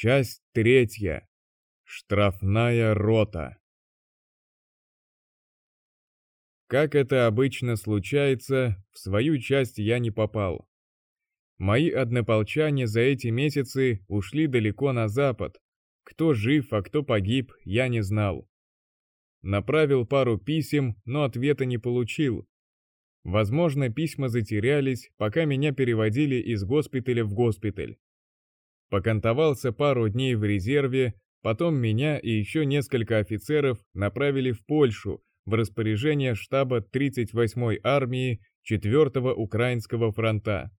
Часть третья. Штрафная рота. Как это обычно случается, в свою часть я не попал. Мои однополчане за эти месяцы ушли далеко на запад. Кто жив, а кто погиб, я не знал. Направил пару писем, но ответа не получил. Возможно, письма затерялись, пока меня переводили из госпиталя в госпиталь. Покантовался пару дней в резерве, потом меня и еще несколько офицеров направили в Польшу в распоряжение штаба 38-й армии 4-го Украинского фронта.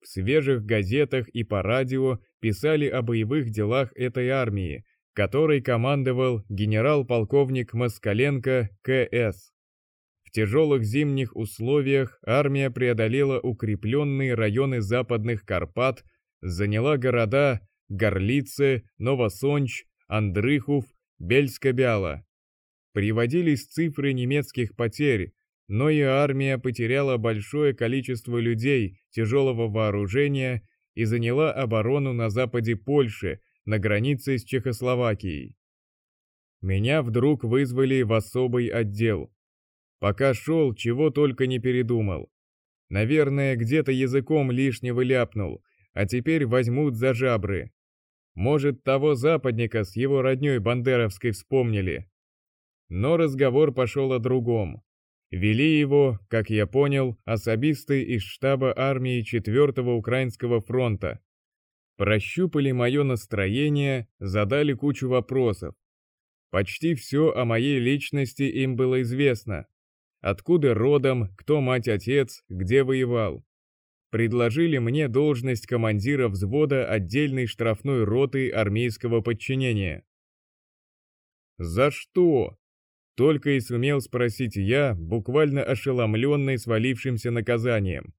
В свежих газетах и по радио писали о боевых делах этой армии, которой командовал генерал-полковник Москаленко К.С. В тяжелых зимних условиях армия преодолела укрепленные районы западных Карпат заняла города Горлице, Новосонч, Андрыхов, Бельска-Бяла. Приводились цифры немецких потерь, но и армия потеряла большое количество людей, тяжелого вооружения и заняла оборону на западе Польши, на границе с Чехословакией. Меня вдруг вызвали в особый отдел. Пока шел, чего только не передумал. Наверное, где-то языком лишнего ляпнул, а теперь возьмут за жабры. Может, того западника с его роднёй Бандеровской вспомнили. Но разговор пошел о другом. Вели его, как я понял, особисты из штаба армии 4-го Украинского фронта. Прощупали мое настроение, задали кучу вопросов. Почти все о моей личности им было известно. Откуда родом, кто мать-отец, где воевал предложили мне должность командира взвода отдельной штрафной роты армейского подчинения. «За что?» — только и сумел спросить я, буквально ошеломленный свалившимся наказанием.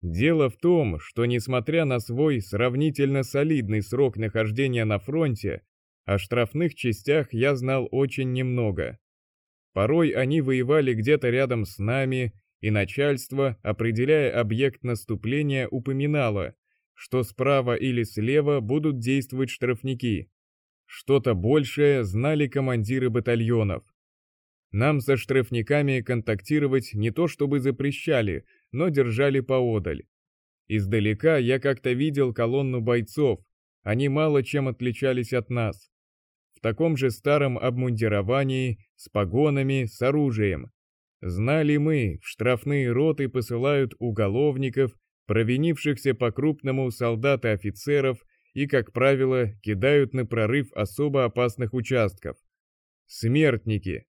Дело в том, что несмотря на свой сравнительно солидный срок нахождения на фронте, о штрафных частях я знал очень немного. Порой они воевали где-то рядом с нами и начальство, определяя объект наступления, упоминало, что справа или слева будут действовать штрафники. Что-то большее знали командиры батальонов. Нам со штрафниками контактировать не то чтобы запрещали, но держали поодаль. Издалека я как-то видел колонну бойцов, они мало чем отличались от нас. В таком же старом обмундировании, с погонами, с оружием, Знали мы, в штрафные роты посылают уголовников, провинившихся по-крупному солдат и офицеров и, как правило, кидают на прорыв особо опасных участков. Смертники.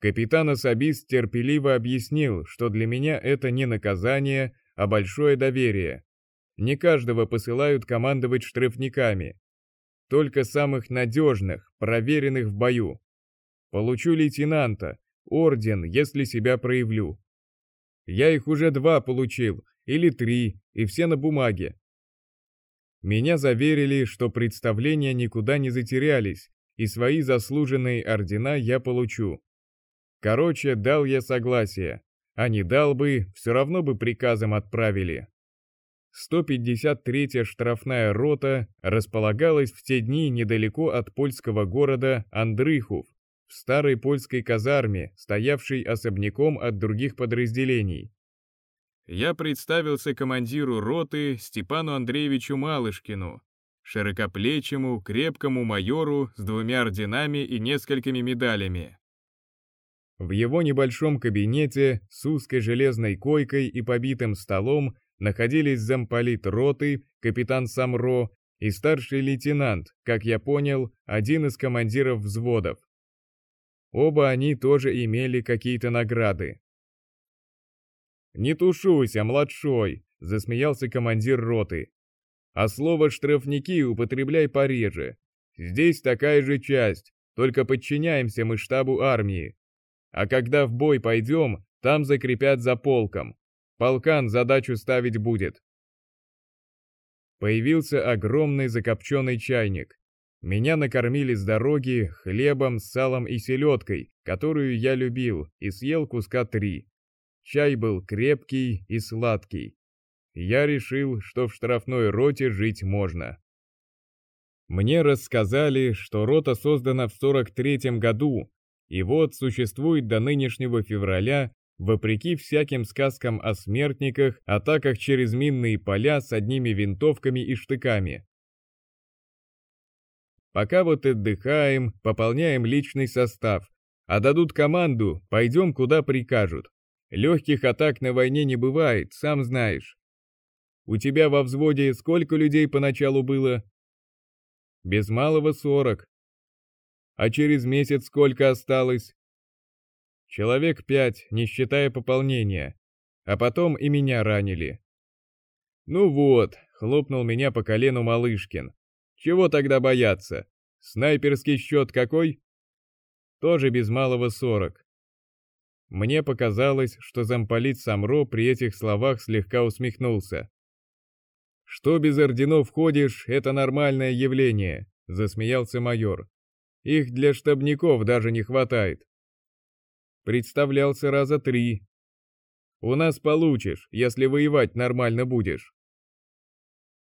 Капитан-особист терпеливо объяснил, что для меня это не наказание, а большое доверие. Не каждого посылают командовать штрафниками. Только самых надежных, проверенных в бою. Получу лейтенанта, орден, если себя проявлю. Я их уже два получил, или три, и все на бумаге. Меня заверили, что представления никуда не затерялись, и свои заслуженные ордена я получу. Короче, дал я согласие, а не дал бы, все равно бы приказом отправили. 153-я штрафная рота располагалась в те дни недалеко от польского города Андрыхов, в старой польской казарме, стоявшей особняком от других подразделений. Я представился командиру роты Степану Андреевичу Малышкину, широкоплечему, крепкому майору с двумя орденами и несколькими медалями. В его небольшом кабинете с узкой железной койкой и побитым столом находились замполит роты, капитан Самро и старший лейтенант, как я понял, один из командиров взводов. Оба они тоже имели какие-то награды. «Не тушуйся, младшой!» — засмеялся командир роты. «А слово «штрафники» употребляй пореже. Здесь такая же часть, только подчиняемся мы штабу армии. А когда в бой пойдем, там закрепят за полком. Полкан задачу ставить будет». Появился огромный закопченный чайник. Меня накормили с дороги хлебом, салом и селедкой, которую я любил, и съел куска три. Чай был крепкий и сладкий. Я решил, что в штрафной роте жить можно. Мне рассказали, что рота создана в 43-м году, и вот существует до нынешнего февраля, вопреки всяким сказкам о смертниках, атаках через минные поля с одними винтовками и штыками. Пока вот отдыхаем, пополняем личный состав, а дадут команду, пойдем куда прикажут. Легких атак на войне не бывает, сам знаешь. У тебя во взводе сколько людей поначалу было? Без малого сорок. А через месяц сколько осталось? Человек пять, не считая пополнения. А потом и меня ранили. Ну вот, хлопнул меня по колену Малышкин. Чего тогда бояться? Снайперский счет какой? Тоже без малого сорок. Мне показалось, что замполит Самро при этих словах слегка усмехнулся. «Что без орденов ходишь, это нормальное явление», — засмеялся майор. «Их для штабников даже не хватает». Представлялся раза три. «У нас получишь, если воевать нормально будешь».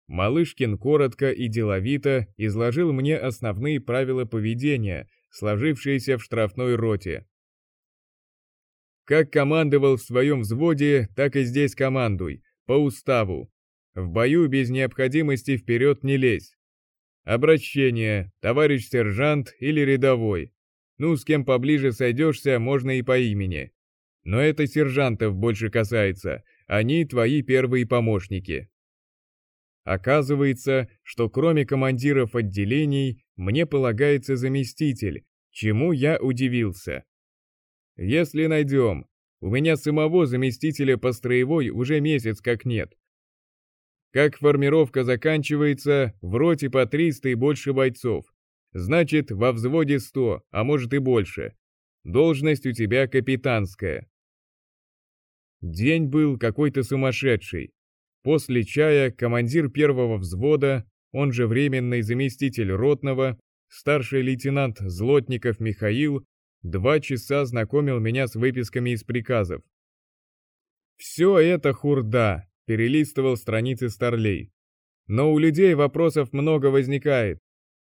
Малышкин коротко и деловито изложил мне основные правила поведения, сложившиеся в штрафной роте. Как командовал в своем взводе, так и здесь командуй, по уставу. В бою без необходимости вперед не лезь. Обращение, товарищ сержант или рядовой. Ну, с кем поближе сойдешься, можно и по имени. Но это сержантов больше касается, они твои первые помощники. Оказывается, что кроме командиров отделений, мне полагается заместитель, чему я удивился. Если найдем. У меня самого заместителя по строевой уже месяц как нет. Как формировка заканчивается, в роте по 300 и больше бойцов. Значит, во взводе 100, а может и больше. Должность у тебя капитанская. День был какой-то сумасшедший. После чая командир первого взвода, он же временный заместитель ротного, старший лейтенант Злотников Михаил, Два часа знакомил меня с выписками из приказов. «Все это хурда», — перелистывал страницы Старлей. «Но у людей вопросов много возникает,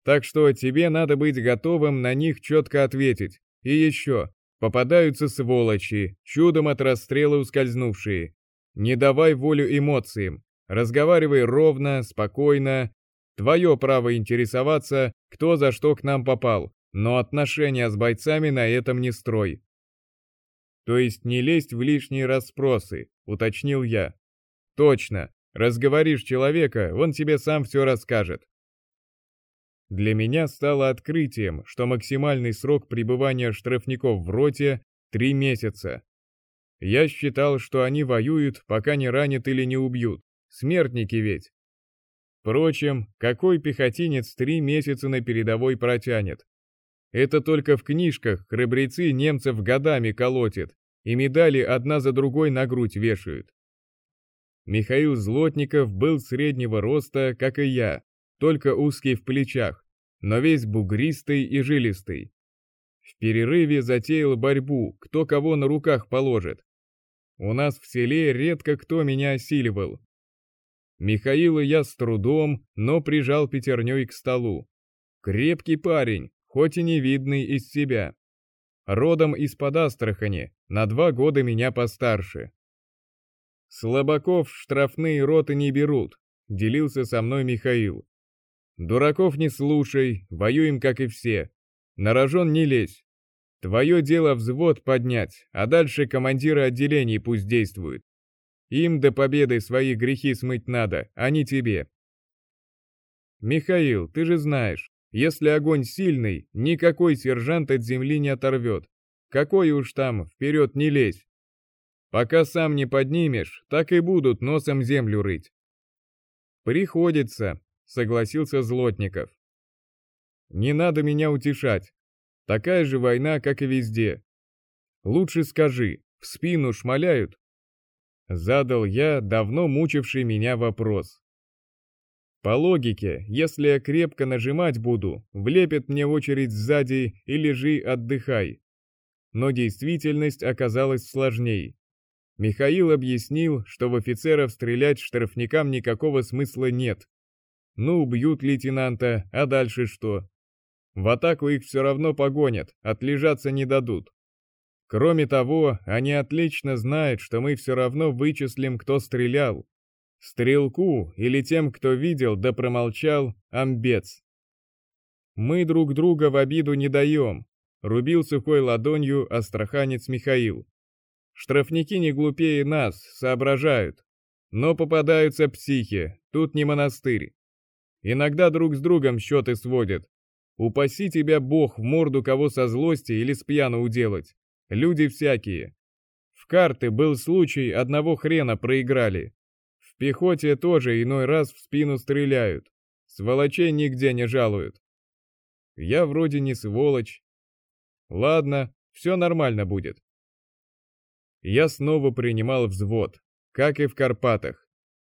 так что тебе надо быть готовым на них четко ответить. И еще, попадаются сволочи, чудом от расстрела ускользнувшие. Не давай волю эмоциям, разговаривай ровно, спокойно. Твое право интересоваться, кто за что к нам попал, но отношения с бойцами на этом не строй. То есть не лезть в лишние расспросы, уточнил я. Точно, разговоришь человека, он тебе сам все расскажет. Для меня стало открытием, что максимальный срок пребывания штрафников в роте — три месяца. Я считал, что они воюют, пока не ранят или не убьют. Смертники ведь. Впрочем, какой пехотинец три месяца на передовой протянет? Это только в книжках храбрецы немцев годами колотят, и медали одна за другой на грудь вешают. Михаил Злотников был среднего роста, как и я, только узкий в плечах, но весь бугристый и жилистый. В перерыве затеял борьбу, кто кого на руках положит. У нас в селе редко кто меня осиливал. Михаила я с трудом, но прижал пятерней к столу. Крепкий парень, хоть и не видный из себя. Родом из-под Астрахани, на два года меня постарше. Слабаков штрафные роты не берут, делился со мной Михаил. Дураков не слушай, воюем как и все. На рожон не лезь. Твое дело взвод поднять, а дальше командиры отделений пусть действуют. Им до победы свои грехи смыть надо, а не тебе. Михаил, ты же знаешь, если огонь сильный, никакой сержант от земли не оторвет. Какой уж там, вперед не лезь. Пока сам не поднимешь, так и будут носом землю рыть. Приходится, согласился Злотников. Не надо меня утешать. Такая же война, как и везде. Лучше скажи, в спину шмаляют? Задал я давно мучивший меня вопрос. По логике, если я крепко нажимать буду, влепят мне очередь сзади и лежи отдыхай. Но действительность оказалась сложней. Михаил объяснил, что в офицеров стрелять штрафникам никакого смысла нет. Ну, убьют лейтенанта, а дальше что? В атаку их все равно погонят, отлежаться не дадут. Кроме того, они отлично знают, что мы все равно вычислим, кто стрелял. Стрелку или тем, кто видел да промолчал, амбец. Мы друг друга в обиду не даем, рубил сухой ладонью астраханец Михаил. Штрафники не глупее нас, соображают. Но попадаются психи, тут не монастырь. Иногда друг с другом счеты сводят. Упаси тебя Бог в морду кого со злости или с пьяну уделать. Люди всякие. В карты был случай, одного хрена проиграли. В пехоте тоже иной раз в спину стреляют. Сволочей нигде не жалуют. Я вроде не сволочь. Ладно, все нормально будет. Я снова принимал взвод, как и в Карпатах.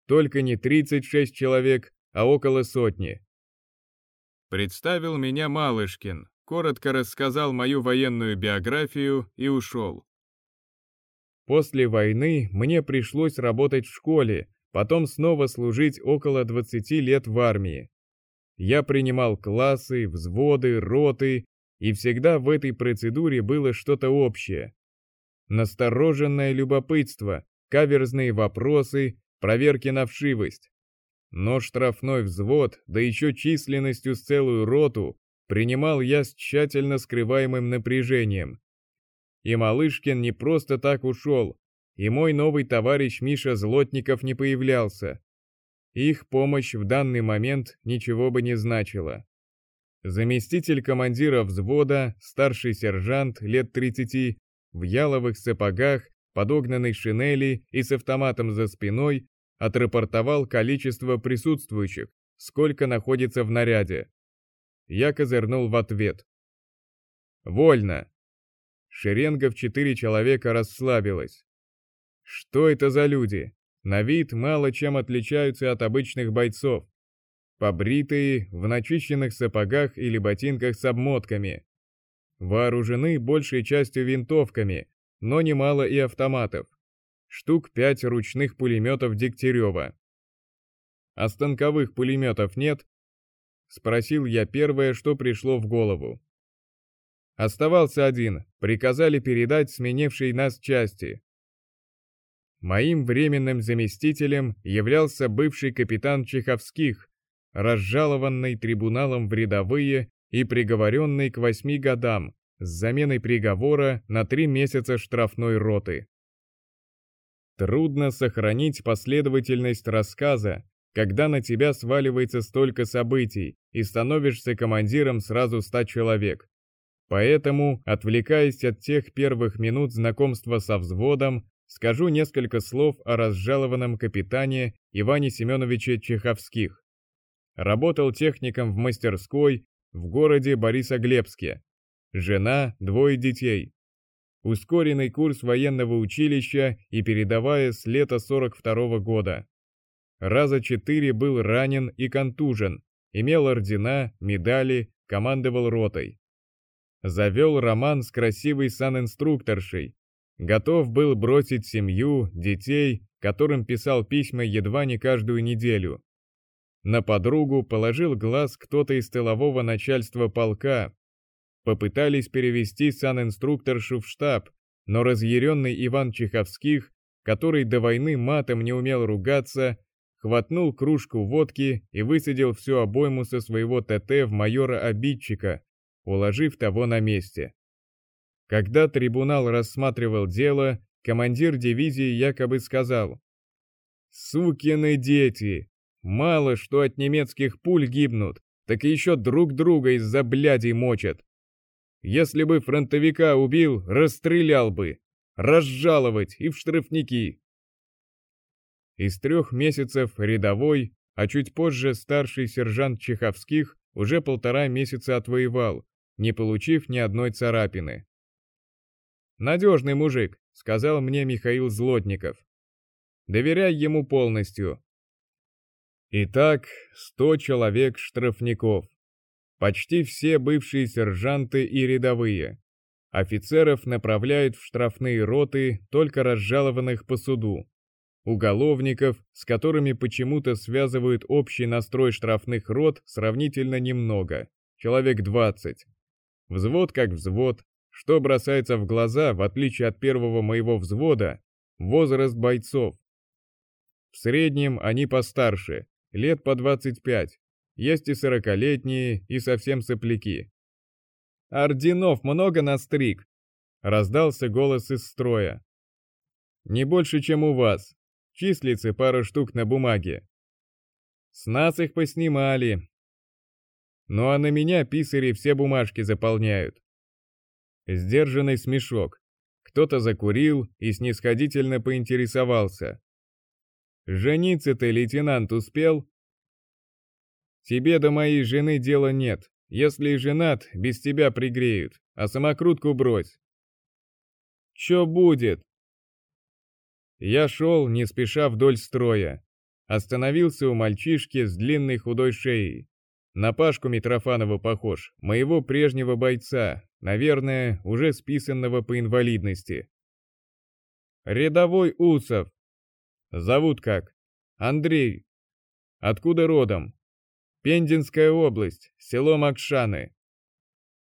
Только не 36 человек, а около сотни. Представил меня Малышкин, коротко рассказал мою военную биографию и ушел. После войны мне пришлось работать в школе, потом снова служить около 20 лет в армии. Я принимал классы, взводы, роты, и всегда в этой процедуре было что-то общее. Настороженное любопытство, каверзные вопросы, проверки на вшивость. Но штрафной взвод, да еще численностью с целую роту, принимал я с тщательно скрываемым напряжением. И Малышкин не просто так ушел, и мой новый товарищ Миша Злотников не появлялся. Их помощь в данный момент ничего бы не значила. Заместитель командира взвода, старший сержант, лет 30, в яловых сапогах, подогнанной шинели и с автоматом за спиной, отрапортовал количество присутствующих, сколько находится в наряде. Я козырнул в ответ. «Вольно!» Шеренга в четыре человека расслабилась. Что это за люди? На вид мало чем отличаются от обычных бойцов. Побритые, в начищенных сапогах или ботинках с обмотками. Вооружены большей частью винтовками, но немало и автоматов. Штук пять ручных пулеметов Дегтярева. А станковых пулеметов нет? Спросил я первое, что пришло в голову. Оставался один, приказали передать сменившей нас части. Моим временным заместителем являлся бывший капитан Чеховских, разжалованный трибуналом в рядовые и приговоренный к восьми годам с заменой приговора на три месяца штрафной роты. Трудно сохранить последовательность рассказа, когда на тебя сваливается столько событий и становишься командиром сразу ста человек. Поэтому, отвлекаясь от тех первых минут знакомства со взводом, скажу несколько слов о разжалованном капитане Иване Семеновиче Чеховских. Работал техником в мастерской в городе Борисоглебске. Жена, двое детей. Ускоренный курс военного училища и передовая с лета 42 -го года. Раза четыре был ранен и контужен, имел ордена, медали, командовал ротой. Завел роман с красивой санинструкторшей. Готов был бросить семью, детей, которым писал письма едва не каждую неделю. На подругу положил глаз кто-то из тылового начальства полка. Попытались перевести санинструкторшу в штаб, но разъяренный Иван Чеховских, который до войны матом не умел ругаться, хватнул кружку водки и высадил всю обойму со своего ТТ в майора-обидчика, уложив того на месте. Когда трибунал рассматривал дело, командир дивизии якобы сказал «Сукины дети! Мало что от немецких пуль гибнут, так еще друг друга из-за блядей мочат. Если бы фронтовика убил, расстрелял бы. Разжаловать и в штрафники. Из трех месяцев рядовой, а чуть позже старший сержант Чеховских уже полтора месяца отвоевал, не получив ни одной царапины. «Надежный мужик», — сказал мне Михаил Злотников. «Доверяй ему полностью, Итак, 100 человек штрафников. Почти все бывшие сержанты и рядовые. Офицеров направляют в штрафные роты, только разжалованных по суду. Уголовников, с которыми почему-то связывают общий настрой штрафных рот, сравнительно немного, человек 20. Взвод как взвод, что бросается в глаза, в отличие от первого моего взвода, возраст бойцов. В среднем они постарше, лет по 25, есть и сорокалетние, и совсем сопляки. «Орденов много на стриг!» — раздался голос из строя. «Не больше, чем у вас. Числится пара штук на бумаге. С нас их поснимали. Ну а на меня писари все бумажки заполняют. Сдержанный смешок. Кто-то закурил и снисходительно поинтересовался. «Жениться ты, лейтенант, успел?» «Тебе до моей жены дела нет. Если и женат, без тебя пригреют, а самокрутку брось». «Чё будет?» Я шел, не спеша вдоль строя. Остановился у мальчишки с длинной худой шеей. На Пашку Митрофанова похож, моего прежнего бойца, наверное, уже списанного по инвалидности. Рядовой Усов. Зовут как? Андрей. Откуда родом? Пензенская область, село Макшаны.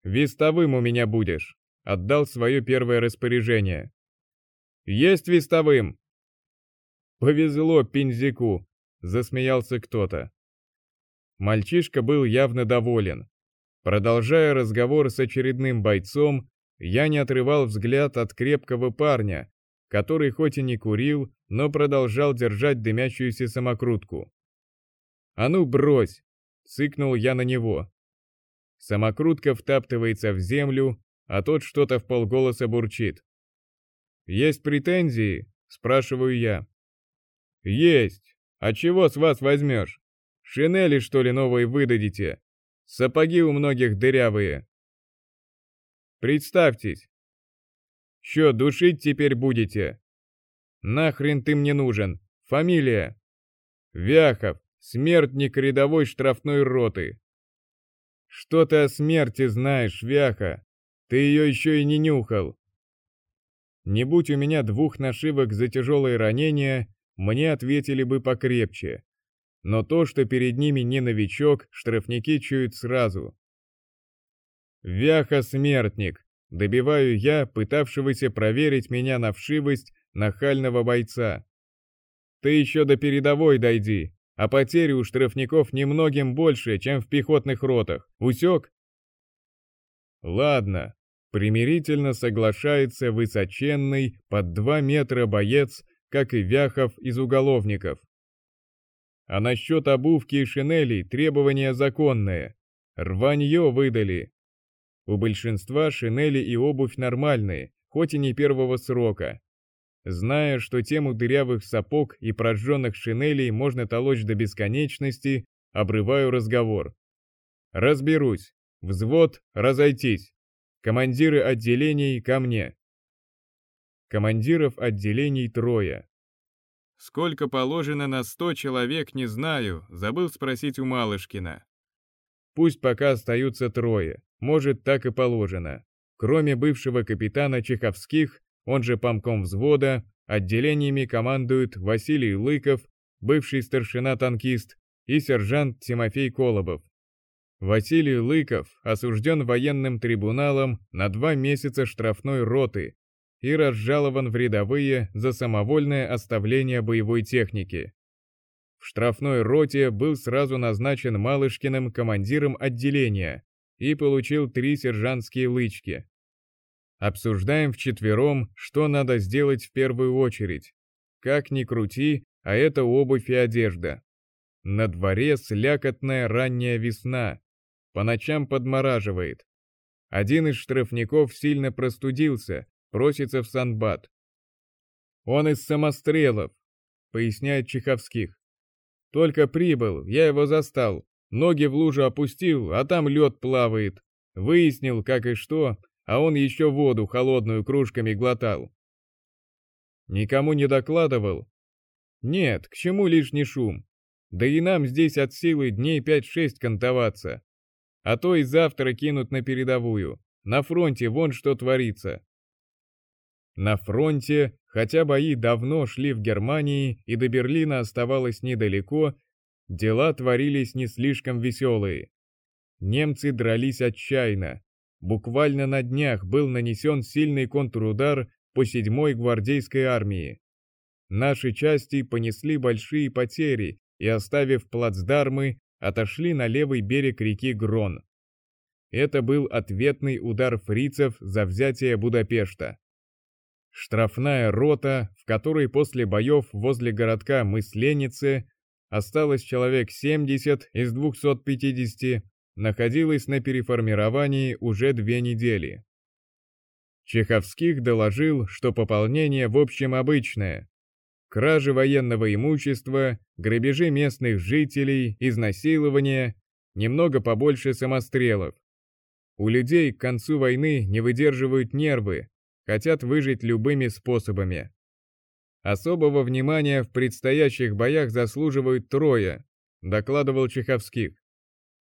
Вестовым у меня будешь. Отдал свое первое распоряжение. Есть вестовым. Повезло Пензику, засмеялся кто-то. Мальчишка был явно доволен. Продолжая разговор с очередным бойцом, я не отрывал взгляд от крепкого парня, который хоть и не курил, но продолжал держать дымящуюся самокрутку. «А ну брось!» — цыкнул я на него. Самокрутка втаптывается в землю, а тот что-то в полголоса бурчит. «Есть претензии?» — спрашиваю я. «Есть! А чего с вас возьмешь?» Шинели, что ли, новые выдадите? Сапоги у многих дырявые. Представьтесь. Чё, душить теперь будете? Нахрен ты мне нужен? Фамилия? Вяхов, смертник рядовой штрафной роты. Что ты о смерти знаешь, Вяха? Ты ее еще и не нюхал. Не будь у меня двух нашивок за тяжелые ранения, мне ответили бы покрепче но то, что перед ними не новичок, штрафники чуют сразу. «Вяха-смертник!» — добиваю я, пытавшегося проверить меня на вшивость нахального бойца. «Ты еще до передовой дойди, а потери у штрафников немногим больше, чем в пехотных ротах. Усек?» «Ладно», — примирительно соглашается высоченный, под два метра боец, как и Вяхов из уголовников. А насчет обувки и шинелей требования законные. Рванье выдали. У большинства шинели и обувь нормальные, хоть и не первого срока. Зная, что тему дырявых сапог и прожженных шинелей можно толочь до бесконечности, обрываю разговор. Разберусь. Взвод, разойтись. Командиры отделений ко мне. Командиров отделений трое. Сколько положено на сто человек, не знаю, забыл спросить у Малышкина. Пусть пока остаются трое, может, так и положено. Кроме бывшего капитана Чеховских, он же помком взвода, отделениями командуют Василий Лыков, бывший старшина-танкист, и сержант Тимофей Колобов. Василий Лыков осужден военным трибуналом на два месяца штрафной роты и разжалован в рядовые за самовольное оставление боевой техники. В штрафной роте был сразу назначен Малышкиным командиром отделения и получил три сержантские лычки. Обсуждаем вчетвером, что надо сделать в первую очередь. Как ни крути, а это обувь и одежда. На дворе слякотная ранняя весна. По ночам подмораживает. Один из штрафников сильно простудился просится в Санбат. Он из самострелов, поясняет Чеховских. Только прибыл, я его застал, ноги в лужу опустил, а там лед плавает. Выяснил, как и что, а он еще воду холодную кружками глотал. Никому не докладывал? Нет, к чему лишний шум? Да и нам здесь от силы дней 5-6 кантоваться. А то и завтра кинут на передовую. На фронте вон что творится. На фронте, хотя бои давно шли в Германии и до Берлина оставалось недалеко, дела творились не слишком веселые. Немцы дрались отчаянно. Буквально на днях был нанесен сильный контрудар по 7-й гвардейской армии. Наши части понесли большие потери и, оставив плацдармы, отошли на левый берег реки Грон. Это был ответный удар фрицев за взятие Будапешта. Штрафная рота, в которой после боев возле городка Мысленицы осталось человек 70 из 250, находилась на переформировании уже две недели. Чеховских доложил, что пополнение в общем обычное. Кражи военного имущества, грабежи местных жителей, изнасилования, немного побольше самострелов. У людей к концу войны не выдерживают нервы, хотят выжить любыми способами. Особого внимания в предстоящих боях заслуживают трое, докладывал Чеховских.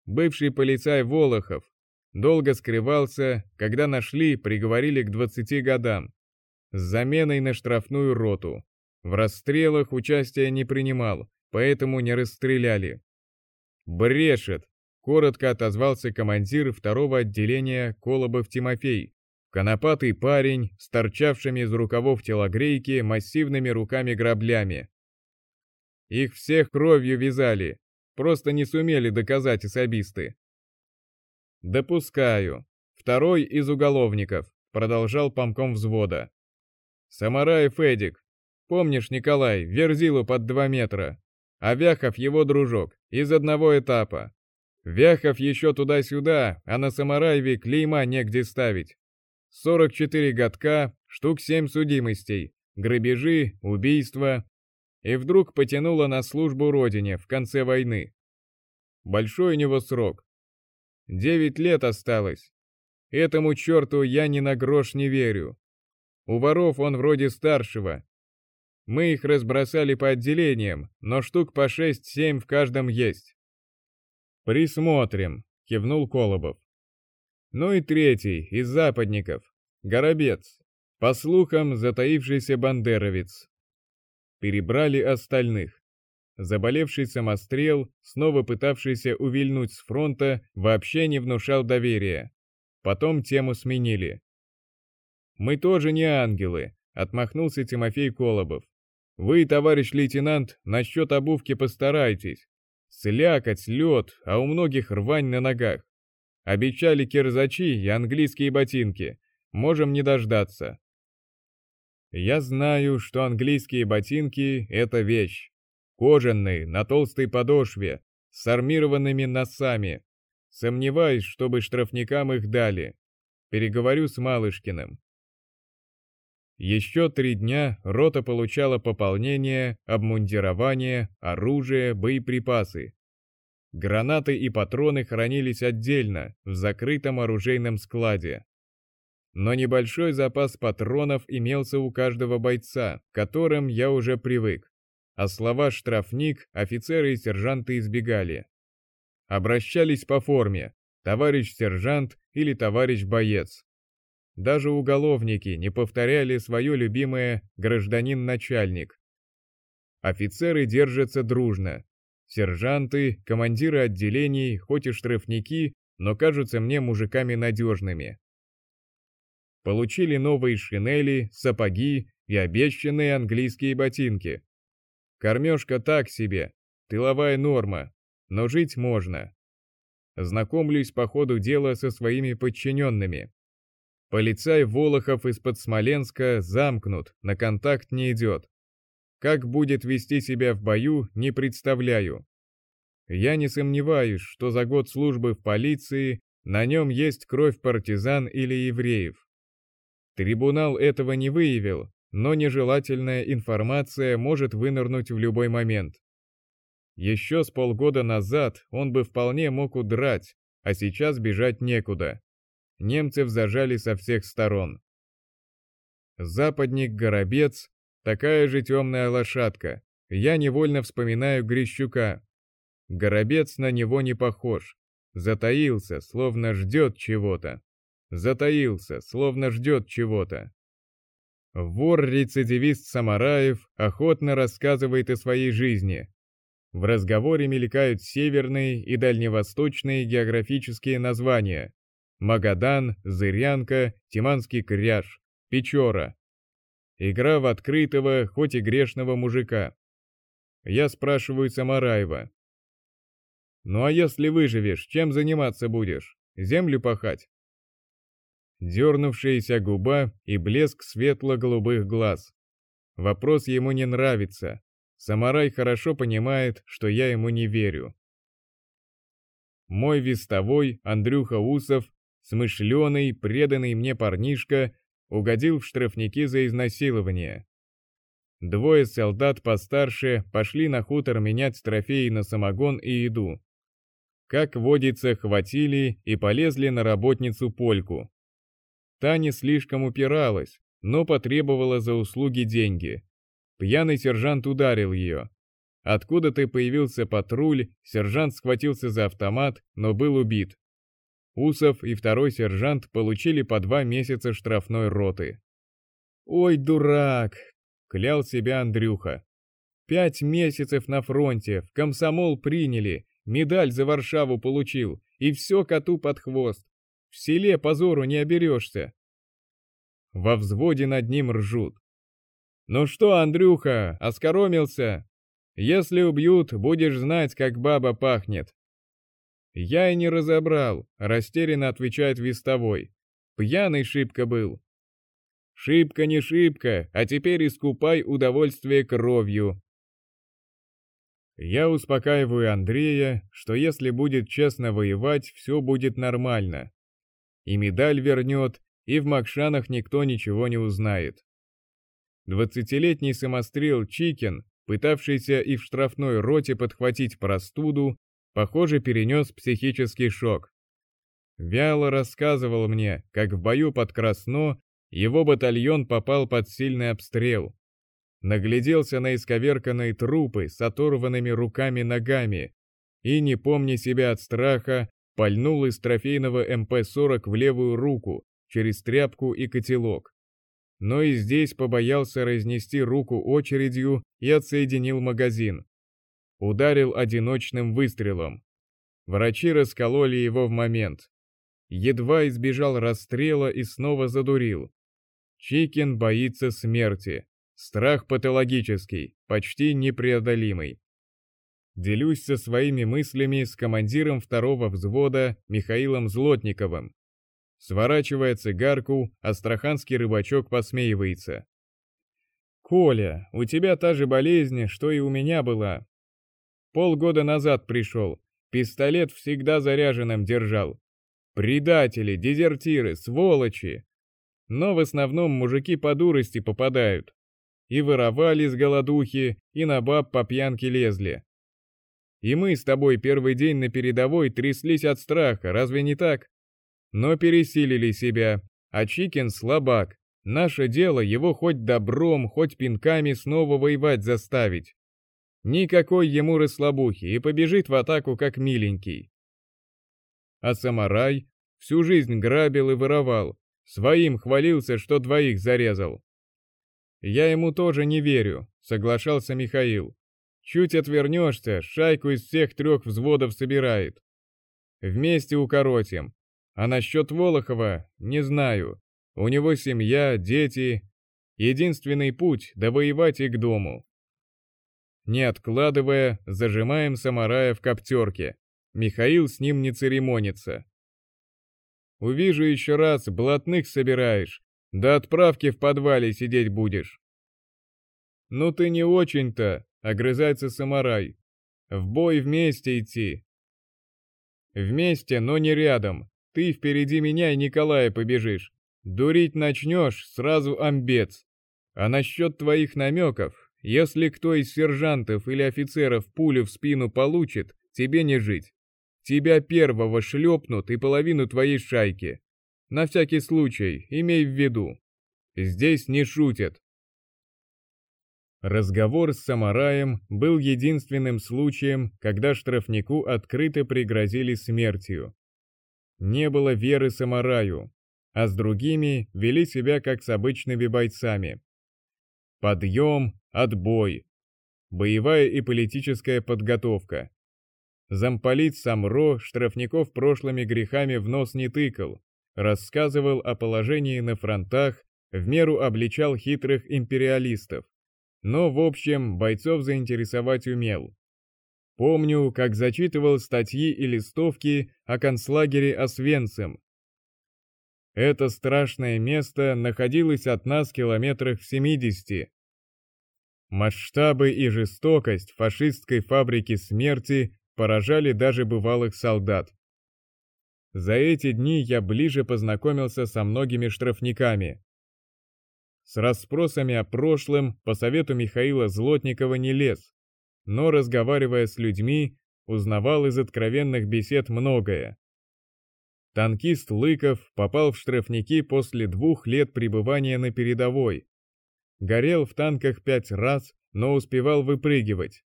Бывший полицай Волохов долго скрывался, когда нашли, приговорили к 20 годам, с заменой на штрафную роту. В расстрелах участия не принимал, поэтому не расстреляли. Брешет, коротко отозвался командир второго отделения Колобов Тимофей, конопатый парень с торчавшими из рукавов телогрейки массивными руками-граблями. Их всех кровью вязали, просто не сумели доказать особисты. «Допускаю. Второй из уголовников», — продолжал помком взвода. «Самараев Эдик. Помнишь, Николай, Верзилу под два метра? А Вяхов его дружок, из одного этапа. Вяхов еще туда-сюда, а на Самараеве клейма негде ставить. 44 годка, штук 7 судимостей, грабежи, убийства. И вдруг потянуло на службу родине в конце войны. Большой у него срок. Девять лет осталось. Этому черту я ни на грош не верю. У воров он вроде старшего. Мы их разбросали по отделениям, но штук по 6-7 в каждом есть. «Присмотрим», — кивнул Колобов. Ну и третий, из западников, Горобец, по слухам, затаившийся бандеровец. Перебрали остальных. Заболевший самострел, снова пытавшийся увильнуть с фронта, вообще не внушал доверия. Потом тему сменили. «Мы тоже не ангелы», — отмахнулся Тимофей Колобов. «Вы, товарищ лейтенант, насчет обувки постарайтесь. Слякоть, лед, а у многих рвань на ногах. Обещали кирзачи и английские ботинки. Можем не дождаться. Я знаю, что английские ботинки — это вещь. Кожаные, на толстой подошве, с армированными носами. Сомневаюсь, чтобы штрафникам их дали. Переговорю с Малышкиным. Еще три дня рота получала пополнение, обмундирование, оружие, боеприпасы. Гранаты и патроны хранились отдельно, в закрытом оружейном складе. Но небольшой запас патронов имелся у каждого бойца, к которым я уже привык. А слова «штрафник» офицеры и сержанты избегали. Обращались по форме «товарищ сержант» или «товарищ боец». Даже уголовники не повторяли свое любимое «гражданин-начальник». Офицеры держатся дружно. Сержанты, командиры отделений, хоть и штрафники, но кажутся мне мужиками надежными. Получили новые шинели, сапоги и обещанные английские ботинки. Кормежка так себе, тыловая норма, но жить можно. Знакомлюсь по ходу дела со своими подчиненными. Полицай Волохов из-под Смоленска замкнут, на контакт не идет. Как будет вести себя в бою, не представляю. Я не сомневаюсь, что за год службы в полиции на нем есть кровь партизан или евреев. Трибунал этого не выявил, но нежелательная информация может вынырнуть в любой момент. Еще с полгода назад он бы вполне мог удрать, а сейчас бежать некуда немцев зажали со всех сторон. Западник Горобец — такая же темная лошадка. Я невольно вспоминаю Грищука. Горобец на него не похож. Затаился, словно ждет чего-то. Затаился, словно ждет чего-то. Вор-рецидивист Самараев охотно рассказывает о своей жизни. В разговоре мелькают северные и дальневосточные географические названия. Магадан, Зырянка, Тиманский кряж, Печора. Игра в открытого, хоть и грешного мужика. Я спрашиваю Самараева. «Ну а если выживешь, чем заниматься будешь? Землю пахать?» Дернувшаяся губа и блеск светло-голубых глаз. Вопрос ему не нравится. Самарай хорошо понимает, что я ему не верю. Мой вестовой, Андрюха Усов, смышленый, преданный мне парнишка, угодил в штрафники за изнасилование. Двое солдат постарше пошли на хутор менять трофеи на самогон и еду. Как водится, хватили и полезли на работницу Польку. Та не слишком упиралась, но потребовала за услуги деньги. Пьяный сержант ударил ее. Откуда-то появился патруль, сержант схватился за автомат, но был убит. Усов и второй сержант получили по два месяца штрафной роты. «Ой, дурак!» — клял себя Андрюха. «Пять месяцев на фронте, в комсомол приняли, медаль за Варшаву получил, и все коту под хвост. В селе позору не оберешься. Во взводе над ним ржут. «Ну что, Андрюха, оскоромился? Если убьют, будешь знать, как баба пахнет». «Я и не разобрал», — растерянно отвечает вестовой. «Пьяный шибко был». «Шибко не шибко, а теперь искупай удовольствие кровью». Я успокаиваю Андрея, что если будет честно воевать, все будет нормально и медаль вернет, и в Макшанах никто ничего не узнает. Двадцатилетний самострел Чикин, пытавшийся и в штрафной роте подхватить простуду, похоже, перенес психический шок. Вяло рассказывал мне, как в бою под Красно его батальон попал под сильный обстрел. Нагляделся на исковерканные трупы с оторванными руками-ногами и, не помня себя от страха, пальнул из трофейного МП-40 в левую руку, через тряпку и котелок. Но и здесь побоялся разнести руку очередью и отсоединил магазин. Ударил одиночным выстрелом. Врачи раскололи его в момент. Едва избежал расстрела и снова задурил. Чикин боится смерти. Страх патологический, почти непреодолимый. Делюсь со своими мыслями с командиром второго взвода Михаилом Злотниковым. Сворачивая цигарку, астраханский рыбачок посмеивается. «Коля, у тебя та же болезнь, что и у меня была. Полгода назад пришел, пистолет всегда заряженным держал. Предатели, дезертиры, сволочи. Но в основном мужики по дурости попадают. И воровали с голодухи, и на баб по пьянке лезли. И мы с тобой первый день на передовой тряслись от страха, разве не так? Но пересилили себя, а Чикин слабак. Наше дело его хоть добром, хоть пинками снова воевать заставить. Никакой ему расслабухи и побежит в атаку как миленький. А самарай всю жизнь грабил и воровал, своим хвалился, что двоих зарезал. Я ему тоже не верю, соглашался Михаил. Чуть отвернешься, шайку из всех трех взводов собирает. Вместе укоротим. А насчет Волохова не знаю. У него семья, дети. Единственный путь — довоевать и к дому. Не откладывая, зажимаем Самарая в коптерке. Михаил с ним не церемонится. Увижу еще раз, блатных собираешь. До отправки в подвале сидеть будешь. Ну ты не очень-то, огрызается самурай. В бой вместе идти. Вместе, но не рядом. Ты впереди меня и Николая побежишь. Дурить начнешь, сразу амбец. А насчет твоих намеков, если кто из сержантов или офицеров пулю в спину получит, тебе не жить. Тебя первого шлепнут и половину твоей шайки. На всякий случай, имей в виду. Здесь не шутят. Разговор с Самараем был единственным случаем, когда штрафнику открыто пригрозили смертью. Не было веры Самараю, а с другими вели себя как с обычными бойцами, подъем, отбой. Боевая и политическая подготовка. Замполит Самро штрафников прошлыми грехами в нос не тыкал, рассказывал о положении на фронтах, в меру обличал хитрых империалистов. Но, в общем, бойцов заинтересовать умел. Помню, как зачитывал статьи и листовки о концлагере Освенцим. Это страшное место находилось от нас километрах в 70. Масштабы и жестокость фашистской фабрики смерти поражали даже бывалых солдат. За эти дни я ближе познакомился со многими штрафниками. С расспросами о прошлом по совету Михаила Злотникова не лез, но, разговаривая с людьми, узнавал из откровенных бесед многое. Танкист Лыков попал в штрафники после двух лет пребывания на передовой. Горел в танках пять раз, но успевал выпрыгивать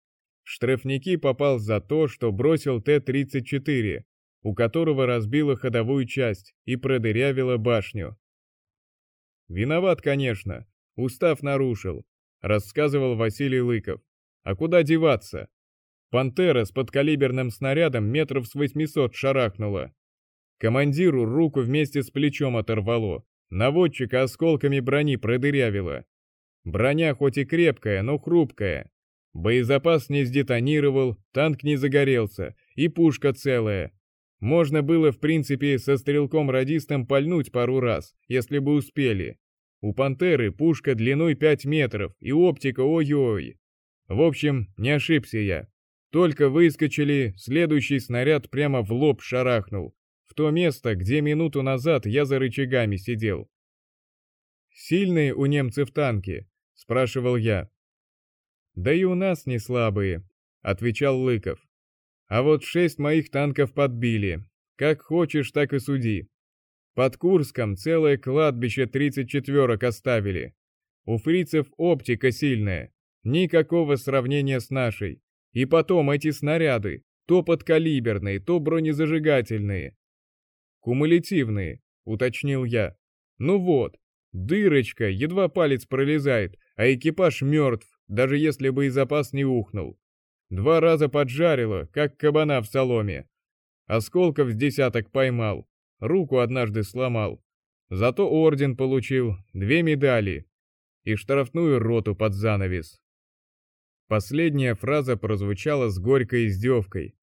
штрафники попал за то, что бросил Т-34, у которого разбило ходовую часть и продырявило башню. Виноват, конечно, устав нарушил, рассказывал Василий Лыков. А куда деваться? Пантера с подкалиберным снарядом метров с 800 шарахнула. Командиру руку вместе с плечом оторвало, наводчика осколками брони продырявило. Броня хоть и крепкая, но хрупкая, Боезапас не сдетонировал, танк не загорелся, и пушка целая. Можно было, в принципе, со стрелком-радистом пальнуть пару раз, если бы успели. У «Пантеры» пушка длиной 5 метров, и оптика ой-ой. В общем, не ошибся я. Только выскочили, следующий снаряд прямо в лоб шарахнул. В то место, где минуту назад я за рычагами сидел. «Сильные у немцев танки?» – спрашивал я. «Да и у нас не слабые», — отвечал Лыков. «А вот шесть моих танков подбили. Как хочешь, так и суди. Под Курском целое кладбище 34-ок оставили. У фрицев оптика сильная, никакого сравнения с нашей. И потом эти снаряды, то подкалиберные, то бронезажигательные. Кумулятивные, уточнил я. Ну вот, дырочка, едва палец пролезает, а экипаж мертв, даже если бы и запас не ухнул. Два раза поджарило, как кабана в соломе. Осколков с десяток поймал, руку однажды сломал. Зато орден получил, две медали и штрафную роту под занавес. Последняя фраза прозвучала с горькой издевкой.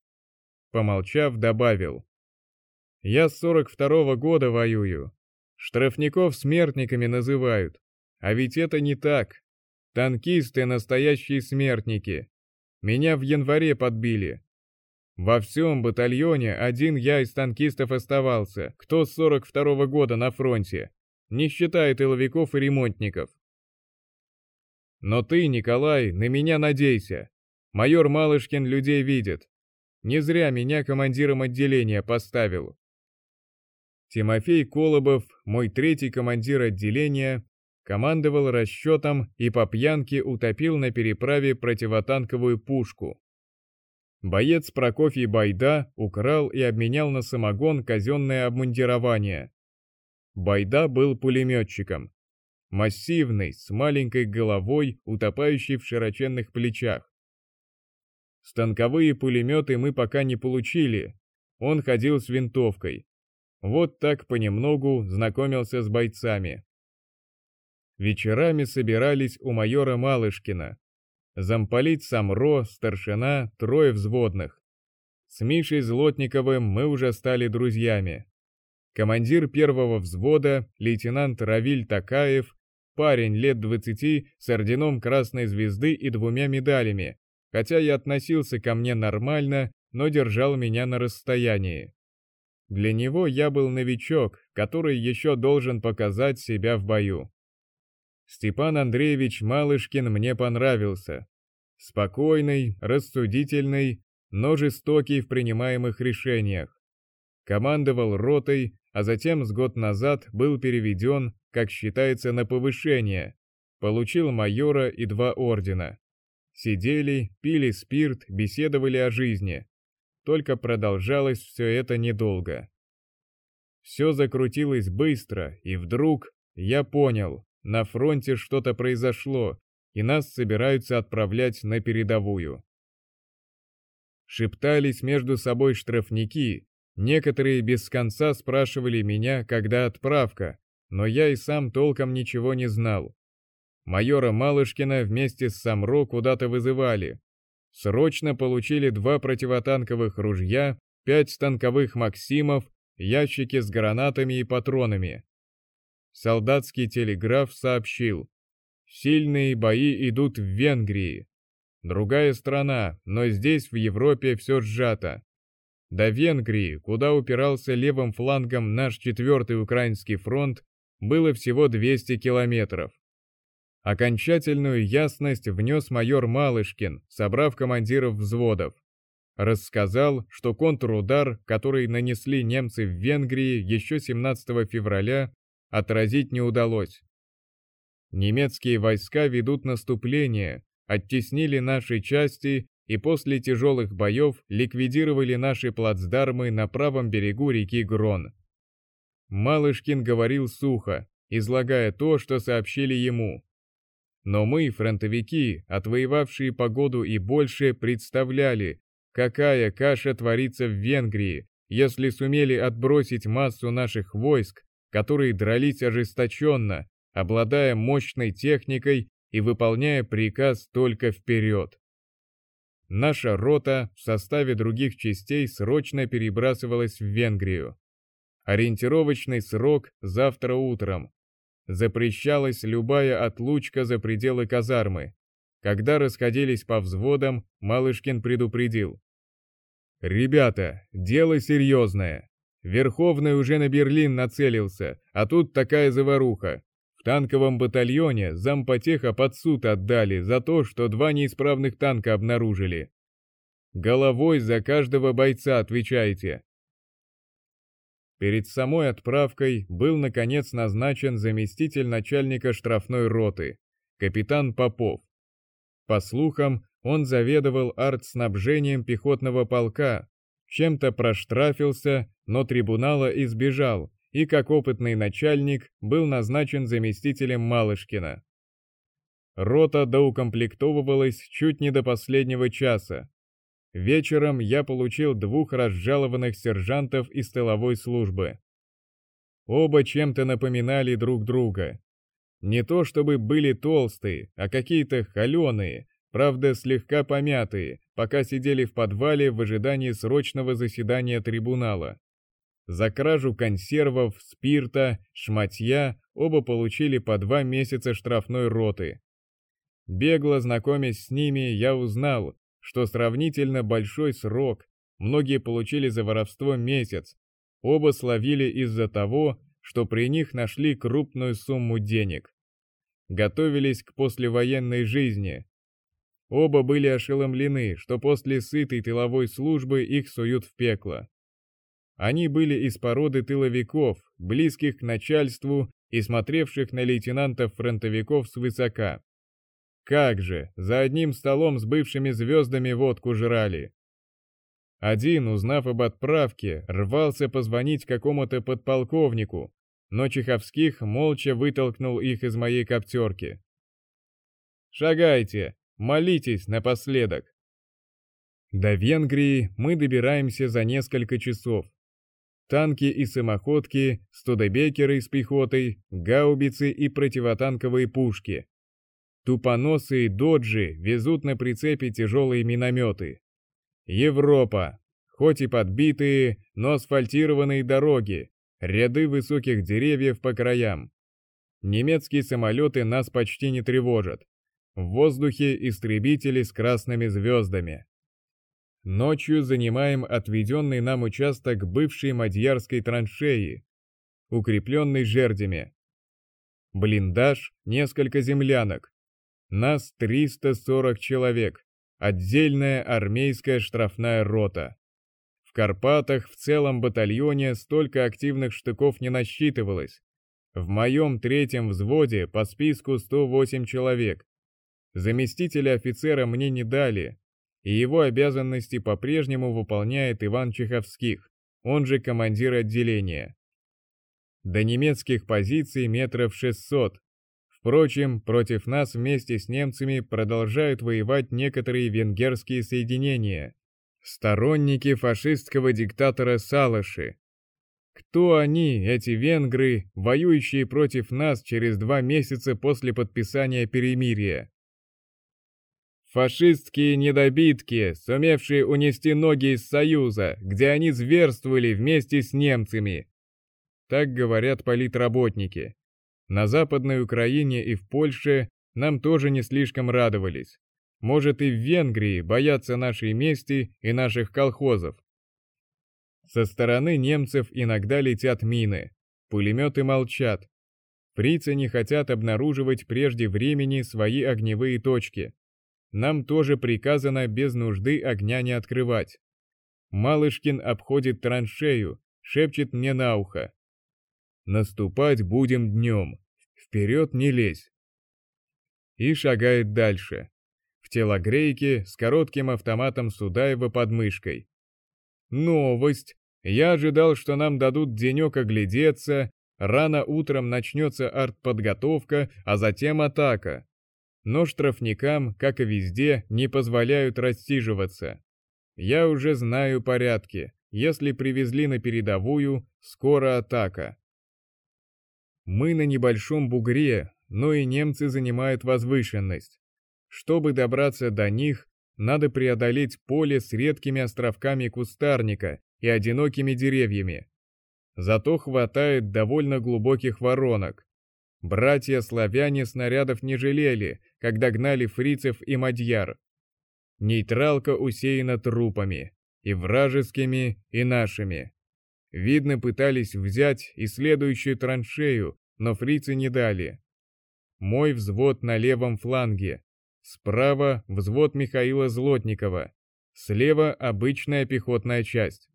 Помолчав, добавил. «Я с 42-го года воюю. Штрафников смертниками называют. А ведь это не так. Танкисты — настоящие смертники. Меня в январе подбили. Во всем батальоне один я из танкистов оставался, кто с 42-го года на фронте, не считая тыловиков и ремонтников. Но ты, Николай, на меня надейся. Майор Малышкин людей видит. Не зря меня командиром отделения поставил. Тимофей Колобов, мой третий командир отделения, командовал расчетом и по пьянке утопил на переправе противотанковую пушку. Боец Прокофий Байда украл и обменял на самогон казенное обмундирование. Байда был пулеметчиком. Массивный, с маленькой головой, утопающий в широченных плечах. Станковые пулеметы мы пока не получили. Он ходил с винтовкой. Вот так понемногу знакомился с бойцами вечерами собирались у майора Малышкина. Замполит Самро, старшина, трое взводных. С Мишей Злотниковым мы уже стали друзьями. Командир первого взвода, лейтенант Равиль Такаев, парень лет 20 с орденом Красной Звезды и двумя медалями, хотя и относился ко мне нормально, но держал меня на расстоянии. Для него я был новичок, который еще должен показать себя в бою. Степан Андреевич Малышкин мне понравился. Спокойный, рассудительный, но жестокий в принимаемых решениях. Командовал ротой, а затем с год назад был переведен, как считается, на повышение. Получил майора и два ордена. Сидели, пили спирт, беседовали о жизни. Только продолжалось все это недолго. Все закрутилось быстро, и вдруг я понял, на фронте что-то произошло, и нас собираются отправлять на передовую. Шептались между собой штрафники, некоторые без конца спрашивали меня, когда отправка, но я и сам толком ничего не знал. Майора Малышкина вместе с Самро куда-то вызывали. Срочно получили два противотанковых ружья, пять станковых «Максимов», ящики с гранатами и патронами. Солдатский телеграф сообщил, сильные бои идут в Венгрии. Другая страна, но здесь в Европе все сжато. До Венгрии, куда упирался левым флангом наш четвертый украинский фронт, было всего 200 километров. Окончательную ясность внес майор Малышкин, собрав командиров взводов. Рассказал, что контрудар, который нанесли немцы в Венгрии еще 17 февраля, отразить не удалось. Немецкие войска ведут наступление, оттеснили наши части и после тяжелых боев ликвидировали наши плацдармы на правом берегу реки Грон. Малышкин говорил сухо, излагая то, что сообщили ему. Но мы, фронтовики, отвоевавшие погоду и больше, представляли, какая каша творится в Венгрии, если сумели отбросить массу наших войск, которые дрались ожесточенно, обладая мощной техникой и выполняя приказ только вперед. Наша рота в составе других частей срочно перебрасывалась в Венгрию. Ориентировочный срок завтра утром. Запрещалась любая отлучка за пределы казармы. Когда расходились по взводам, Малышкин предупредил. «Ребята, дело серьезное. Верховный уже на Берлин нацелился, а тут такая заваруха. В танковом батальоне зампотеха под суд отдали за то, что два неисправных танка обнаружили. Головой за каждого бойца отвечаете. Перед самой отправкой был наконец назначен заместитель начальника штрафной роты, капитан Попов. По слухам, он заведовал артснабжением пехотного полка, чем-то проштрафился, но трибунала избежал и, как опытный начальник, был назначен заместителем Малышкина. Рота доукомплектовывалась чуть не до последнего часа, Вечером я получил двух разжалованных сержантов из тыловой службы. Оба чем-то напоминали друг друга. Не то чтобы были толстые, а какие-то холеные, правда слегка помятые, пока сидели в подвале в ожидании срочного заседания трибунала. За кражу консервов, спирта, шматья оба получили по два месяца штрафной роты. Бегло знакомясь с ними, я узнал, что сравнительно большой срок, многие получили за воровство месяц, оба словили из-за того, что при них нашли крупную сумму денег. Готовились к послевоенной жизни. Оба были ошеломлены, что после сытой тыловой службы их суют в пекло. Они были из породы тыловиков, близких к начальству и смотревших на лейтенантов-фронтовиков свысока. Как же, за одним столом с бывшими звездами водку жрали. Один, узнав об отправке, рвался позвонить какому-то подполковнику, но Чеховских молча вытолкнул их из моей коптерки. «Шагайте, молитесь напоследок!» До Венгрии мы добираемся за несколько часов. Танки и самоходки, студебекеры с пехотой, гаубицы и противотанковые пушки. Тупоносые доджи везут на прицепе тяжелые минометы. Европа. Хоть и подбитые, но асфальтированные дороги, ряды высоких деревьев по краям. Немецкие самолеты нас почти не тревожат. В воздухе истребители с красными звездами. Ночью занимаем отведенный нам участок бывшей мадьярской траншеи, укрепленный жердями. Блиндаж, несколько землянок, нас 340 человек, отдельная армейская штрафная рота. В Карпатах в целом батальоне столько активных штыков не насчитывалось. В моем третьем взводе по списку 108 человек. Заместителя офицера мне не дали, и его обязанности по-прежнему выполняет Иван Чеховских, он же командир отделения. До немецких позиций метров 600, Впрочем, против нас вместе с немцами продолжают воевать некоторые венгерские соединения, сторонники фашистского диктатора Салаши. Кто они, эти венгры, воюющие против нас через два месяца после подписания перемирия? Фашистские недобитки, сумевшие унести ноги из Союза, где они зверствовали вместе с немцами. Так говорят политработники. На Западной Украине и в Польше нам тоже не слишком радовались. Может и в Венгрии боятся нашей мести и наших колхозов. Со стороны немцев иногда летят мины, пулеметы молчат. Фрицы не хотят обнаруживать прежде времени свои огневые точки. Нам тоже приказано без нужды огня не открывать. Малышкин обходит траншею, шепчет мне на ухо. Наступать будем днем. Вперед не лезь. И шагает дальше. В телогрейке с коротким автоматом Судаева под мышкой. Новость. Я ожидал, что нам дадут денек оглядеться, рано утром начнется артподготовка, а затем атака. Но штрафникам, как и везде, не позволяют рассиживаться. Я уже знаю порядки. Если привезли на передовую, скоро атака. Мы на небольшом бугре, но и немцы занимают возвышенность. Чтобы добраться до них, надо преодолеть поле с редкими островками кустарника и одинокими деревьями. Зато хватает довольно глубоких воронок. Братья-славяне снарядов не жалели, когда гнали фрицев и мадьяр. Нейтралка усеяна трупами, и вражескими, и нашими. Видно, пытались взять и следующую траншею, но фрицы не дали. Мой взвод на левом фланге. Справа взвод Михаила Злотникова. Слева обычная пехотная часть.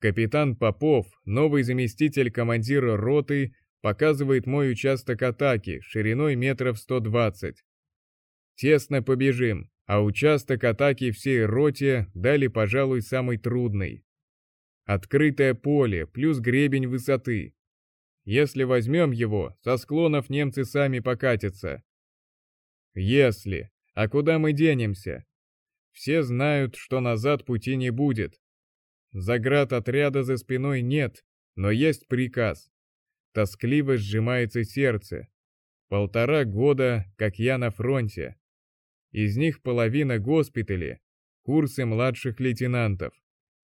Капитан Попов, новый заместитель командира роты, показывает мой участок атаки шириной метров 120. Тесно побежим, а участок атаки всей роте дали, пожалуй, самый трудный. Открытое поле плюс гребень высоты. Если возьмем его, со склонов немцы сами покатятся. Если. А куда мы денемся? Все знают, что назад пути не будет. Заград отряда за спиной нет, но есть приказ. Тоскливо сжимается сердце. Полтора года, как я на фронте. Из них половина госпитали, курсы младших лейтенантов.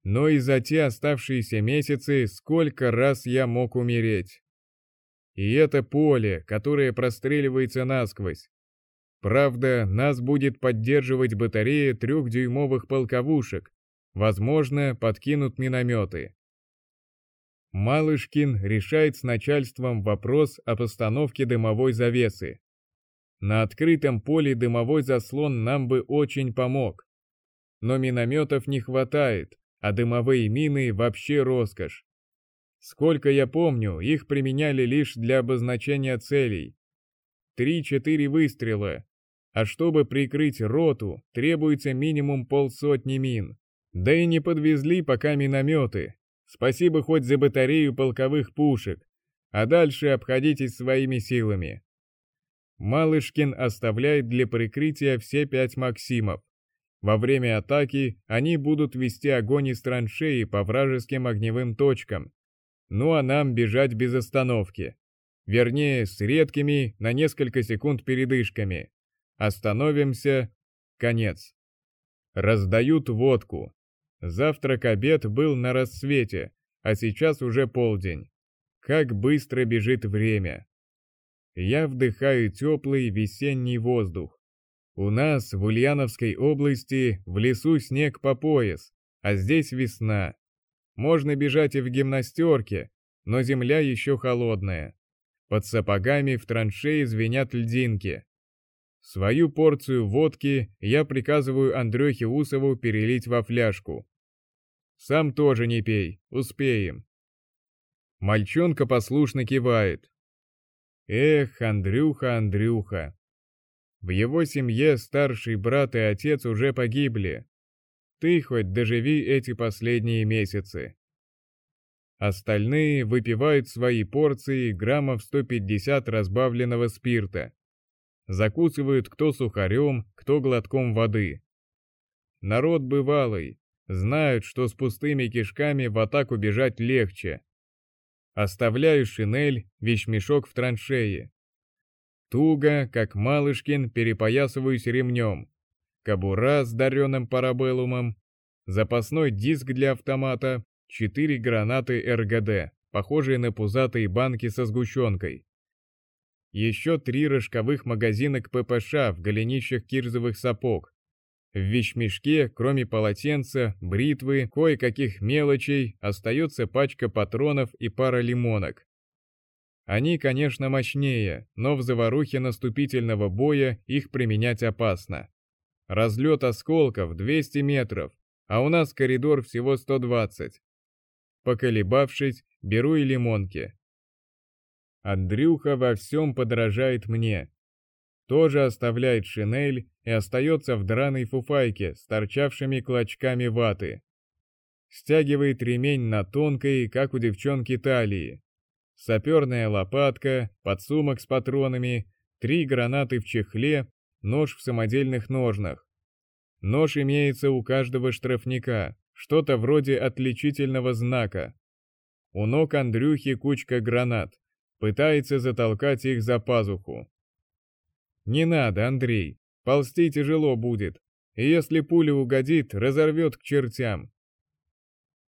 Но и за те оставшиеся месяцы сколько раз я мог умереть. И это поле, которое простреливается насквозь. Правда, нас будет поддерживать батарея трехдюймовых полковушек, возможно, подкинут минометы. Малышкин решает с начальством вопрос о постановке дымовой завесы. На открытом поле дымовой заслон нам бы очень помог. Но минометов не хватает, а дымовые мины вообще роскошь. Сколько я помню, их применяли лишь для обозначения целей. Три-четыре выстрела, а чтобы прикрыть роту, требуется минимум полсотни мин. Да и не подвезли пока минометы. Спасибо хоть за батарею полковых пушек, а дальше обходитесь своими силами. Малышкин оставляет для прикрытия все пять Максимов. Во время атаки они будут вести огонь из траншеи по вражеским огневым точкам. Ну а нам бежать без остановки. Вернее, с редкими на несколько секунд передышками. Остановимся. Конец. Раздают водку. Завтрак-обед был на рассвете, а сейчас уже полдень. Как быстро бежит время. Я вдыхаю теплый весенний воздух. У нас в Ульяновской области в лесу снег по пояс, а здесь весна. Можно бежать и в гимнастерке, но земля еще холодная. Под сапогами в траншеи звенят льдинки. Свою порцию водки я приказываю Андрюхе Усову перелить во фляжку. Сам тоже не пей, успеем. Мальчонка послушно кивает. Эх, Андрюха, Андрюха, в его семье старший брат и отец уже погибли. Ты хоть доживи эти последние месяцы. Остальные выпивают свои порции граммов 150 разбавленного спирта. Закусывают кто сухарем, кто глотком воды. Народ бывалый, знают, что с пустыми кишками в атаку бежать легче. Оставляю шинель, вещмешок в траншее. Туго, как Малышкин, перепоясываюсь ремнем. Кобура с дареным парабеллумом, запасной диск для автомата, четыре гранаты РГД, похожие на пузатые банки со сгущенкой. Еще три рожковых магазина к ППШ в голенищах кирзовых сапог. В вещмешке, кроме полотенца, бритвы, кое-каких мелочей, остается пачка патронов и пара лимонок. Они, конечно, мощнее, но в заварухе наступительного боя их применять опасно. Разлет осколков 200 метров, а у нас коридор всего 120. Поколебавшись, беру и лимонки. Андрюха во всем подражает мне. Тоже оставляет шинель и остается в драной фуфайке с торчавшими клочками ваты. Стягивает ремень на тонкой, как у девчонки талии. Саперная лопатка, подсумок с патронами, три гранаты в чехле, нож в самодельных ножнах. Нож имеется у каждого штрафника, что-то вроде отличительного знака. У ног Андрюхи кучка гранат. Пытается затолкать их за пазуху. Не надо, Андрей. Ползти тяжело будет. И если пуля угодит, разорвет к чертям.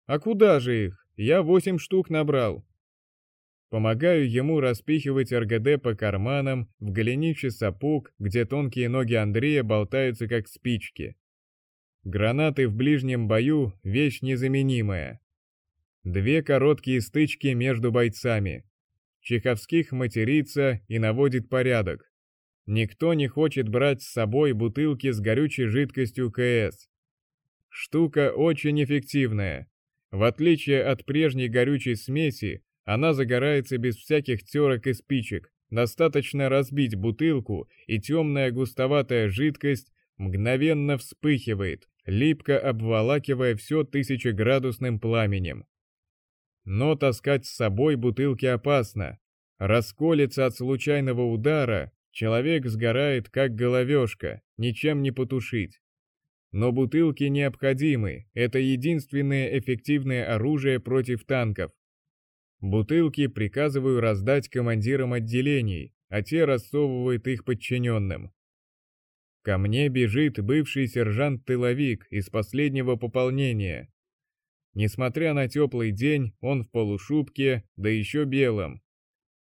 А куда же их? Я восемь штук набрал. Помогаю ему распихивать РГД по карманам, в голенище сапог, где тонкие ноги Андрея болтаются как спички. Гранаты в ближнем бою — вещь незаменимая. Две короткие стычки между бойцами. Чеховских матерится и наводит порядок. Никто не хочет брать с собой бутылки с горючей жидкостью КС. Штука очень эффективная. В отличие от прежней горючей смеси, она загорается без всяких терок и спичек. Достаточно разбить бутылку, и темная густоватая жидкость мгновенно вспыхивает, липко обволакивая все тысячеградусным пламенем. Но таскать с собой бутылки опасно. Расколется от случайного удара, человек сгорает как головешка, ничем не потушить. Но бутылки необходимы, это единственное эффективное оружие против танков. Бутылки приказываю раздать командирам отделений, а те рассовывают их подчиненным. Ко мне бежит бывший сержант-тыловик из последнего пополнения. Несмотря на теплый день, он в полушубке, да еще белом.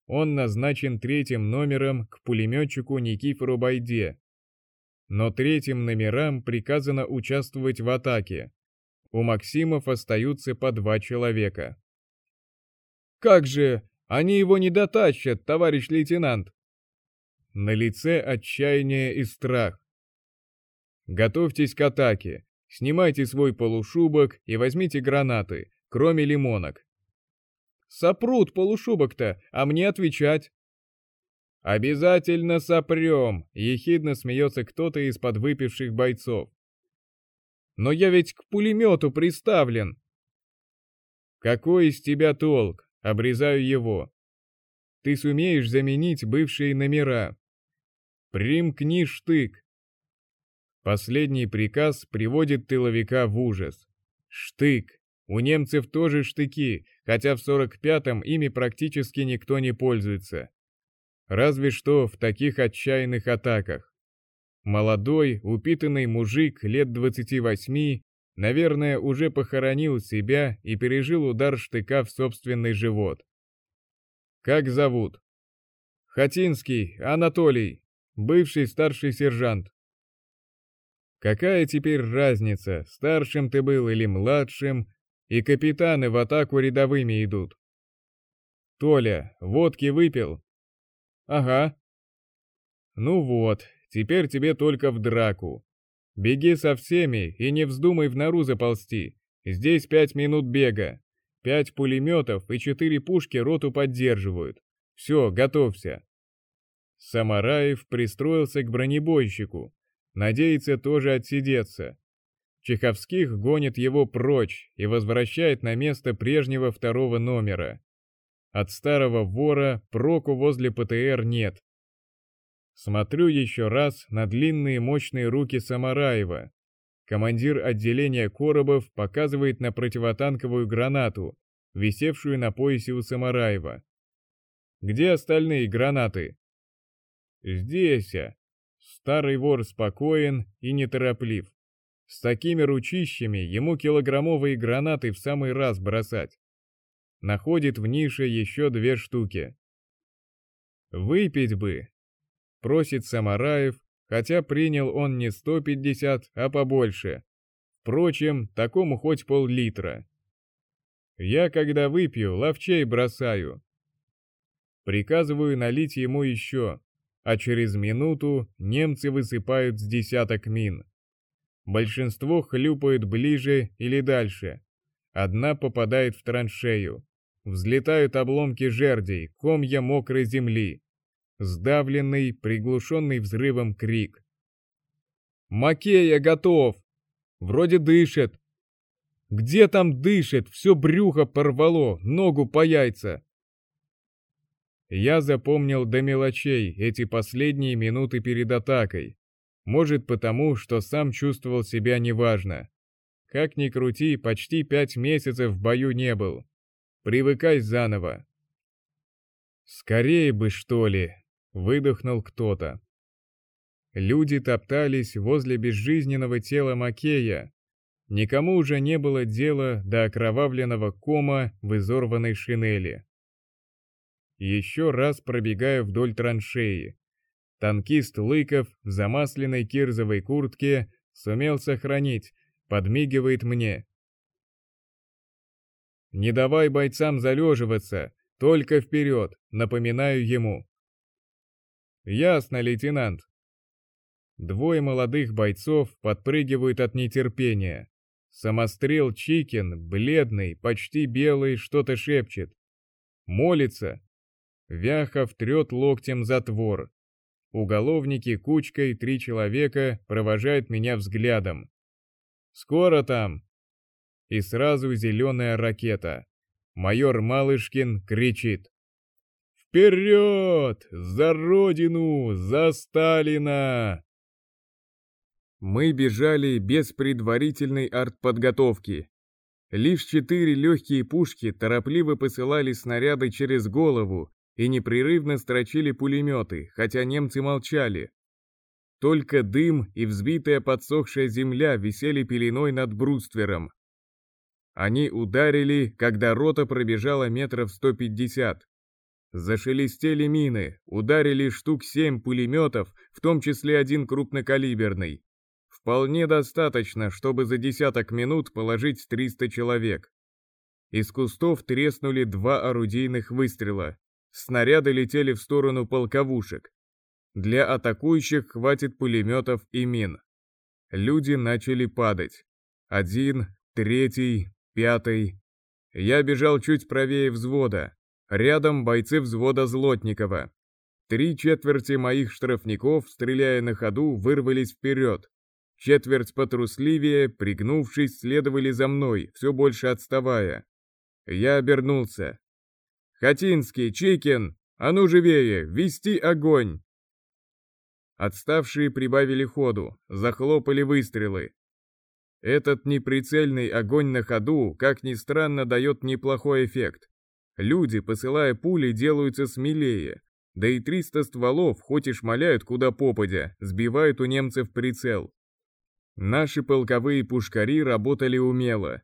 Он назначен третьим номером к пулеметчику Никифору Байде. Но третьим номерам приказано участвовать в атаке. У Максимов остаются по два человека. «Как же! Они его не дотащат, товарищ лейтенант!» На лице отчаяние и страх. Готовьтесь к атаке. Снимайте свой полушубок и возьмите гранаты, кроме лимонок. Сопрут полушубок-то, а мне отвечать. «Обязательно сопрем!» — ехидно смеется кто-то из подвыпивших бойцов. «Но я ведь к пулемету приставлен!» «Какой из тебя толк? Обрезаю его!» «Ты сумеешь заменить бывшие номера?» «Примкни штык, Последний приказ приводит тыловика в ужас. Штык. У немцев тоже штыки, хотя в 45-м ими практически никто не пользуется. Разве что в таких отчаянных атаках. Молодой, упитанный мужик лет 28, наверное, уже похоронил себя и пережил удар штыка в собственный живот. Как зовут? Хатинский, Анатолий, бывший старший сержант. Какая теперь разница, старшим ты был или младшим, и капитаны в атаку рядовыми идут. Толя, водки выпил? Ага. Ну вот, теперь тебе только в драку. Беги со всеми и не вздумай в нору заползти. Здесь пять минут бега. Пять пулеметов и четыре пушки роту поддерживают. Все, готовься. Самараев пристроился к бронебойщику, Надеется тоже отсидеться. Чеховских гонит его прочь и возвращает на место прежнего второго номера. От старого вора проку возле ПТР нет. Смотрю еще раз на длинные мощные руки Самараева. Командир отделения Коробов показывает на противотанковую гранату, висевшую на поясе у Самараева. «Где остальные гранаты?» «Здесь, а». Старый вор спокоен и нетороплив. С такими ручищами ему килограммовые гранаты в самый раз бросать. Находит в нише еще две штуки. «Выпить бы!» Просит Самараев, хотя принял он не 150, а побольше. Впрочем, такому хоть пол-литра. Я, когда выпью, ловчей бросаю. Приказываю налить ему еще, а через минуту немцы высыпают с десяток мин. Большинство хлюпают ближе или дальше. Одна попадает в траншею. Взлетают обломки жердей, комья мокрой земли. Сдавленный, приглушенный взрывом крик. «Макея готов! Вроде дышит, где там дышит? Все брюхо порвало, ногу по яйца. Я запомнил до мелочей эти последние минуты перед атакой. Может потому, что сам чувствовал себя неважно. Как ни крути, почти пять месяцев в бою не был. Привыкай заново. «Скорее бы, что ли!» — выдохнул кто-то. Люди топтались возле безжизненного тела Макея, Никому уже не было дела до окровавленного кома в изорванной шинели. Еще раз пробегаю вдоль траншеи. Танкист Лыков в замасленной кирзовой куртке сумел сохранить, подмигивает мне. «Не давай бойцам залеживаться, только вперед», напоминаю ему. «Ясно, лейтенант». Двое молодых бойцов подпрыгивают от нетерпения. Самострел Чикин, бледный, почти белый, что-то шепчет. Молится. Вяхов трет локтем затвор. Уголовники кучкой, три человека, провожают меня взглядом. «Скоро там!» И сразу зеленая ракета. Майор Малышкин кричит. «Вперед! За Родину! За Сталина!» Мы бежали без предварительной артподготовки. Лишь четыре легкие пушки торопливо посылали снаряды через голову и непрерывно строчили пулеметы, хотя немцы молчали. Только дым и взбитая подсохшая земля висели пеленой над бруствером. Они ударили, когда рота пробежала метров 150. Зашелестели мины, ударили штук семь пулеметов, в том числе один крупнокалиберный. Вполне достаточно, чтобы за десяток минут положить 300 человек. Из кустов треснули два орудийных выстрела. Снаряды летели в сторону полковушек. Для атакующих хватит пулеметов и мин. Люди начали падать. Один, третий, пятый. Я бежал чуть правее взвода. Рядом бойцы взвода Злотникова. Три четверти моих штрафников, стреляя на ходу, вырвались вперед. Четверть потрусливее, пригнувшись, следовали за мной, все больше отставая. Я обернулся. «Хатинский, Чикин, а ну живее, вести огонь!» Отставшие прибавили ходу, захлопали выстрелы. Этот неприцельный огонь на ходу, как ни странно, дает неплохой эффект. Люди, посылая пули, делаются смелее. Да и 300 стволов, хоть и шмаляют куда попадя, сбивают у немцев прицел. Наши полковые пушкари работали умело.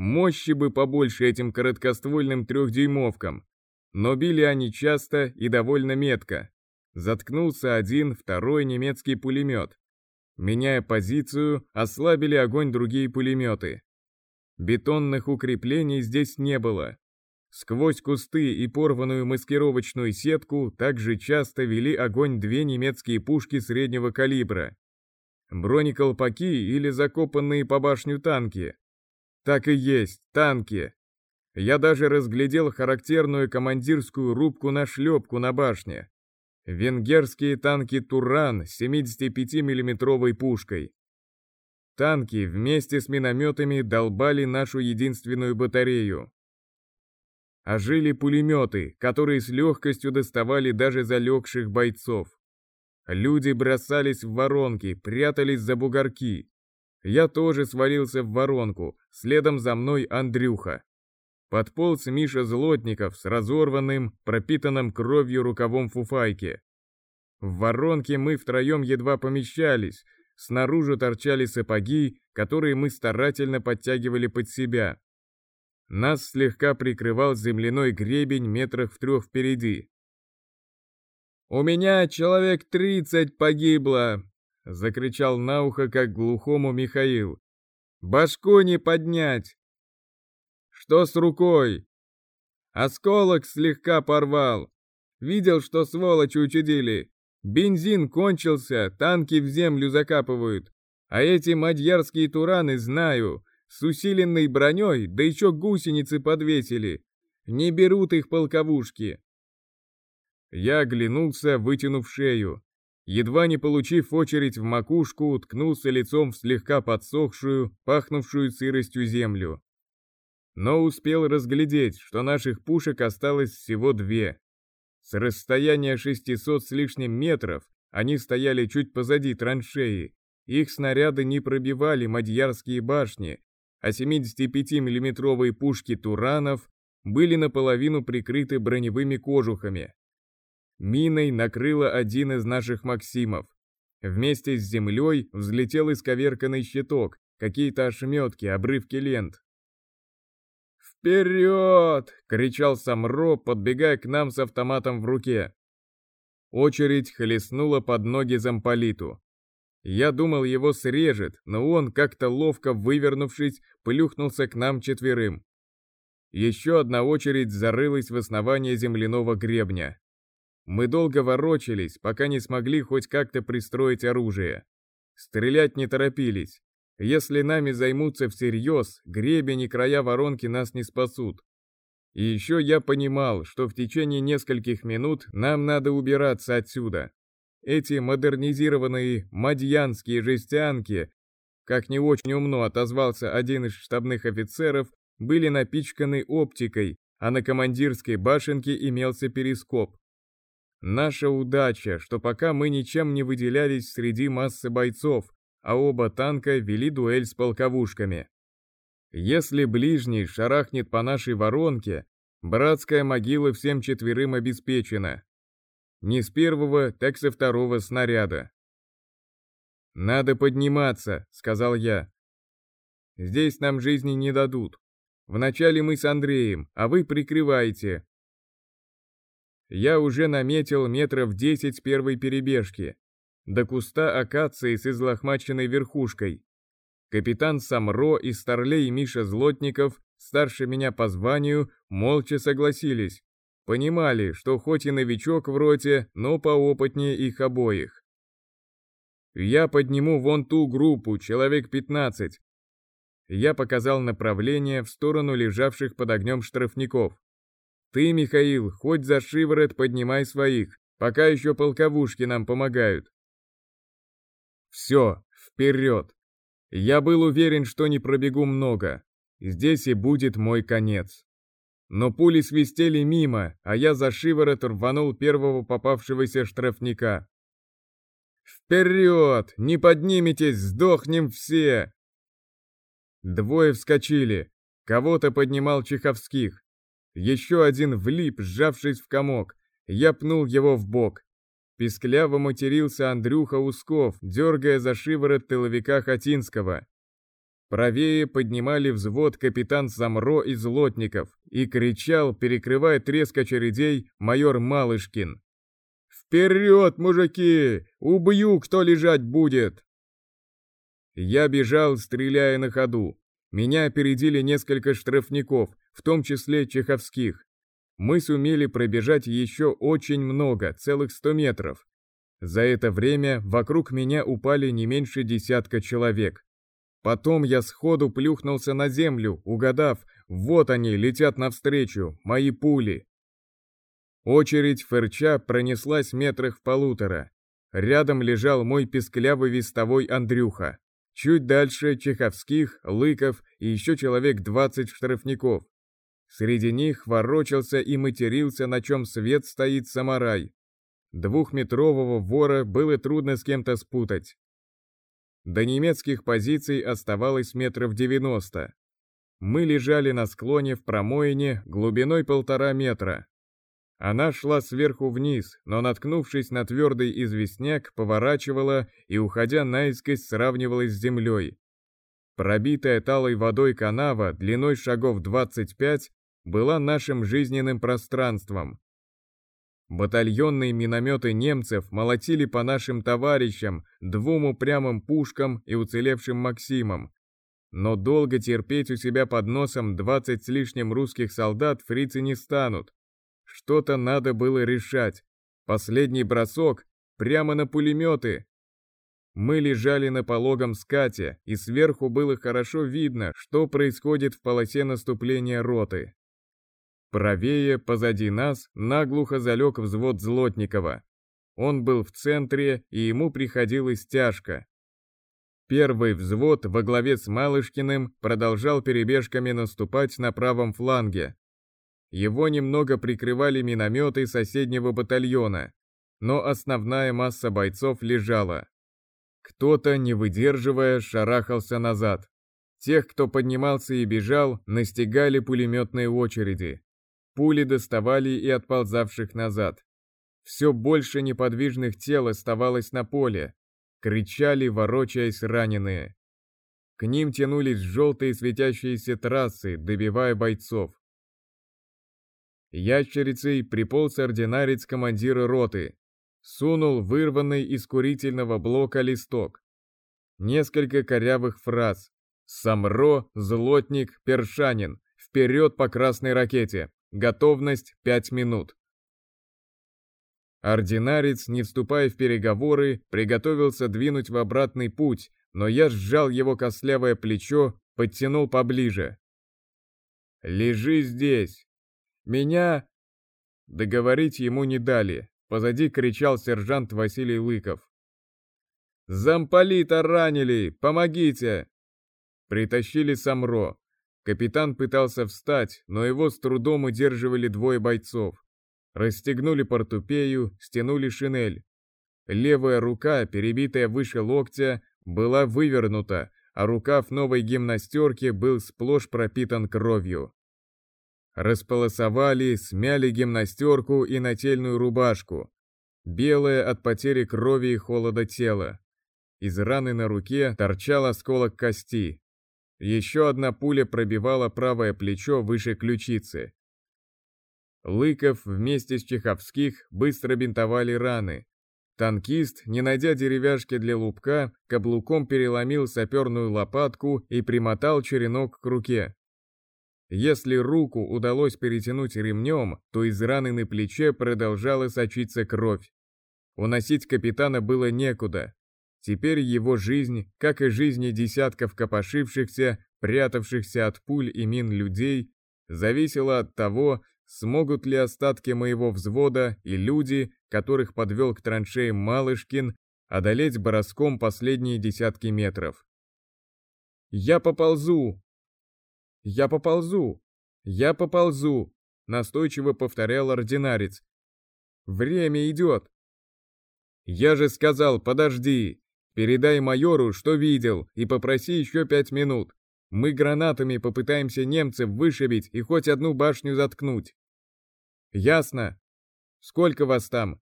Мощи бы побольше этим короткоствольным трехдюймовкам. Но били они часто и довольно метко. Заткнулся один, второй немецкий пулемет. Меняя позицию, ослабили огонь другие пулеметы. Бетонных укреплений здесь не было. Сквозь кусты и порванную маскировочную сетку также часто вели огонь две немецкие пушки среднего калибра, Бронеколпаки или закопанные по башню танки? Так и есть, танки. Я даже разглядел характерную командирскую рубку на шлепку на башне. Венгерские танки «Туран» с 75 миллиметровой пушкой. Танки вместе с минометами долбали нашу единственную батарею. Ожили пулеметы, которые с легкостью доставали даже залегших бойцов. Люди бросались в воронки, прятались за бугорки. Я тоже свалился в воронку, следом за мной Андрюха. Подполз Миша Злотников с разорванным, пропитанным кровью рукавом фуфайки. В воронке мы втроем едва помещались, снаружи торчали сапоги, которые мы старательно подтягивали под себя. Нас слегка прикрывал земляной гребень метрах в трех впереди. «У меня человек тридцать погибло!» — закричал на ухо, как глухому Михаил. «Башку не поднять!» «Что с рукой?» «Осколок слегка порвал. Видел, что сволочи учудили. Бензин кончился, танки в землю закапывают. А эти мадьярские тураны знаю, с усиленной броней, да еще гусеницы подвесили. Не берут их полковушки. Я оглянулся, вытянув шею. Едва не получив очередь в макушку, уткнулся лицом в слегка подсохшую, пахнувшую сыростью землю. Но успел разглядеть, что наших пушек осталось всего две. С расстояния 600 с лишним метров они стояли чуть позади траншеи. Их снаряды не пробивали мадьярские башни, а 75 миллиметровые пушки «Туранов» были наполовину прикрыты броневыми кожухами. Миной накрыло один из наших «Максимов». Вместе с землей взлетел исковерканный щиток, какие-то ошметки, обрывки лент. «Вперед!» — кричал Самро, подбегая к нам с автоматом в руке. Очередь хлестнула под ноги замполиту. Я думал, его срежет, но он, как-то ловко вывернувшись, плюхнулся к нам четверым. Еще одна очередь зарылась в основание земляного гребня. Мы долго ворочались, пока не смогли хоть как-то пристроить оружие. Стрелять не торопились. Если нами займутся всерьез, гребень и края воронки нас не спасут. И еще я понимал, что в течение нескольких минут нам надо убираться отсюда. Эти модернизированные мадьянские жестянки, как не очень умно отозвался один из штабных офицеров, были напичканы оптикой, а на командирской башенке имелся перископ. Наша удача, что пока мы ничем не выделялись среди массы бойцов, а оба танка вели дуэль с полковушками. Если ближний шарахнет по нашей воронке, братская могила всем четверым обеспечена. Не с первого, так со второго снаряда. «Надо подниматься», — сказал я. «Здесь нам жизни не дадут. Вначале мы с Андреем, а вы прикрываете, я уже наметил метров десять первой перебежки. До куста акации с излохмаченной верхушкой. Капитан Самро и старлей Миша Злотников, старше меня по званию, молча согласились. Понимали, что хоть и новичок в роте, но поопытнее их обоих. Я подниму вон ту группу, человек 15. Я показал направление в сторону лежавших под огнем штрафников. Ты, Михаил, хоть за шиворот поднимай своих, пока еще полковушки нам помогают. Все, вперед. Я был уверен, что не пробегу много. Здесь и будет мой конец. Но пули свистели мимо, а я за шиворот рванул первого попавшегося штрафника. «Вперед! Не подниметесь, сдохнем все!» Двое вскочили. Кого-то поднимал Чеховских. Еще один влип, сжавшись в комок. Я пнул его в бок. Пискляво матерился Андрюха Усков, дергая за шиворот тыловика Хатинского. Правее поднимали взвод капитан Замро из Лотников и кричал, перекрывая треск очередей, майор Малышкин. «Вперед, мужики! Убью, кто лежать будет!» Я бежал, стреляя на ходу. Меня опередили несколько штрафников, в том числе чеховских. Мы сумели пробежать еще очень много, целых сто метров. За это время вокруг меня упали не меньше десятка человек. Потом я сходу плюхнулся на землю, угадав, вот они летят навстречу, мои пули. Очередь фырча пронеслась метрах в полутора. Рядом лежал мой песклявый вестовой Андрюха. Чуть дальше Чеховских, Лыков и еще человек 20 штрафников. Среди них ворочался и матерился, на чем свет стоит самарай. Двухметрового вора было трудно с кем-то спутать. До немецких позиций оставалось метров 90. Мы лежали на склоне в промоине глубиной полтора метра. Она шла сверху вниз, но, наткнувшись на твердый известняк, поворачивала и, уходя наискось, сравнивалась с землей. Пробитая талой водой канава длиной шагов 25 была нашим жизненным пространством. Батальонные минометы немцев молотили по нашим товарищам, двум упрямым пушкам и уцелевшим Максимам. Но долго терпеть у себя под носом 20 с лишним русских солдат фрицы не станут. Что-то надо было решать. Последний бросок прямо на пулеметы. Мы лежали на пологом скате, и сверху было хорошо видно, что происходит в полосе наступления роты. Правее, позади нас, наглухо залег взвод Злотникова. Он был в центре, и ему приходилось тяжко. Первый взвод во главе с Малышкиным продолжал перебежками наступать на правом фланге, его немного прикрывали минометы соседнего батальона, но основная масса бойцов лежала. Кто-то, не выдерживая, шарахался назад. Тех, кто поднимался и бежал, настигали пулеметные очереди. Пули доставали и отползавших назад. Все больше неподвижных тел оставалось на поле. Кричали, ворочаясь раненые. К ним тянулись желтые светящиеся трассы, добивая бойцов. Ящерицей приполз ординарец командира роты. Сунул вырванный из курительного блока листок. Несколько корявых фраз. «Самро, злотник, першанин. Вперед по красной ракете. Готовность пять минут». Ординарец, не вступая в переговоры, приготовился двинуть в обратный путь, но я сжал его костлявое плечо, подтянул поближе. «Лежи здесь, меня...» Договорить ему не дали. Позади кричал сержант Василий Лыков. «Замполита ранили! Помогите!» Притащили Самро. Капитан пытался встать, но его с трудом удерживали двое бойцов. Расстегнули портупею, стянули шинель. Левая рука, перебитая выше локтя, была вывернута, а рукав новой гимнастерки был сплошь пропитан кровью. Располосовали, смяли гимнастерку и нательную рубашку. Белое от потери крови и холода тело. Из раны на руке торчал осколок кости. Еще одна пуля пробивала правое плечо выше ключицы. Лыков вместе с Чеховских быстро бинтовали раны. Танкист, не найдя деревяшки для лупка, каблуком переломил саперную лопатку и примотал черенок к руке. Если руку удалось перетянуть ремнем, то из раны на плече продолжала сочиться кровь. Уносить капитана было некуда. Теперь его жизнь, как и жизни десятков копошившихся, прятавшихся от пуль и мин людей, зависела от того, смогут ли остатки моего взвода и люди, которых подвел к траншеям Малышкин, одолеть бороском последние десятки метров. «Я поползу!» «Я поползу! Я поползу!» — настойчиво повторял ординарец. «Время идет!» «Я же сказал, подожди! Передай майору, что видел, и попроси еще пять минут. Мы гранатами попытаемся немцев вышибить и хоть одну башню заткнуть». «Ясно. Сколько вас там?»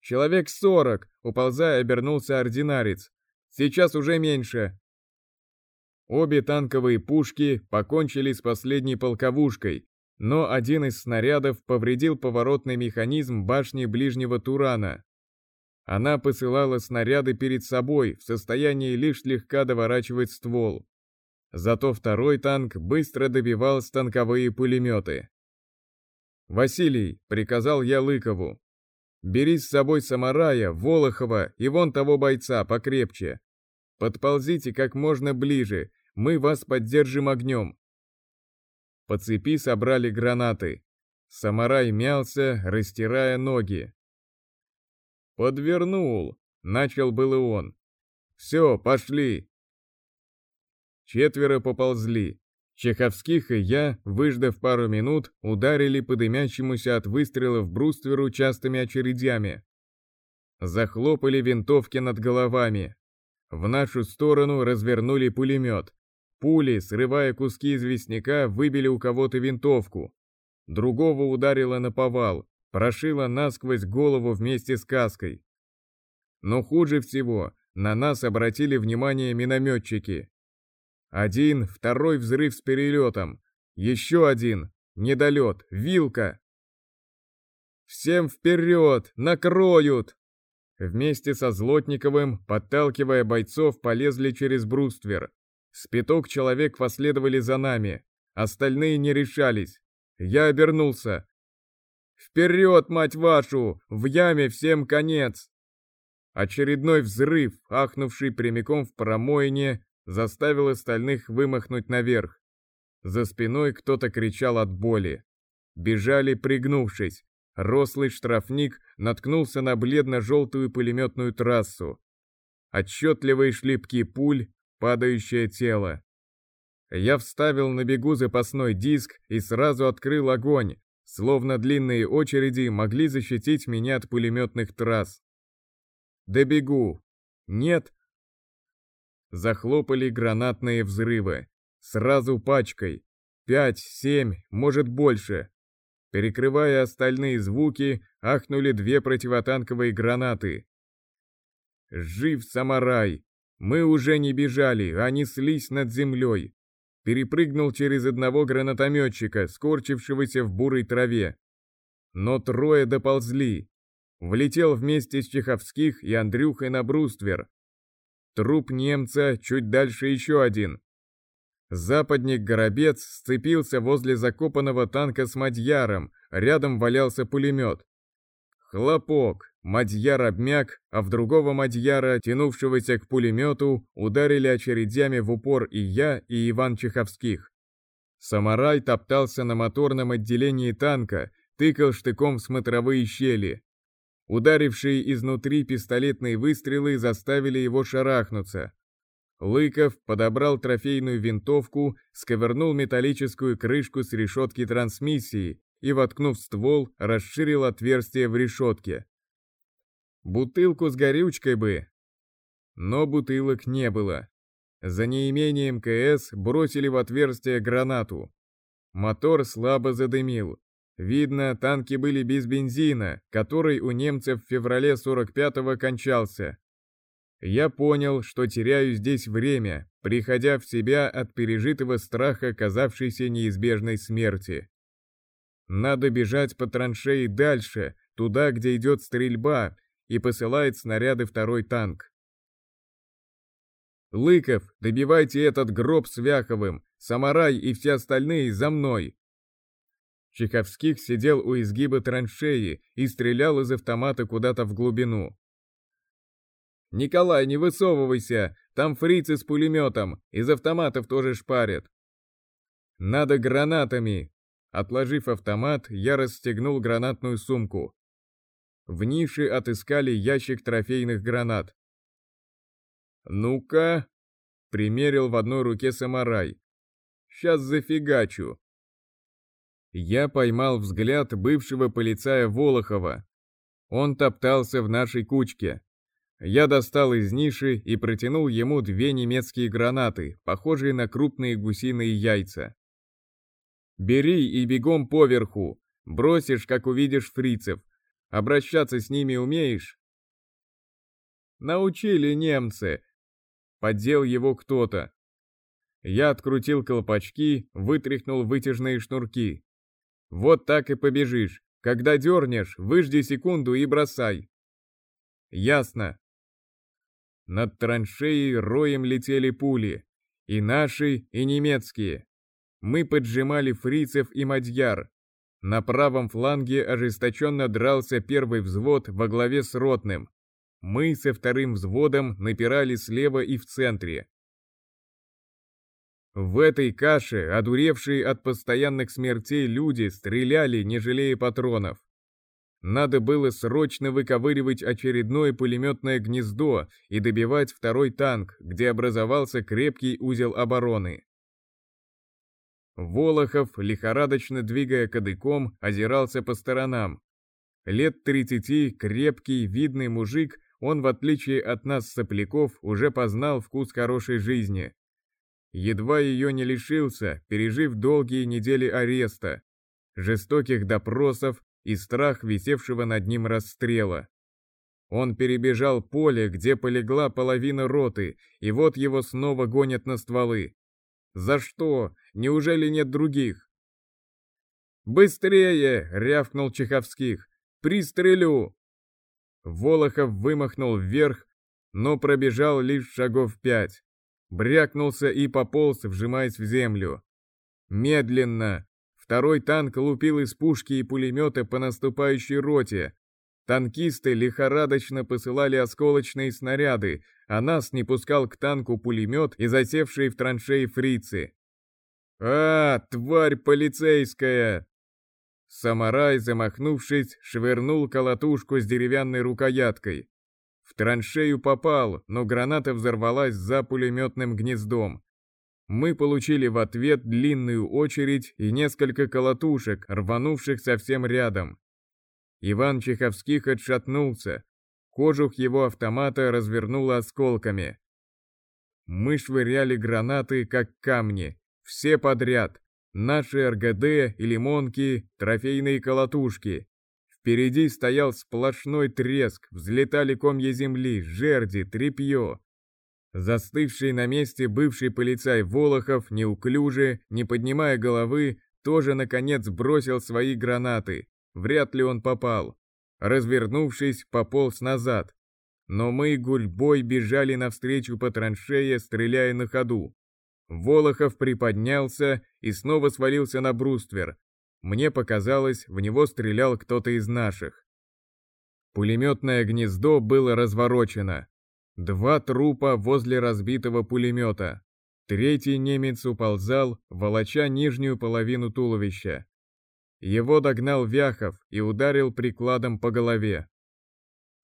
«Человек сорок», — уползая, обернулся ординарец. «Сейчас уже меньше. Обе танковые пушки покончили с последней полковушкой, но один из снарядов повредил поворотный механизм башни ближнего Турана. Она посылала снаряды перед собой в состоянии лишь слегка доворачивать ствол. Зато второй танк быстро добивал станковые пулеметы. «Василий», — приказал я Лыкову, — «бери с собой Самарая, Волохова и вон того бойца покрепче. Подползите как можно ближе, мы вас поддержим огнем. По цепи собрали гранаты. Самарай мялся, растирая ноги. «Подвернул!» — начал было он. «Все, пошли!» четверо поползли. Чеховских и я, выждав пару минут, ударили по дымящемуся от выстрелов брустверу частыми очередями. Захлопали винтовки над головами. В нашу сторону развернули пулемет. Пули, срывая куски известняка, выбили у кого-то винтовку. Другого ударило на повал, прошило насквозь голову вместе с каской. Но хуже всего, на нас обратили внимание минометчики. Один, второй взрыв с перелетом. Еще один, недолет, вилка. «Всем вперед! Накроют!» Вместе со Злотниковым, подталкивая бойцов, полезли через бруствер. Спиток человек последовали за нами. Остальные не решались. Я обернулся. «Вперед, мать вашу! В яме всем конец!» Очередной взрыв, ахнувший прямиком в промоине, заставил остальных вымахнуть наверх. За спиной кто-то кричал от боли. Бежали, пригнувшись. Рослый штрафник наткнулся на бледно-желтую пулеметную трассу. Отчетливые шлепки пуль, падающее тело. Я вставил на бегу запасной диск и сразу открыл огонь, словно длинные очереди могли защитить меня от пулеметных трасс. Добегу. Нет, захлопали гранатные взрывы. Сразу пачкой. Пять, семь, может больше. Перекрывая остальные звуки, ахнули две противотанковые гранаты. Жив самарай! Мы уже не бежали, а неслись над землей. Перепрыгнул через одного гранатометчика, скорчившегося в бурой траве. Но трое доползли. Влетел вместе с Чеховских и Андрюхой на бруствер, Труп немца, чуть дальше еще один. Западник-горобец сцепился возле закопанного танка с Мадьяром, рядом валялся пулемет. Хлопок, Мадьяр обмяк, а в другого Мадьяра, тянувшегося к пулемету, ударили очередями в упор и я, и Иван Чеховских. Самарай топтался на моторном отделении танка, тыкал штыком в смотровые щели. Ударившие изнутри пистолетные выстрелы заставили его шарахнуться. Лыков подобрал трофейную винтовку, сковырнул металлическую крышку с решетки трансмиссии и, воткнув ствол, расширил отверстие в решетке. Бутылку с горючкой бы. Но бутылок не было. За неимением КС бросили в отверстие гранату. Мотор слабо задымил. Видно, танки были без бензина, который у немцев в феврале 45-го кончался. Я понял, что теряю здесь время, приходя в себя от пережитого страха казавшейся неизбежной смерти. Надо бежать по траншеи дальше, туда, где идет стрельба, и посылает снаряды второй танк. «Лыков, добивайте этот гроб с Вяховым, Самарай и все остальные за мной!» Чайковских сидел у изгиба траншеи и стрелял из автомата куда-то в глубину. «Николай, не высовывайся! Там фрицы с пулеметом, из автоматов тоже шпарят!» «Надо гранатами!» Отложив автомат, я расстегнул гранатную сумку. В нише отыскали ящик трофейных гранат. «Ну-ка!» — примерил в одной руке самарай. «Сейчас зафигачу!» Я поймал взгляд бывшего полицая Волохова. Он топтался в нашей кучке. Я достал из ниши и протянул ему две немецкие гранаты, похожие на крупные гусиные яйца. «Бери и бегом поверху, бросишь, как увидишь фрицев. Обращаться с ними умеешь?» «Научили немцы!» Поддел его кто-то. Я открутил колпачки, вытряхнул вытяжные шнурки. Вот так и побежишь. Когда дернешь, выжди секунду и бросай. Ясно. Над траншеей роем летели пули. И наши, и немецкие. Мы поджимали фрицев и мадьяр. На правом фланге ожесточенно дрался первый взвод во главе с ротным. Мы со вторым взводом напирали слева и в центре. В этой каше одуревшие от постоянных смертей люди стреляли, не жалея патронов. Надо было срочно выковыривать очередное пулеметное гнездо и добивать второй танк, где образовался крепкий узел обороны. Волохов, лихорадочно двигая кадыком, озирался по сторонам. Лет тридцати, крепкий, видный мужик, он, в отличие от нас, сопляков, уже познал вкус хорошей жизни. Едва ее не лишился, пережив долгие недели ареста, жестоких допросов и страх висевшего над ним расстрела. Он перебежал поле, где полегла половина роты, и вот его снова гонят на стволы. За что? Неужели нет других? «Быстрее!» — рявкнул Чеховских. «Пристрелю!» Волохов вымахнул вверх, но пробежал лишь шагов пять. Брякнулся и пополз, вжимаясь в землю. Медленно, Второй танк лупил из пушки и пулемета по наступающей роте. Танкисты лихорадочно посылали осколочные снаряды, а нас не пускал к танку пулемет и засевшие в траншеи фрицы. «А, тварь полицейская!» Самарай, замахнувшись, швырнул колотушку с деревянной рукояткой. В траншею попал, но граната взорвалась за пулеметным гнездом. Мы получили в ответ длинную очередь и несколько колотушек, рванувших совсем рядом. Иван Чеховских отшатнулся. Кожух его автомата развернуло осколками. Мы швыряли гранаты, как камни, все подряд. Наши РГД и лимонки, трофейные колотушки. Впереди стоял сплошной треск, взлетали комья земли, жерди, тряпье. Застывший на месте бывший полицай Волохов, неуклюже, не поднимая головы, тоже, наконец, бросил свои гранаты. Вряд ли он попал. Развернувшись, пополз назад. Но мы гульбой бежали навстречу по траншее, стреляя на ходу. Волохов приподнялся и снова свалился на бруствер. Мне показалось, в него стрелял кто-то из наших. Пулеметное гнездо было разворочено. Два трупа возле разбитого пулемета. Третий немец уползал, волоча нижнюю половину туловища. Его догнал Вяхов и ударил прикладом по голове.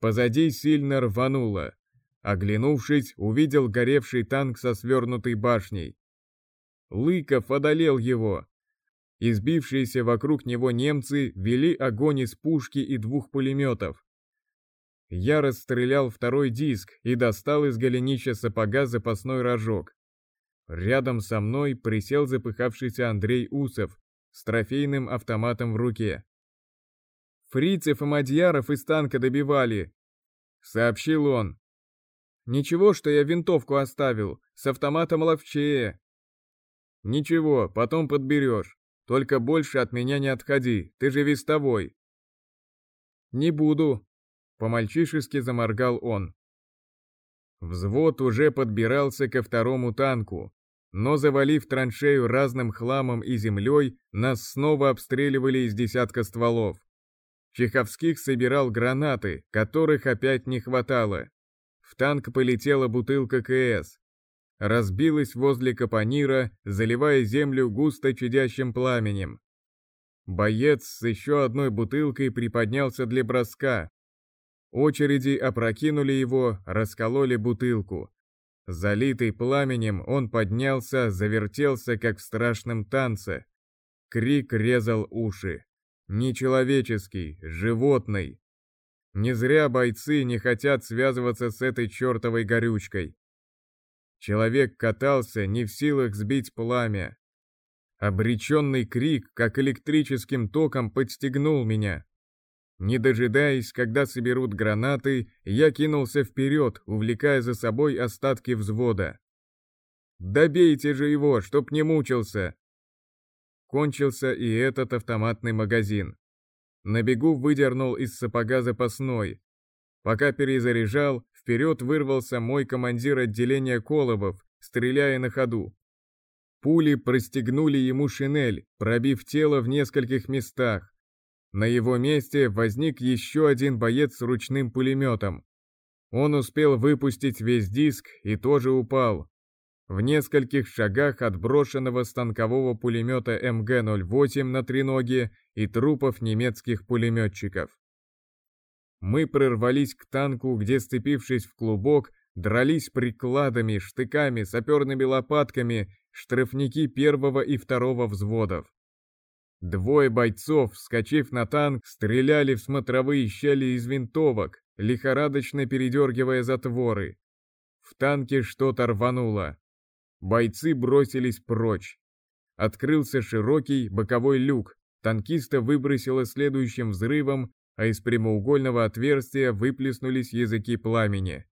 Позади сильно рвануло. Оглянувшись, увидел горевший танк со свернутой башней. Лыков одолел его. Избившиеся вокруг него немцы вели огонь из пушки и двух пулеметов. Я расстрелял второй диск и достал из голенища сапога запасной рожок. Рядом со мной присел запыхавшийся Андрей Усов с трофейным автоматом в руке. «Фрицев и Мадьяров из танка добивали», — сообщил он. «Ничего, что я винтовку оставил, с автоматом ловчее». «Ничего, потом подберешь. Только больше от меня не отходи, ты же вестовой». «Не буду», по-мальчишески заморгал он. Взвод уже подбирался ко второму танку, но завалив траншею разным хламом и землей, нас снова обстреливали из десятка стволов. Чеховских собирал гранаты, которых опять не хватало. В танк полетела бутылка КС. Разбилась возле капонира, заливая землю густо чадящим пламенем. Боец с еще одной бутылкой приподнялся для броска, Очереди опрокинули его, раскололи бутылку. Залитый пламенем, он поднялся, завертелся, как в страшном танце. Крик резал уши. Нечеловеческий, животный. Не зря бойцы не хотят связываться с этой чертовой горючкой. Человек катался, не в силах сбить пламя. Обреченный крик, как электрическим током, подстегнул меня. Не дожидаясь, когда соберут гранаты, я кинулся вперед, увлекая за собой остатки взвода. «Добейте же его, чтоб не мучился!» Кончился и этот автоматный магазин. На бегу выдернул из сапога запасной. Пока перезаряжал, вперед вырвался мой командир отделения Колобов, стреляя на ходу. Пули простегнули ему шинель, пробив тело в нескольких местах. На его месте возник еще один боец с ручным пулеметом. Он успел выпустить весь диск и тоже упал. В нескольких шагах от брошенного станкового пулемета МГ-08 на треноге и трупов немецких пулеметчиков. Мы прорвались к танку, где, сцепившись в клубок, дрались прикладами, штыками, саперными лопатками штрафники первого и второго взводов. Двое бойцов, вскочив на танк, стреляли в смотровые щели из винтовок, лихорадочно передергивая затворы. В танке что-то рвануло. Бойцы бросились прочь. Открылся широкий боковой люк, танкиста выбросило следующим взрывом, а из прямоугольного отверстия выплеснулись языки пламени.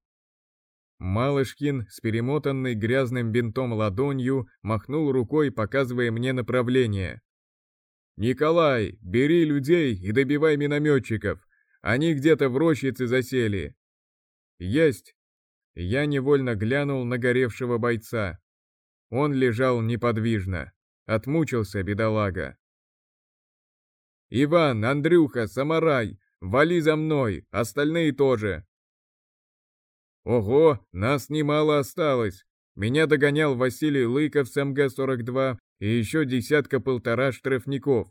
Малышкин с перемотанной грязным бинтом ладонью махнул рукой, показывая мне направление. «Николай, бери людей и добивай минометчиков. Они где-то в рощице засели». «Есть!» Я невольно глянул на горевшего бойца. Он лежал неподвижно. Отмучился бедолага. «Иван, Андрюха, Самарай, вали за мной, остальные тоже!» Ого, нас немало осталось. Меня догонял Василий Лыков с МГ-42 и еще десятка-полтора штрафников.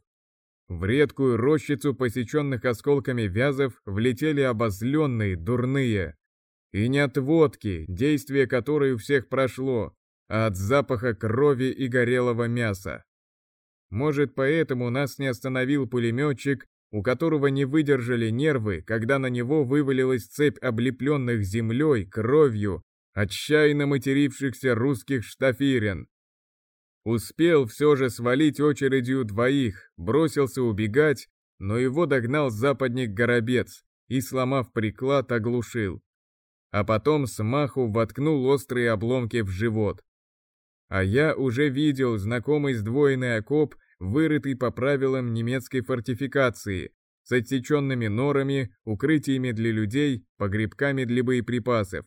В редкую рощицу посеченных осколками вязов влетели обозленные, дурные. И не от водки, действие которой у всех прошло, а от запаха крови и горелого мяса. Может, поэтому нас не остановил пулеметчик, у которого не выдержали нервы, когда на него вывалилась цепь облепленных землей, кровью, отчаянно матерившихся русских штафирен. Успел все же свалить очередью двоих, бросился убегать, но его догнал западник Горобец и, сломав приклад, оглушил. А потом смаху воткнул острые обломки в живот. А я уже видел знакомый сдвоенный окоп вырытый по правилам немецкой фортификации, с отсеченными норами, укрытиями для людей, погребками для боеприпасов.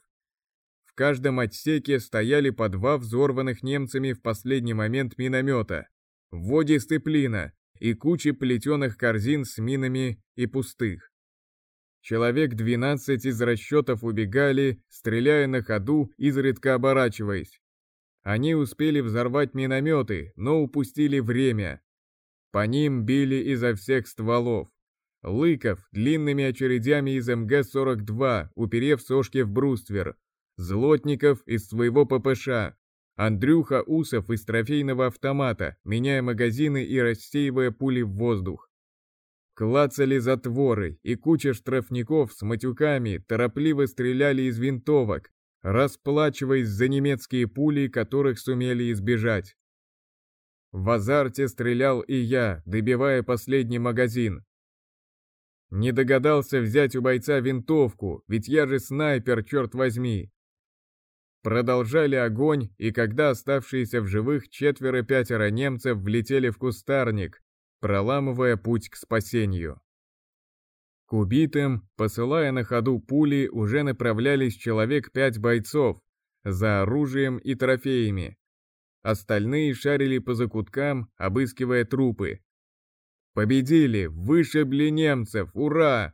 Каждом отсеке стояли по два взорванных немцами в последний момент миномета, в воде сцеплина и кучи плетеных корзин с минами и пустых. Человек 12 из расчетов убегали, стреляя на ходу, изредка оборачиваясь. Они успели взорвать минометы, но упустили время. По ним били изо всех стволов. Лыков длинными очередями из МГ-42, уперев сошки в бруствер. Злотников из своего ППШ. Андрюха Усов из трофейного автомата, меняя магазины и рассеивая пули в воздух. Клацали затворы, и куча штрафников с матюками торопливо стреляли из винтовок, расплачиваясь за немецкие пули, которых сумели избежать. В азарте стрелял и я, добивая последний магазин. Не догадался взять у бойца винтовку, ведь я же снайпер, черт возьми. Продолжали огонь, и когда оставшиеся в живых четверо-пятеро немцев влетели в кустарник, проламывая путь к спасению. К убитым, посылая на ходу пули, уже направлялись человек пять бойцов, за оружием и трофеями. Остальные шарили по закуткам, обыскивая трупы. Победили, вышибли немцев, ура!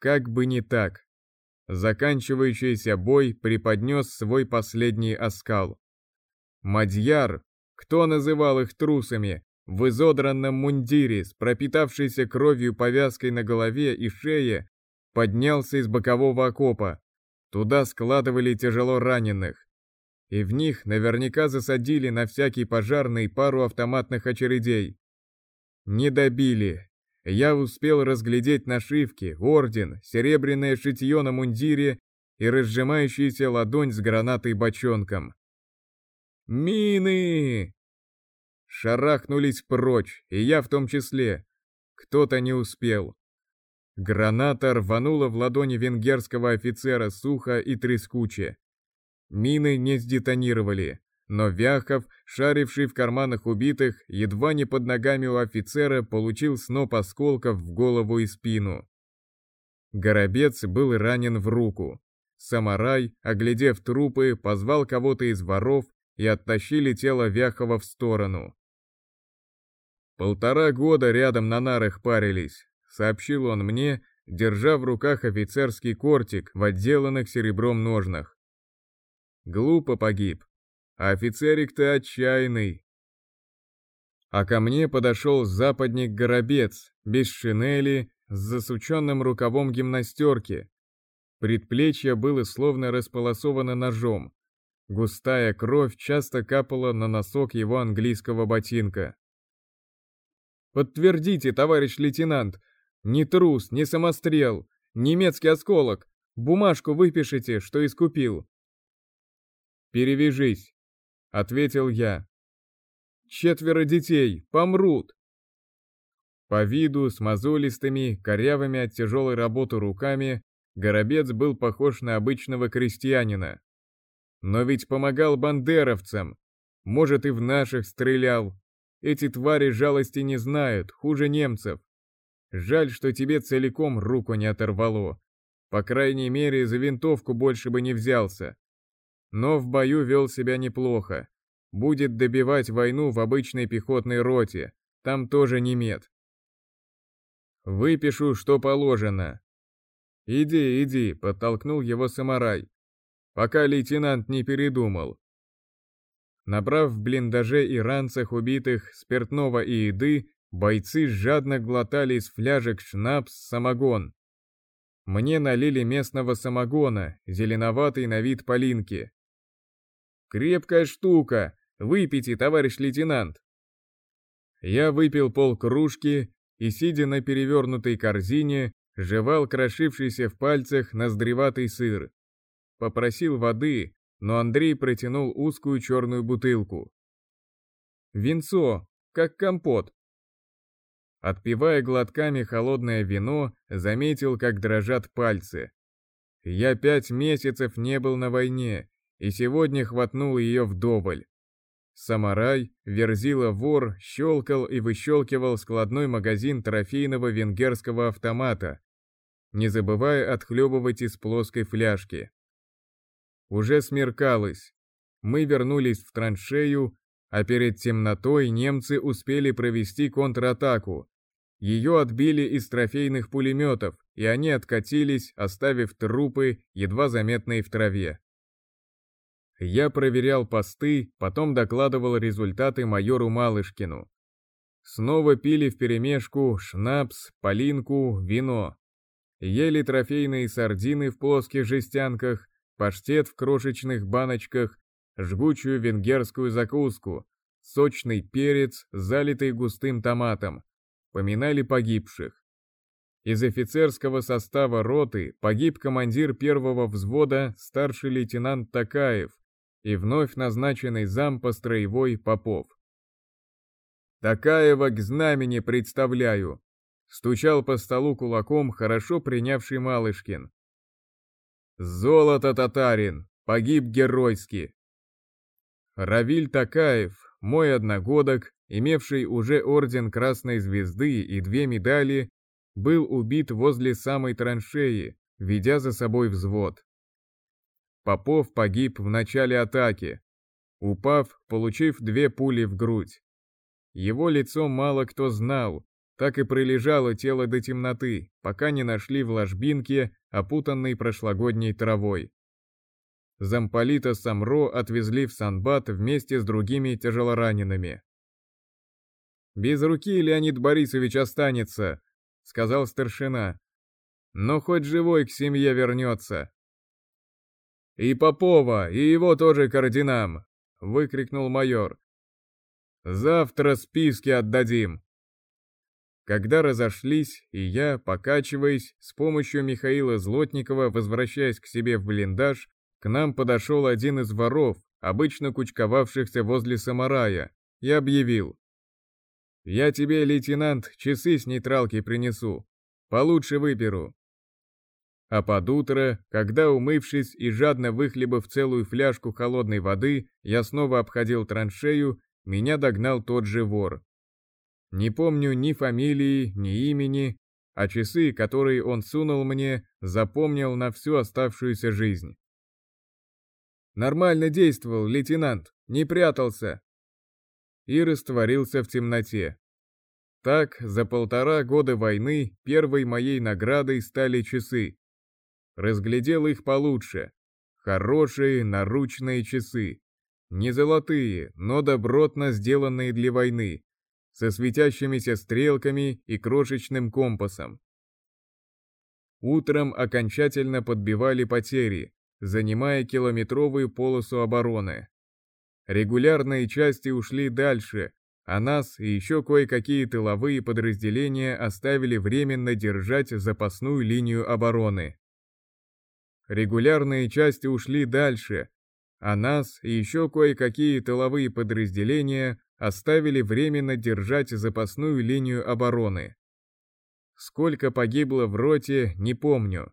Как бы не так. Заканчивающийся бой преподнес свой последний оскал. Мадьяр, кто называл их трусами, в изодранном мундире с пропитавшейся кровью повязкой на голове и шее, поднялся из бокового окопа. Туда складывали тяжело раненых и в них наверняка засадили на всякий пожарный пару автоматных очередей. Не добили. Я успел разглядеть нашивки, орден, серебряное шитье на мундире и разжимающаяся ладонь с гранатой-бочонком. «Мины!» Шарахнулись прочь, и я в том числе. Кто-то не успел. Граната рванула в ладони венгерского офицера сухо и трескуче. Мины не сдетонировали, но Вяхов, шаривший в карманах убитых, едва не под ногами у офицера получил сноп осколков в голову и спину. Горобец был ранен в руку. Самарай, оглядев трупы, позвал кого-то из воров и оттащили тело Вяхова в сторону. «Полтора года рядом на нарах парились», — сообщил он мне, держа в руках офицерский кортик в отделанных серебром ножнах. Глупо погиб. А офицерик-то отчаянный. А ко мне подошел западник Горобец, без шинели, с засученным рукавом гимнастерки. Предплечье было словно располосовано ножом. Густая кровь часто капала на носок его английского ботинка. «Подтвердите, товарищ лейтенант, не трус, не самострел, немецкий осколок, бумажку выпишите, что искупил». «Перевяжись», — ответил я. «Четверо детей, помрут». По виду, с мозолистыми, корявыми от тяжелой работы руками, Горобец был похож на обычного крестьянина. Но ведь помогал бандеровцам, может и в наших стрелял. Эти твари жалости не знают, хуже немцев. Жаль, что тебе целиком руку не оторвало. По крайней мере, за винтовку больше бы не взялся. Но в бою вел себя неплохо. Будет добивать войну в обычной пехотной роте, там тоже немет. Выпишу, что положено. Иди, иди, подтолкнул его самарай. Пока лейтенант не передумал. Набрав в блиндаже и ранцах убитых спиртного и еды, бойцы жадно глотали из фляжек шнапс, самогон. Мне налили местного самогона, зеленоватый на вид полинки. «Крепкая штука! Выпейте, товарищ лейтенант!» Я выпил полкружки и, сидя на перевернутой корзине, жевал крошившийся в пальцах ноздреватый сыр. Попросил воды, но Андрей протянул узкую черную бутылку. «Винцо, как компот». Отпивая глотками холодное вино, заметил, как дрожат пальцы. Я пять месяцев не был на войне, и сегодня хватнул ее вдоволь. Самарай, верзила вор, щелкал и выщелкивал складной магазин трофейного венгерского автомата, не забывая отхлебывать из плоской фляжки. Уже смеркалось. Мы вернулись в траншею, а перед темнотой немцы успели провести контратаку. Ее отбили из трофейных пулеметов, и они откатились, оставив трупы, едва заметные в траве. Я проверял посты, потом докладывал результаты майору Малышкину. Снова пили вперемешку шнапс, полинку, вино. Ели трофейные сардины в плоских жестянках, паштет в крошечных баночках, жгучую венгерскую закуску, сочный перец, залитый густым томатом. Поминали погибших. Из офицерского состава роты погиб командир первого взвода старший лейтенант Такаев, и вновь назначенный зам по строевой Попов. «Такаева к знамени представляю!» Стучал по столу кулаком хорошо принявший Малышкин. «Золото татарин! Погиб геройски!» Равиль Такаев, мой одногодок, имевший уже орден Красной Звезды и две медали, был убит возле самой траншеи, ведя за собой взвод. Попов погиб в начале атаки, упав, получив две пули в грудь. Его лицо мало кто знал, так и пролежало тело до темноты, пока не нашли в ложбинке, опутанной прошлогодней травой. Замполита Самро отвезли в Санбат вместе с другими тяжелоранеными. «Без руки Леонид Борисович останется», — сказал старшина. «Но хоть живой к семье вернется». «И Попова, и его тоже к орденам!» — выкрикнул майор. «Завтра списки отдадим!» Когда разошлись, и я, покачиваясь, с помощью Михаила Злотникова, возвращаясь к себе в блиндаж, к нам подошел один из воров, обычно кучковавшихся возле самарая, и объявил. «Я тебе, лейтенант, часы с нейтралки принесу. Получше выперу. А под утро, когда, умывшись и жадно выхлебав целую фляжку холодной воды, я снова обходил траншею, меня догнал тот же вор. Не помню ни фамилии, ни имени, а часы, которые он сунул мне, запомнил на всю оставшуюся жизнь. Нормально действовал, лейтенант, не прятался. И растворился в темноте. Так, за полтора года войны первой моей наградой стали часы, разглядел их получше. Хорошие наручные часы. Не золотые, но добротно сделанные для войны, со светящимися стрелками и крошечным компасом. утром окончательно подбивали потери, занимая километровую полосу обороны. Регулярные части ушли дальше, а нас и еще кое-какие тыловые подразделения оставили временно держать запасную линию обороны. Регулярные части ушли дальше, а нас и еще кое-какие тыловые подразделения оставили временно держать запасную линию обороны. Сколько погибло в роте, не помню.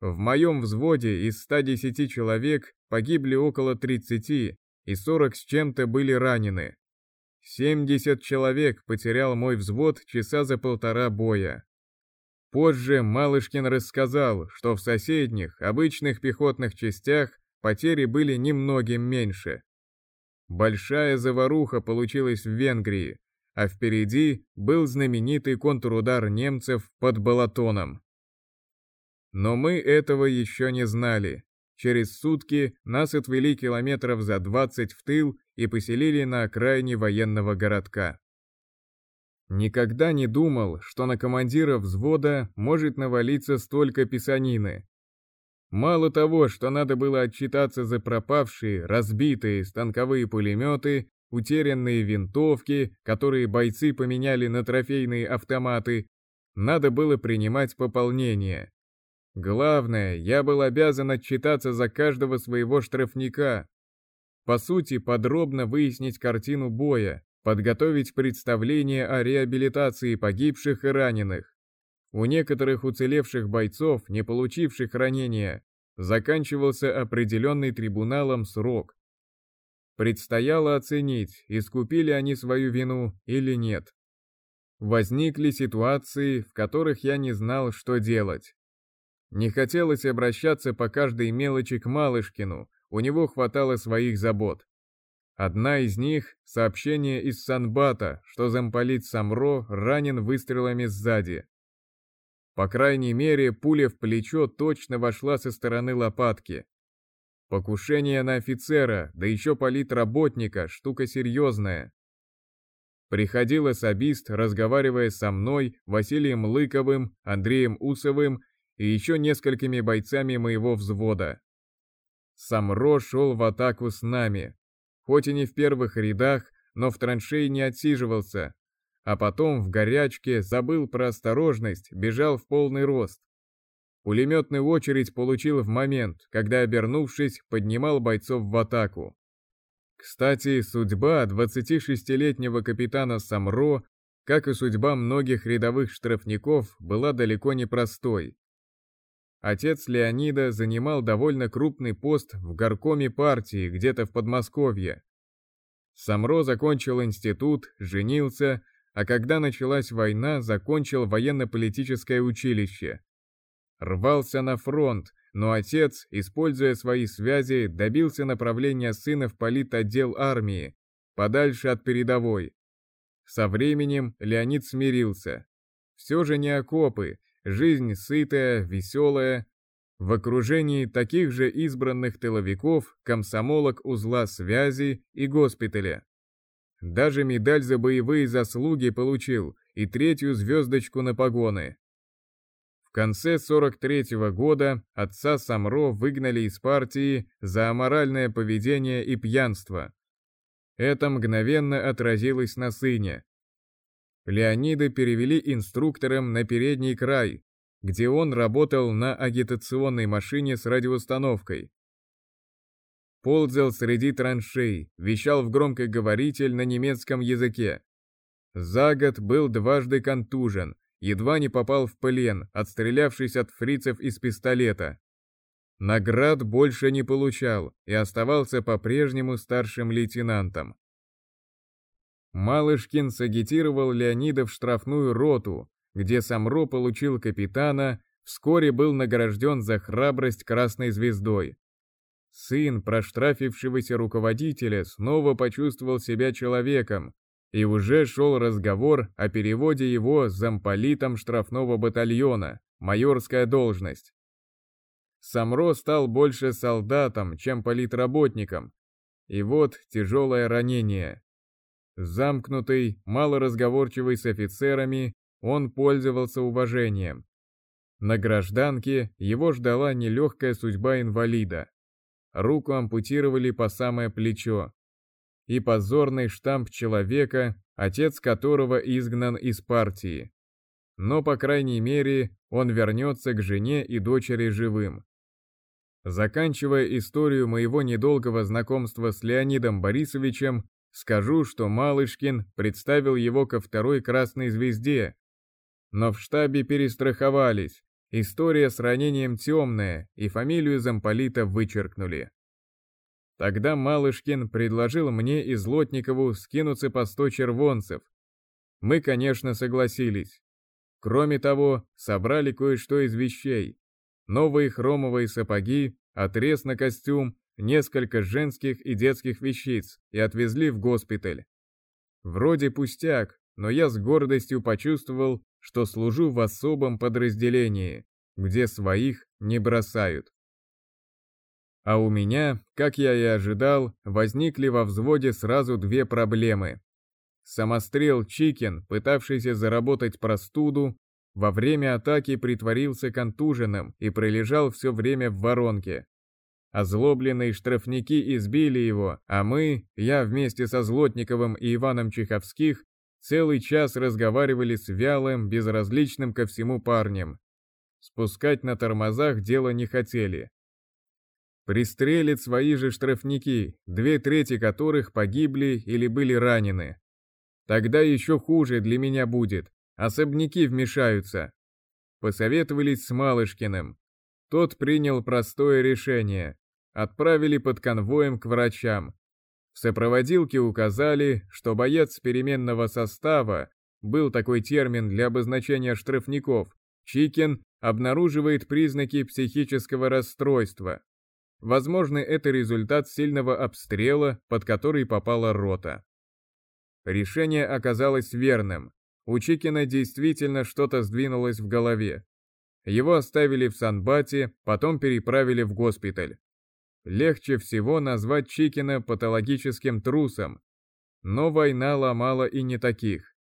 В моем взводе из 110 человек погибли около 30, и 40 с чем-то были ранены. 70 человек потерял мой взвод часа за полтора боя. Позже Малышкин рассказал, что в соседних, обычных пехотных частях потери были немногим меньше. Большая заваруха получилась в Венгрии, а впереди был знаменитый контрудар немцев под Балатоном. Но мы этого еще не знали. Через сутки нас отвели километров за 20 в тыл и поселили на окраине военного городка. Никогда не думал, что на командира взвода может навалиться столько писанины. Мало того, что надо было отчитаться за пропавшие, разбитые станковые пулеметы, утерянные винтовки, которые бойцы поменяли на трофейные автоматы, надо было принимать пополнение. Главное, я был обязан отчитаться за каждого своего штрафника. По сути, подробно выяснить картину боя, подготовить представление о реабилитации погибших и раненых. У некоторых уцелевших бойцов, не получивших ранения, заканчивался определенный трибуналом срок. Предстояло оценить, искупили они свою вину или нет. Возникли ситуации, в которых я не знал, что делать. Не хотелось обращаться по каждой мелочи к Малышкину, у него хватало своих забот. Одна из них — сообщение из Санбата, что замполит Самро ранен выстрелами сзади. По крайней мере, пуля в плечо точно вошла со стороны лопатки. Покушение на офицера, да еще политработника, штука серьезная. Приходил особист, разговаривая со мной, Василием Лыковым, Андреем Усовым и еще несколькими бойцами моего взвода. Самро шел в атаку с нами. Хоть и не в первых рядах, но в траншеи не отсиживался. А потом в горячке забыл про осторожность, бежал в полный рост. Пулеметную очередь получил в момент, когда, обернувшись, поднимал бойцов в атаку. Кстати, судьба 26-летнего капитана Самро, как и судьба многих рядовых штрафников, была далеко не простой. Отец Леонида занимал довольно крупный пост в горкоме партии где-то в Подмосковье. Самро закончил институт, женился, а когда началась война, закончил военно-политическое училище. Рвался на фронт, но отец, используя свои связи, добился направления сына в политотдел армии, подальше от передовой. Со временем Леонид смирился. Все же не окопы, жизнь сытая, веселая, в окружении таких же избранных тыловиков, комсомолок узла связи и госпиталя. Даже медаль за боевые заслуги получил и третью звездочку на погоны. В конце 43-го года отца Самро выгнали из партии за аморальное поведение и пьянство. Это мгновенно отразилось на сыне. Леонида перевели инструктором на передний край, где он работал на агитационной машине с радиоустановкой. Ползал среди траншей, вещал в громкоговоритель на немецком языке. За год был дважды контужен, едва не попал в плен, отстрелявшись от фрицев из пистолета. Наград больше не получал и оставался по-прежнему старшим лейтенантом. Малышкин сагитировал Леонида в штрафную роту, где Самро получил капитана, вскоре был награжден за храбрость Красной Звездой. Сын проштрафившегося руководителя снова почувствовал себя человеком, и уже шел разговор о переводе его замполитом штрафного батальона, майорская должность. Самро стал больше солдатом, чем политработником, и вот тяжелое ранение. Замкнутый, малоразговорчивый с офицерами, он пользовался уважением. На гражданке его ждала нелегкая судьба инвалида. Руку ампутировали по самое плечо. И позорный штамп человека, отец которого изгнан из партии. Но, по крайней мере, он вернется к жене и дочери живым. Заканчивая историю моего недолгого знакомства с Леонидом Борисовичем, скажу, что Малышкин представил его ко второй красной звезде. Но в штабе перестраховались, история с ранением темная, и фамилию замполита вычеркнули. Тогда Малышкин предложил мне и Злотникову скинуться по сто червонцев. Мы, конечно, согласились. Кроме того, собрали кое-что из вещей новые хромовые сапоги, отрез на костюм, несколько женских и детских вещиц и отвезли в госпиталь. Вроде пустяк, но я с гордостью почувствовал, что служу в особом подразделении, где своих не бросают. А у меня, как я и ожидал, возникли во взводе сразу две проблемы. Самострел Чикин, пытавшийся заработать простуду, во время атаки притворился контуженным и пролежал все время в воронке. Озлобленные штрафники избили его, а мы, я вместе со Злотниковым и Иваном Чеховских, целый час разговаривали с вялым, безразличным ко всему парнем. Спускать на тормозах дело не хотели. Пристрелят свои же штрафники, две трети которых погибли или были ранены. Тогда еще хуже для меня будет, Особняки вмешаются. Посоветовались с Малышкиным. Тот принял простое решение. Отправили под конвоем к врачам. В сопроводилке указали, что боец переменного состава, был такой термин для обозначения штрафников, Чикин обнаруживает признаки психического расстройства. Возможно, это результат сильного обстрела, под который попала рота. Решение оказалось верным. У Чикина действительно что-то сдвинулось в голове. Его оставили в Санбате, потом переправили в госпиталь. Легче всего назвать Чикина патологическим трусом, но война ломала и не таких.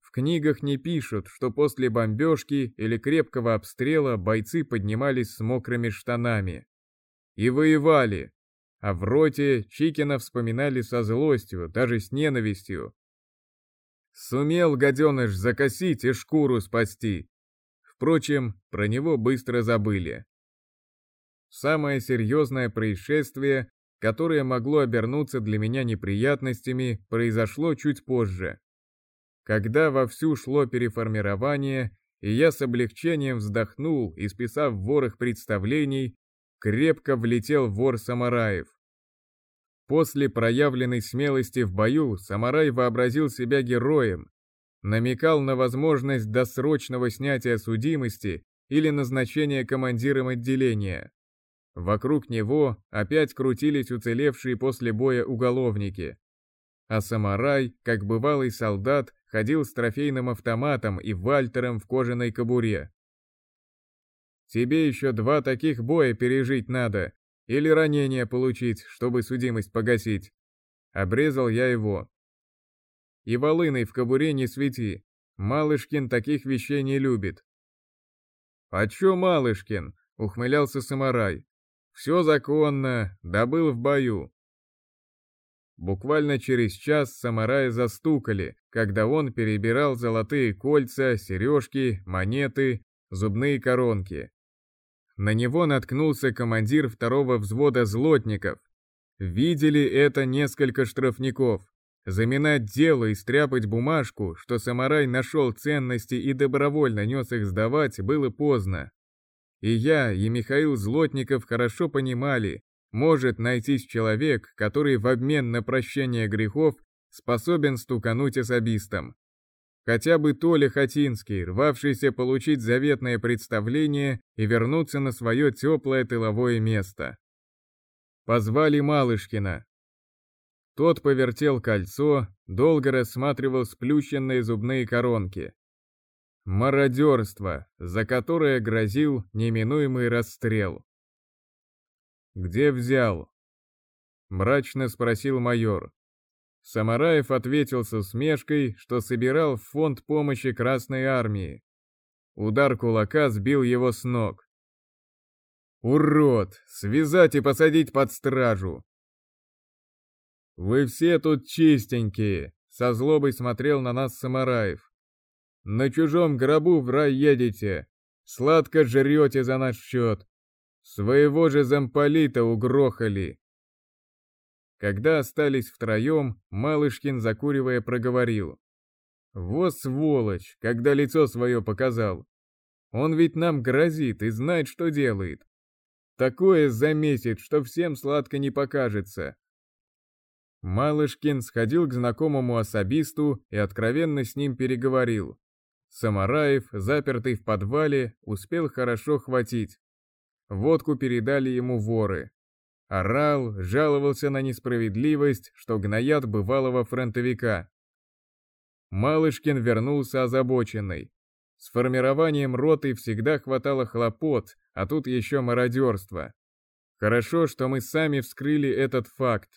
В книгах не пишут, что после бомбежки или крепкого обстрела бойцы поднимались с мокрыми штанами. И воевали, а в роте Чикина вспоминали со злостью, даже с ненавистью, Сумел гаденыш закосить и шкуру спасти. Впрочем, про него быстро забыли. Самое серьезное происшествие, которое могло обернуться для меня неприятностями, произошло чуть позже. Когда вовсю шло переформирование, и я с облегчением вздохнул, исписав ворох представлений, крепко влетел вор Самараев. После проявленной смелости в бою Самарай вообразил себя героем, намекал на возможность досрочного снятия судимости или назначения командиром отделения. Вокруг него опять крутились уцелевшие после боя уголовники. А Самарай, как бывалый солдат, ходил с трофейным автоматом и вальтером в кожаной кобуре. «Тебе еще два таких боя пережить надо, или ранение получить, чтобы судимость погасить. Обрезал я его. И волыной в кобуре не свети. Малышкин таких вещей не любит. «А чё Малышкин?» — ухмылялся Самарай. «Все законно, добыл в бою». Буквально через час Самарая застукали, когда он перебирал золотые кольца, сережки, монеты, зубные коронки. На него наткнулся командир второго взвода злотников. Видели это несколько штрафников. Заминать дело и стряпать бумажку, что самарай нашел ценности и добровольно нес их сдавать, было поздно. И я, и Михаил Злотников хорошо понимали, может найтись человек, который в обмен на прощение грехов способен стукануть особистом. Хотя бы Толя Хатинский, рвавшийся получить заветное представление и вернуться на свое теплое тыловое место. Позвали Малышкина. Тот повертел кольцо, долго рассматривал сплющенные зубные коронки. Мародерство, за которое грозил неминуемый расстрел. «Где взял?» — мрачно спросил майор. Самараев ответил с усмешкой, что собирал в фонд помощи Красной Армии. Удар кулака сбил его с ног. «Урод! Связать и посадить под стражу!» «Вы все тут чистенькие!» — со злобой смотрел на нас Самараев. «На чужом гробу в рай едете, сладко жрете за наш счет. Своего же замполита угрохали!» Когда остались втроем, Малышкин, закуривая, проговорил. «Вот сволочь, когда лицо свое показал. Он ведь нам грозит и знает, что делает. Такое заметит, что всем сладко не покажется». Малышкин сходил к знакомому особисту и откровенно с ним переговорил. Самараев, запертый в подвале, успел хорошо хватить. Водку передали ему воры. Орал, жаловался на несправедливость, что гноят бывалого фронтовика. Малышкин вернулся озабоченный. С формированием роты всегда хватало хлопот, а тут еще мародерство. Хорошо, что мы сами вскрыли этот факт.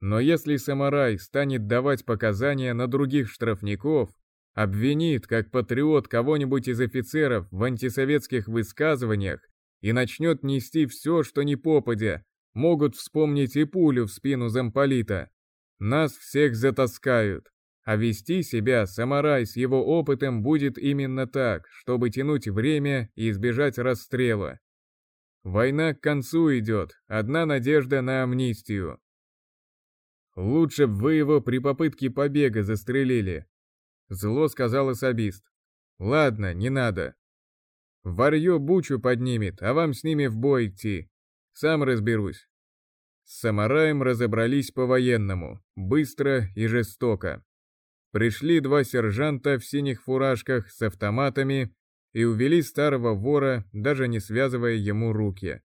Но если Самарай станет давать показания на других штрафников, обвинит как патриот кого-нибудь из офицеров в антисоветских высказываниях и начнет нести все, что не попадя, Могут вспомнить и пулю в спину замполита. Нас всех затаскают. А вести себя самарай с его опытом будет именно так, чтобы тянуть время и избежать расстрела. Война к концу идет, одна надежда на амнистию. Лучше б вы его при попытке побега застрелили. Зло сказал особист. Ладно, не надо. Варьё бучу поднимет, а вам с ними в бой идти. Сам разберусь. С самараем разобрались по-военному, быстро и жестоко. Пришли два сержанта в синих фуражках с автоматами и увели старого вора, даже не связывая ему руки.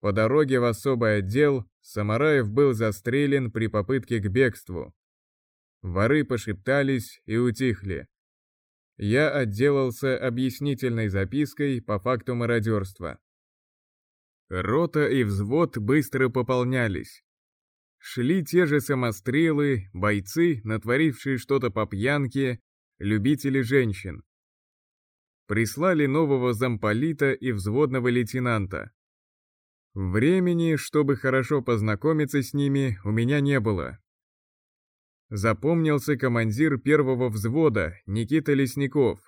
По дороге в особый отдел Самараев был застрелен при попытке к бегству. Воры пошептались и утихли. Я отделался объяснительной запиской по факту мародерства. Рота и взвод быстро пополнялись. Шли те же самострелы, бойцы, натворившие что-то по пьянке, любители женщин. Прислали нового замполита и взводного лейтенанта. Времени, чтобы хорошо познакомиться с ними, у меня не было. Запомнился командир первого взвода, Никита Лесников,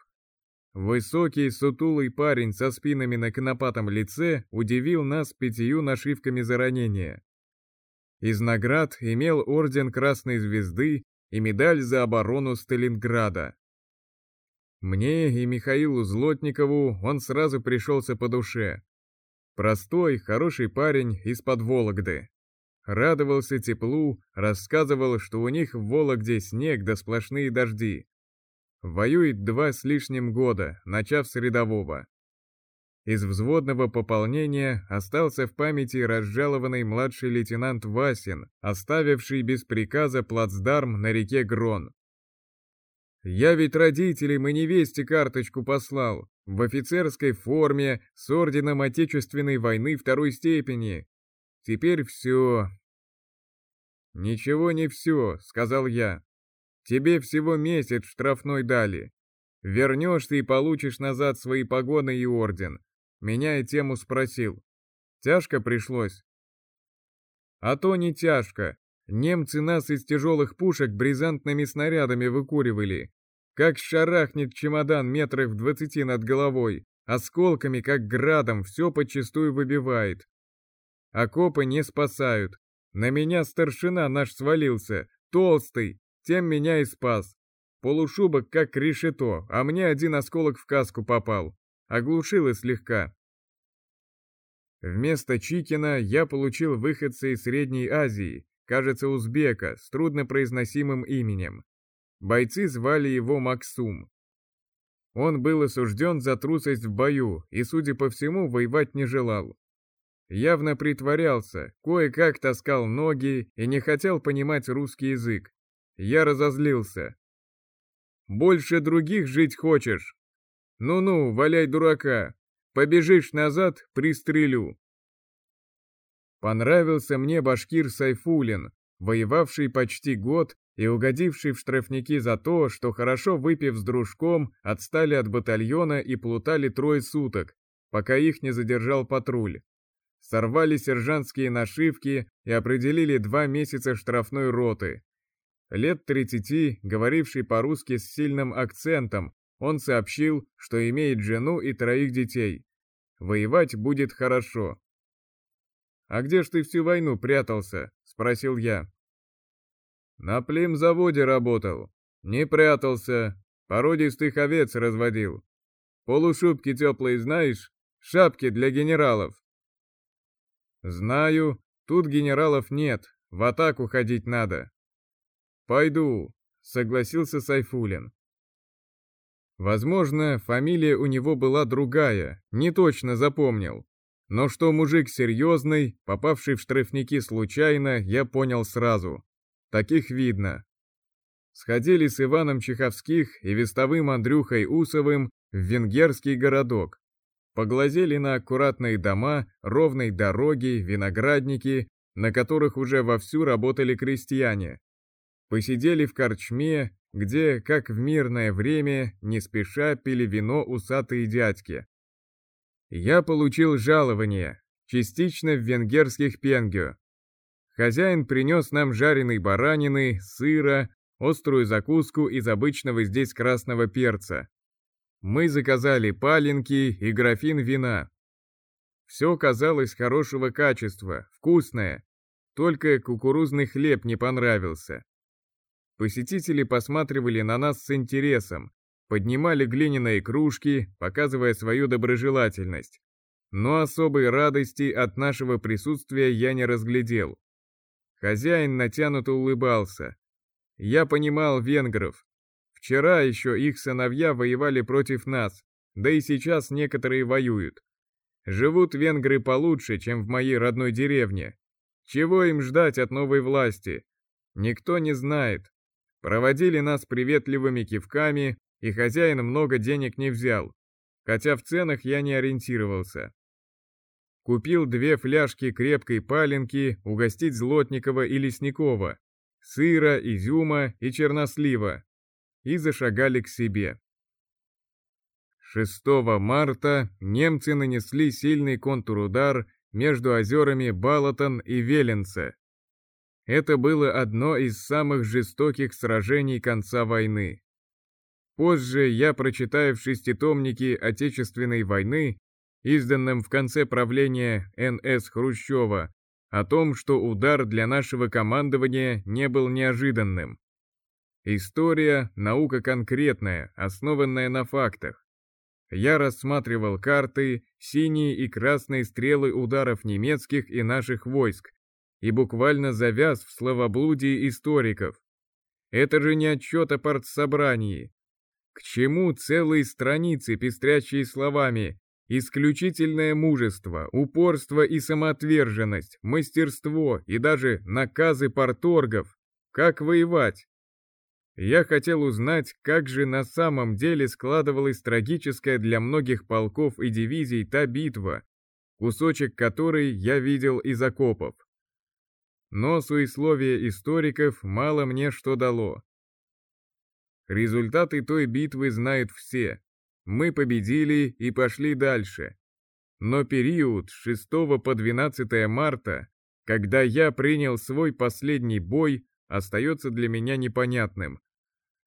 Высокий, сутулый парень со спинами на конопатом лице удивил нас пятью нашивками за ранение. Из наград имел орден Красной Звезды и медаль за оборону Сталинграда. Мне и Михаилу Злотникову он сразу пришелся по душе. Простой, хороший парень из-под Вологды. Радовался теплу, рассказывал, что у них в Вологде снег да сплошные дожди. Воюет два с лишним года, начав с рядового. Из взводного пополнения остался в памяти разжалованный младший лейтенант Васин, оставивший без приказа плацдарм на реке Грон. «Я ведь родителям и невесте карточку послал, в офицерской форме, с орденом Отечественной войны второй степени. Теперь все...» «Ничего не все», — сказал я. Тебе всего месяц штрафной дали. Вернешься и получишь назад свои погоны и орден. Меняя тему, спросил. Тяжко пришлось? А то не тяжко. Немцы нас из тяжелых пушек бризантными снарядами выкуривали. Как шарахнет чемодан метров в двадцати над головой, осколками, как градом, все подчистую выбивает. Окопы не спасают. На меня старшина наш свалился, толстый, тем меня и спас. Полушубок как решето, а мне один осколок в каску попал. Оглушило слегка. Вместо Чикина я получил выходца из Средней Азии, кажется, узбека, с труднопроизносимым именем. Бойцы звали его Максум. Он был осужден за трусость в бою и, судя по всему, воевать не желал. Явно притворялся, кое-как таскал ноги и не хотел понимать русский язык. Я разозлился. «Больше других жить хочешь? Ну-ну, валяй дурака. Побежишь назад, пристрелю». Понравился мне башкир Сайфулин, воевавший почти год и угодивший в штрафники за то, что хорошо выпив с дружком, отстали от батальона и плутали трое суток, пока их не задержал патруль. Сорвали сержантские нашивки и определили два месяца штрафной роты. Лет 30, говоривший по-русски с сильным акцентом, он сообщил, что имеет жену и троих детей. Воевать будет хорошо. «А где ж ты всю войну прятался?» — спросил я. На племзаводе работал. Не прятался. Породистых овец разводил. Полушубки теплые знаешь? Шапки для генералов. Знаю. Тут генералов нет. В атаку ходить надо. Пойду, согласился Сайфулин. Возможно, фамилия у него была другая, не точно запомнил. Но что мужик серьезный, попавший в штрафники случайно, я понял сразу. Таких видно. Сходили с Иваном Чеховских и вестовым Андрюхой Усовым в венгерский городок. Поглазели на аккуратные дома, ровные дороги, виноградники, на которых уже вовсю работали крестьяне. Посидели в корчме, где, как в мирное время, не спеша пили вино усатые дядьки. Я получил жалование, частично в венгерских пенгю, Хозяин принес нам жареной баранины, сыра, острую закуску из обычного здесь красного перца. Мы заказали паленки и графин вина. Все казалось хорошего качества, вкусное, только кукурузный хлеб не понравился. Посетители посматривали на нас с интересом, поднимали глиняные кружки, показывая свою доброжелательность. Но особой радости от нашего присутствия я не разглядел. Хозяин натянуто улыбался. Я понимал венгров. Вчера еще их сыновья воевали против нас, да и сейчас некоторые воюют. Живут венгры получше, чем в моей родной деревне. Чего им ждать от новой власти? Никто не знает. Проводили нас приветливыми кивками, и хозяин много денег не взял, хотя в ценах я не ориентировался. Купил две фляжки крепкой паленки угостить Злотникова и Лесникова, сыра, изюма и чернослива, и зашагали к себе. 6 марта немцы нанесли сильный контрудар между озерами Балатон и Веленце. Это было одно из самых жестоких сражений конца войны. Позже я прочитаю в шеститомнике Отечественной войны изданном в конце правления Н.С. Хрущева, о том, что удар для нашего командования не был неожиданным. История – наука конкретная, основанная на фактах. Я рассматривал карты, синие и красные стрелы ударов немецких и наших войск, и буквально завяз в словоблудии историков. Это же не отчет о партсобрании. К чему целые страницы, пестрящие словами Исключительное мужество, упорство и самоотверженность, мастерство и даже наказы порторгов. Как воевать? Я хотел узнать, как же на самом деле складывалась трагическая для многих полков и дивизий та битва, кусочек которой я видел из окопов. Но суесловие историков мало мне что дало. Результаты той битвы знают все, мы победили и пошли дальше. Но период с 6 по 12 марта, когда я принял свой последний бой, остается для меня непонятным.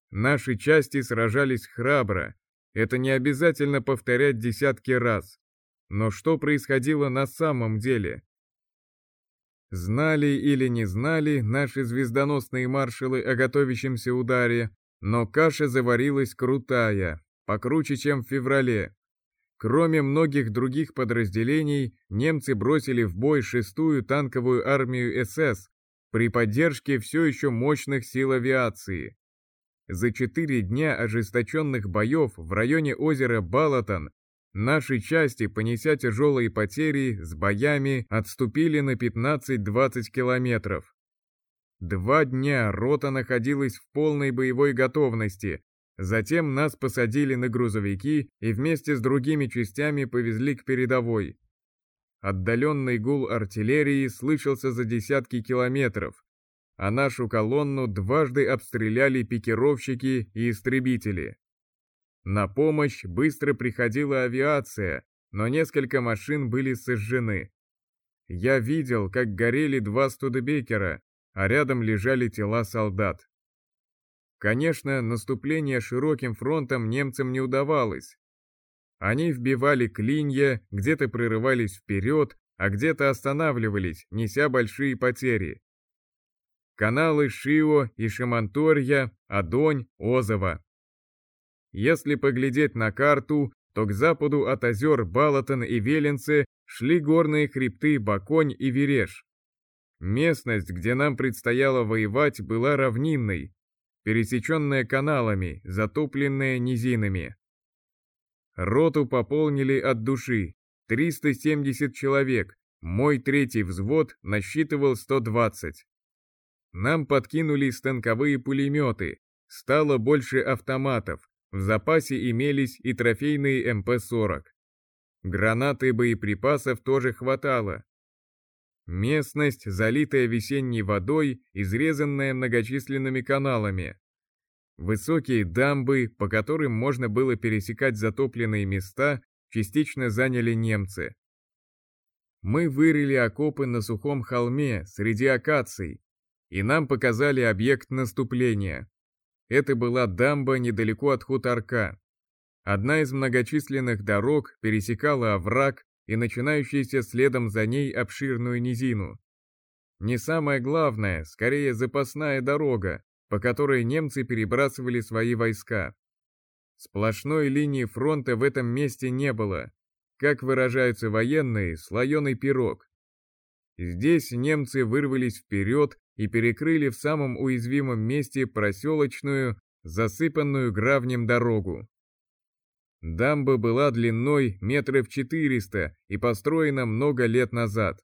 Наши части сражались храбро, это не обязательно повторять десятки раз. Но что происходило на самом деле? Знали или не знали наши звездоносные маршалы о готовящемся ударе, но каша заварилась крутая, покруче, чем в феврале. Кроме многих других подразделений, немцы бросили в бой шестую танковую армию СС при поддержке все еще мощных сил авиации. За четыре дня ожесточенных боев в районе озера Балатон наши части, понеся тяжелые потери, с боями отступили на 15-20 километров. Два дня рота находилась в полной боевой готовности, Затем нас посадили на грузовики и вместе с другими частями повезли к передовой. Отдаленный гул артиллерии слышался за десятки километров. а нашу колонну дважды обстреляли пикировщики и истребители. На помощь быстро приходила авиация, но несколько машин были сожжены. Я видел, как горели два Студебекера, а рядом лежали тела солдат. Конечно, наступление широким фронтом немцам не удавалось. Они вбивали клинья, где-то прорывались вперед, а где-то останавливались, неся большие потери. Каналы Шио и Шиманторья, Адонь, Озово. Если поглядеть на карту, то к западу от озер Балатон и Веленце шли горные хребты Баконь и Вереш. Местность, где нам предстояло воевать, была равнинной, пересеченная каналами, затопленная низинами. Роту пополнили от души, 370 человек, мой третий взвод насчитывал 120. Нам подкинули станковые пулеметы, стало больше автоматов, в запасе имелись и трофейные МП-40. Гранаты и боеприпасов тоже хватало. Местность, залитая весенней водой, изрезанная многочисленными каналами. Высокие дамбы, по которым можно было пересекать затопленные места, частично заняли немцы. Мы вырыли окопы на сухом холме среди акаций, и нам показали объект наступления. Это была дамба недалеко от хуторка. Одна из многочисленных дорог пересекала овраг и начинающуюся следом за ней обширную низину. Не самое главное, скорее запасная дорога, по которой немцы перебрасывали свои войска. Сплошной линии фронта в этом месте не было. Как выражаются военные, слоеный пирог. Здесь немцы вырвались вперед и перекрыли в самом уязвимом месте проселочную, засыпанную гравнем дорогу. Дамба была длиной метров 400 и построена много лет назад.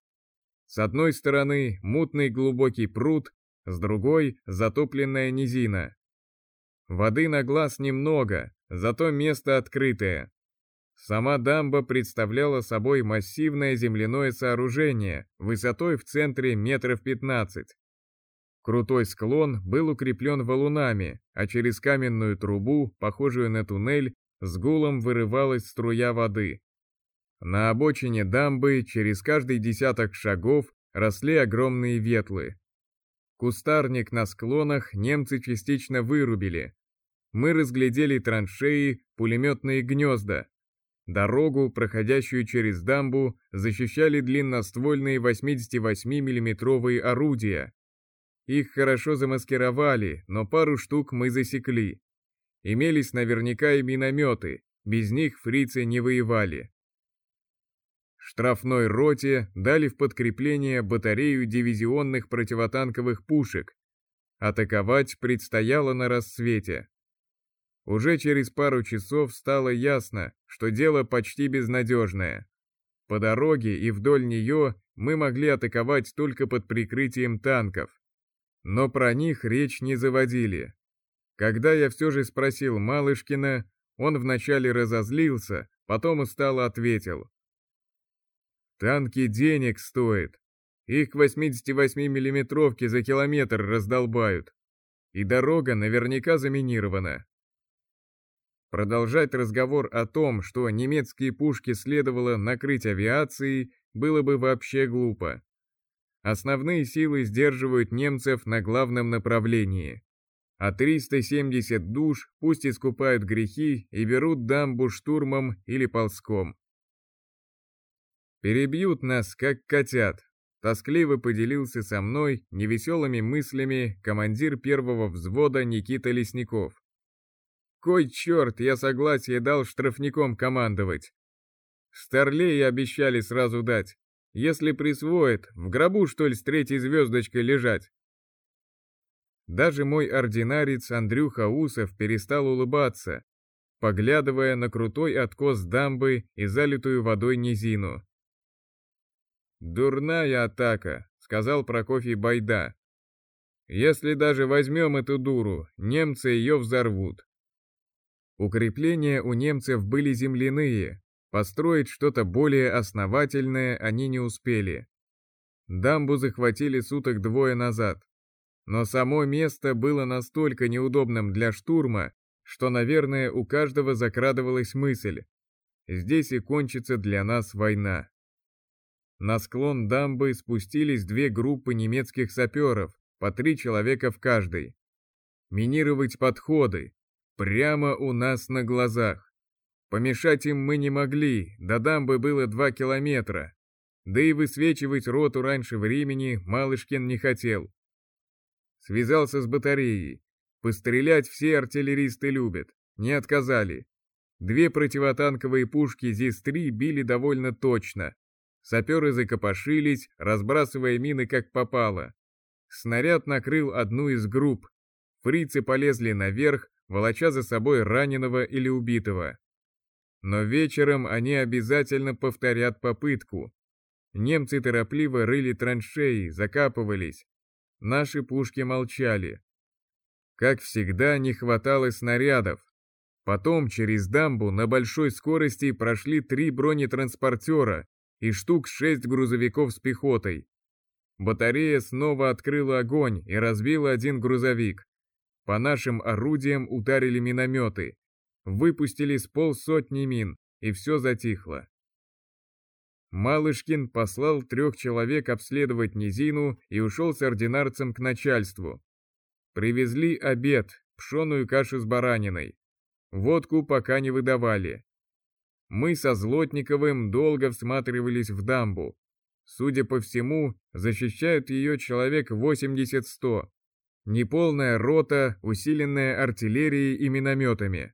С одной стороны мутный глубокий пруд, с другой затопленная низина. Воды на глаз немного, зато место открытое. Сама дамба представляла собой массивное земляное сооружение высотой в центре метров 15. Крутой склон был укреплен валунами, а через каменную трубу, похожую на туннель, с гулом вырывалась струя воды. На обочине дамбы через каждый десяток шагов росли огромные ветлы. Кустарник на склонах немцы частично вырубили. Мы разглядели траншеи, пулеметные гнезда. Дорогу, проходящую через дамбу, защищали длинноствольные 88 миллиметровые орудия. Их хорошо замаскировали, но пару штук мы засекли. Имелись наверняка и минометы, без них фрицы не воевали штрафной роте дали в подкрепление батарею дивизионных противотанковых пушек. Атаковать предстояло на рассвете. Уже через пару часов стало ясно, что дело почти безнадежное. По дороге и вдоль нее мы могли атаковать только под прикрытием танков. Но про них речь не заводили. Когда я все же спросил Малышкина, он вначале разозлился, потом устало ответил. Танки денег стоят. Их 88-миллиметровки за километр раздолбают. И дорога наверняка заминирована. Продолжать разговор о том, что немецкие пушки следовало накрыть авиацией, было бы вообще глупо. Основные силы сдерживают немцев на главном направлении. А 370 душ пусть искупают грехи и берут дамбу штурмом или ползком. Перебьют нас, как котят. Тоскливо поделился со мной невеселыми мыслями командир первого взвода Никита Лесников. Кой черт, я согласие дал штрафником командовать. Старлей обещали сразу дать. Если присвоит, в гробу что ли с третьей звездочкой лежать? Даже мой ординарец Андрюха Усов перестал улыбаться, поглядывая на крутой откос дамбы и залитую водой низину. «Дурная атака», — сказал Прокофий Байда. «Если даже возьмем эту дуру, немцы ее взорвут». Укрепления у немцев были земляные, построить что-то более основательное они не успели. Дамбу захватили суток двое назад. но само место было настолько неудобным для штурма, что, наверное, у каждого закрадывалась мысль. Здесь и кончится для нас война. На склон дамбы спустились две группы немецких саперов, по три человека в каждой. Минировать подходы, прямо у нас на глазах. Помешать им мы не могли, до дамбы было два километра. Да и высвечивать роту раньше времени Малышкин не хотел. Связался с батареей. Пострелять все артиллеристы любят, не отказали. Две противотанковые пушки ЗИС-3 били довольно точно. Саперы закопошились, разбрасывая мины как попало. Снаряд накрыл одну из групп. Фрицы полезли наверх, волоча за собой раненого или убитого. Но вечером они обязательно повторят попытку. Немцы торопливо рыли траншеи, закапывались. Наши пушки молчали. Как всегда, не хватало снарядов. Потом через дамбу на большой скорости прошли три бронетранспортера и штук шесть грузовиков с пехотой. Батарея снова открыла огонь и разбила один грузовик. По нашим орудиям ударили минометы. Выпустили с полсотни мин, и все затихло. Малышкин послал трех человек обследовать низину и ушел с ординарцем к начальству. Привезли обед, пшеную кашу с бараниной. Водку пока не выдавали. Мы со Злотниковым долго всматривались в дамбу. Судя по всему, защищают ее человек 80-100. Неполная рота, усиленная артиллерией и минометами.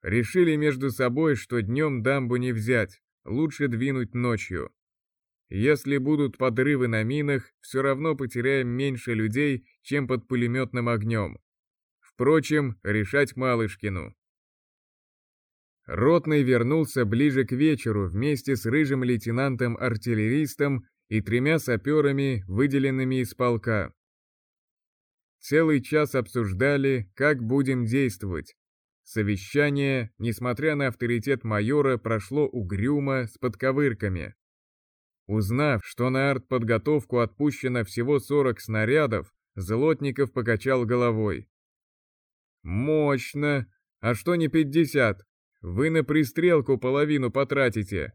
Решили между собой, что днем дамбу не взять, лучше двинуть ночью. Если будут подрывы на минах, все равно потеряем меньше людей, чем под пулеметным огнем. Впрочем, решать Малышкину. Ротный вернулся ближе к вечеру вместе с рыжим лейтенантом-артиллеристом и тремя саперами, выделенными из полка. Целый час обсуждали, как будем действовать. Совещание, несмотря на авторитет майора, прошло угрюмо с подковырками. Узнав, что на артподготовку отпущено всего 40 снарядов, Злотников покачал головой. «Мощно! А что не 50? Вы на пристрелку половину потратите!»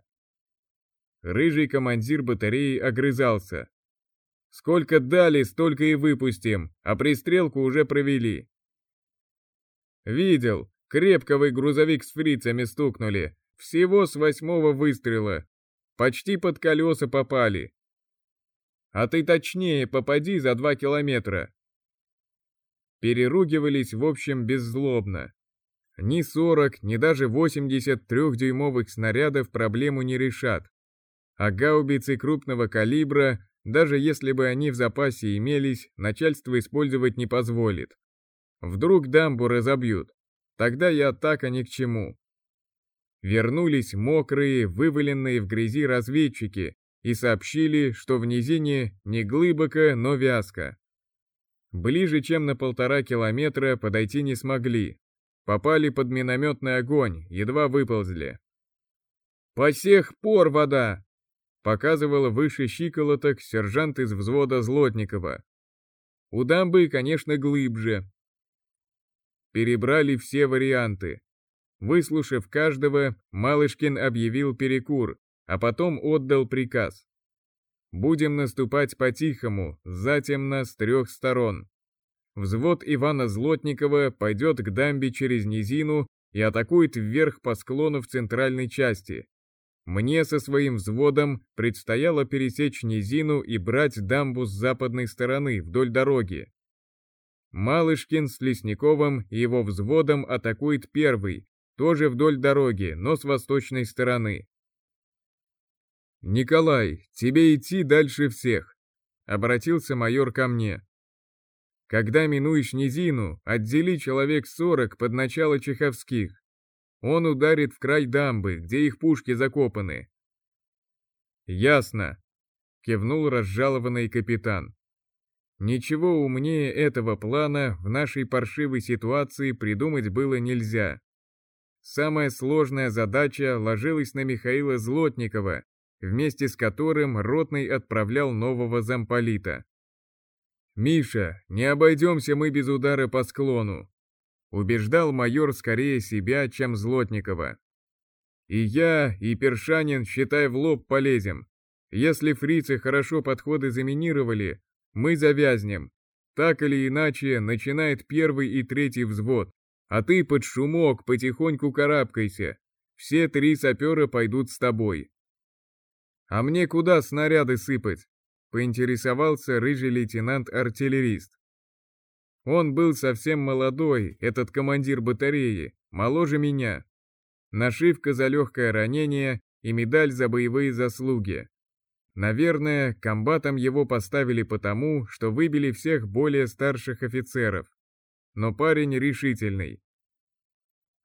Рыжий командир батареи огрызался. Сколько дали, столько и выпустим, а пристрелку уже провели. Видел, крепковый грузовик с фрицами стукнули. Всего с восьмого выстрела. Почти под колеса попали. А ты точнее попади за два километра. Переругивались, в общем, беззлобно. Ни 40, ни даже 83-дюймовых снарядов проблему не решат. А гаубицы крупного калибра даже если бы они в запасе имелись, начальство использовать не позволит. Вдруг дамбу разобьют. Тогда и атака ни к чему. Вернулись мокрые, вываленные в грязи разведчики и сообщили, что в низине не глубоко, но вязко. Ближе, чем на полтора километра, подойти не смогли. Попали под минометный огонь, едва выползли. «По сих пор вода!» показывала выше щиколоток сержант из взвода Злотникова. У дамбы, конечно, глубже. Перебрали все варианты. Выслушав каждого, Малышкин объявил перекур, а потом отдал приказ. Будем наступать по-тихому, затемно с трех сторон. Взвод Ивана Злотникова пойдет к дамбе через низину и атакует вверх по склону в центральной части, мне со своим взводом предстояло пересечь низину и брать дамбу с западной стороны, вдоль дороги. Малышкин с Лесниковым и его взводом атакует первый, тоже вдоль дороги, но с восточной стороны. «Николай, тебе идти дальше всех», — обратился майор ко мне. «Когда минуешь низину, отдели человек сорок под начало чеховских. Он ударит в край дамбы, где их пушки закопаны. Ясно, кивнул разжалованный капитан. Ничего умнее этого плана в нашей паршивой ситуации придумать было нельзя. Самая сложная задача ложилась на Михаила Злотникова, вместе с которым Ротный отправлял нового замполита. «Миша, не обойдемся мы без удара по склону», убеждал майор скорее себя, чем Злотникова. «И я, и Першанин, считай, в лоб полезем. Если фрицы хорошо подходы заминировали, мы завязнем. Так или иначе, начинает первый и третий взвод, а ты под шумок потихоньку карабкайся. Все три сапера пойдут с тобой. А мне куда снаряды сыпать? Поинтересовался рыжий лейтенант-артиллерист. Он был совсем молодой, этот командир батареи, моложе меня. Нашивка за легкое ранение и медаль за боевые заслуги. Наверное, комбатом его поставили потому, что выбили всех более старших офицеров. Но парень решительный.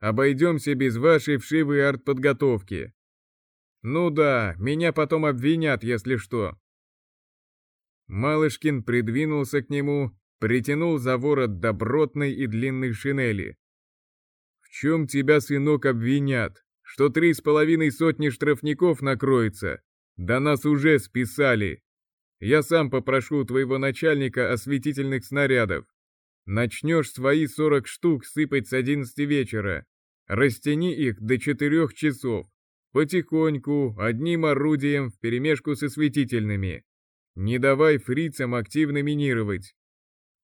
Обойдемся без вашей вшивой артподготовки. Ну да, меня потом обвинят, если что. Малышкин придвинулся к нему, притянул за ворот добротной и длинной шинели. В чем тебя, сынок, обвинят? Что три с половиной сотни штрафников накроется? Да нас уже списали. Я сам попрошу твоего начальника осветительных снарядов. Начнешь свои сорок штук сыпать с одиннадцати вечера. Растяни их до четырех часов. Потихоньку, одним орудием вперемешку с осветительными. Не давай фрицам активно минировать.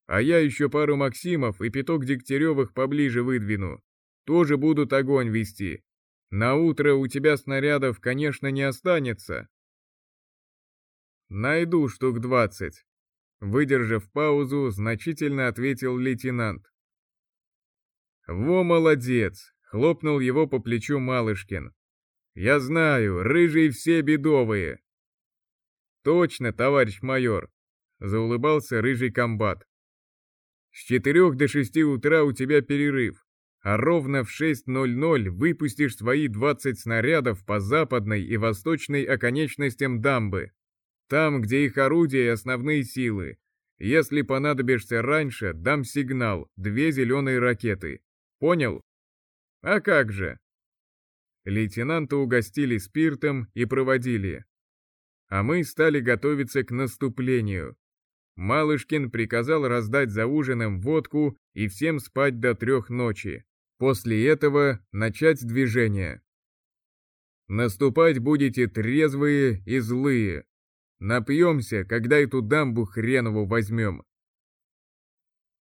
А я еще пару Максимов и пяток Дегтяревых поближе выдвину. Тоже будут огонь вести. На утро у тебя снарядов, конечно, не останется, «Найду штук двадцать», — выдержав паузу, значительно ответил лейтенант. «Во молодец!» — хлопнул его по плечу Малышкин. «Я знаю, рыжие все бедовые!» «Точно, товарищ майор!» — заулыбался рыжий комбат. «С четырех до шести утра у тебя перерыв, а ровно в 6.00 выпустишь свои 20 снарядов по западной и восточной оконечностям дамбы. Там, где их орудия и основные силы. Если понадобишься раньше, дам сигнал, две зеленые ракеты. Понял? А как же? Лейтенанта угостили спиртом и проводили. А мы стали готовиться к наступлению. Малышкин приказал раздать за ужином водку и всем спать до трех ночи. После этого начать движение. Наступать будете трезвые и злые, Напьемся, когда эту дамбу хренову возьмем.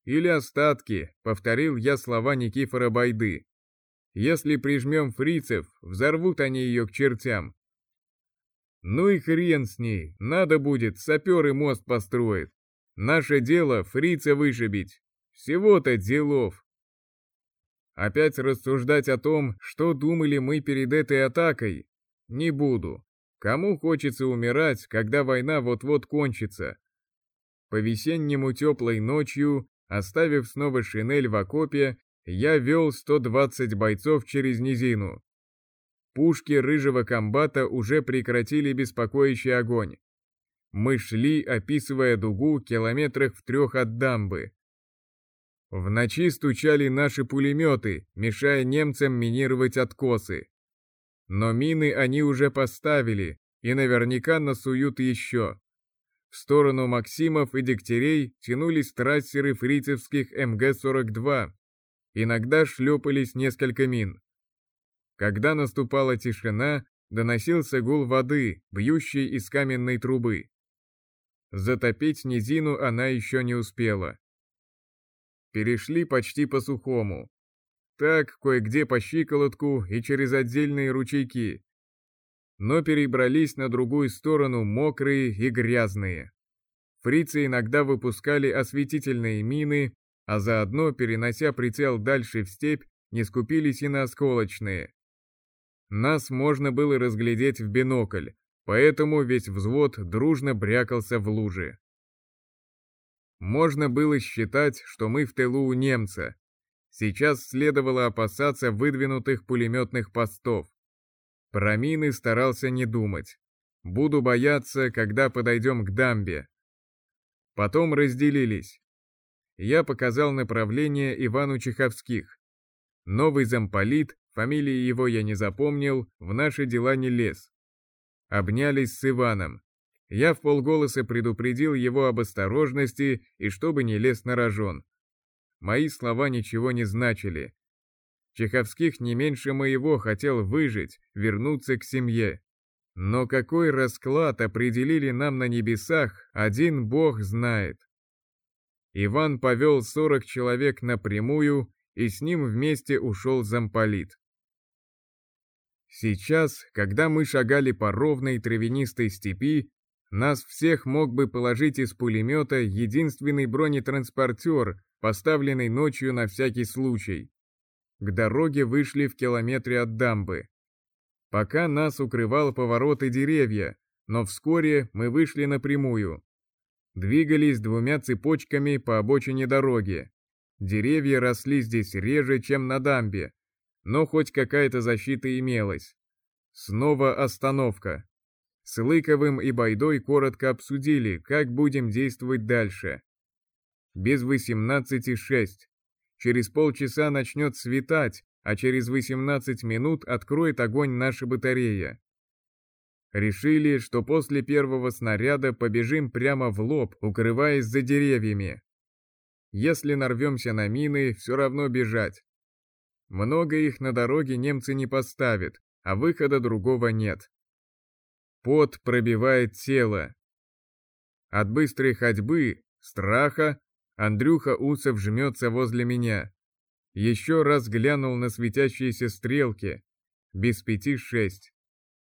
Или остатки, повторил я слова Никифора Байды. Если прижмем фрицев, взорвут они ее к чертям. Ну и хрен с ней, надо будет, саперы мост построят. Наше дело фрица вышибить. Всего-то делов. Опять рассуждать о том, что думали мы перед этой атакой, не буду. Кому хочется умирать, когда война вот-вот кончится? По-весеннему теплой ночью, оставив снова шинель в окопе, я вел 120 бойцов через низину. Пушки рыжего комбата уже прекратили беспокоящий огонь. Мы шли, описывая дугу километрах в трех от дамбы. В ночи стучали наши пулеметы, мешая немцам минировать откосы. Но мины они уже поставили и наверняка насуют еще. В сторону Максимов и Дегтярей тянулись трассеры фрицевских МГ-42. Иногда шлепались несколько мин. Когда наступала тишина, доносился гул воды, бьющей из каменной трубы. Затопить низину она еще не успела. Перешли почти по сухому, так, кое-где по щиколотку и через отдельные ручейки. Но перебрались на другую сторону мокрые и грязные. Фрицы иногда выпускали осветительные мины, а заодно, перенося прицел дальше в степь, не скупились и на осколочные. Нас можно было разглядеть в бинокль, поэтому весь взвод дружно брякался в лужи. Можно было считать, что мы в тылу у немца, Сейчас следовало опасаться выдвинутых пулеметных постов. Про мины старался не думать. Буду бояться, когда подойдем к дамбе. Потом разделились. Я показал направление Ивану Чеховских. Новый замполит, фамилии его я не запомнил, в наши дела не лез. Обнялись с Иваном. Я в полголоса предупредил его об осторожности и чтобы не лез на рожон. Мои слова ничего не значили. Чеховских не меньше моего хотел выжить, вернуться к семье. Но какой расклад определили нам на небесах, один бог знает. Иван повел 40 человек напрямую, и с ним вместе ушел замполит. Сейчас, когда мы шагали по ровной травянистой степи, нас всех мог бы положить из пулемета единственный бронетранспортер, поставленный ночью на всякий случай. К дороге вышли в километре от дамбы. Пока нас укрывал поворот и деревья, но вскоре мы вышли напрямую. Двигались двумя цепочками по обочине дороги. Деревья росли здесь реже, чем на дамбе, но хоть какая-то защита имелась. Снова остановка. С Лыковым и Байдой коротко обсудили, как будем действовать дальше. Без 18.06. Через полчаса начнет светать, а через 18 минут откроет огонь наша батарея. Решили, что после первого снаряда побежим прямо в лоб, укрываясь за деревьями. Если нарвемся на мины, все равно бежать. Много их на дороге немцы не поставят, а выхода другого нет. Пот пробивает тело. От быстрой ходьбы, страха, Андрюха Усов жмется возле меня. Еще раз глянул на светящиеся стрелки. Без пяти шесть.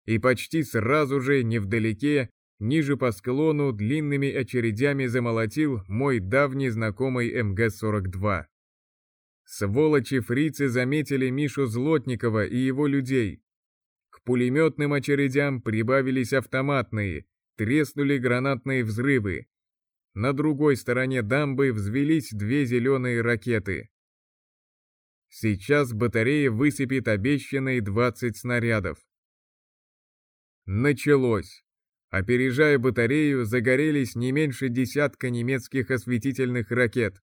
И почти сразу же, невдалеке, ниже по склону, длинными очередями замолотил мой давний знакомый МГ-42. Сволочи фрицы заметили Мишу Злотникова и его людей. К пулеметным очередям прибавились автоматные, треснули гранатные взрывы. На другой стороне дамбы взвелись две зеленые ракеты. Сейчас батарея высыпет обещанные 20 снарядов. Началось. Опережая батарею, загорелись не меньше десятка немецких осветительных ракет.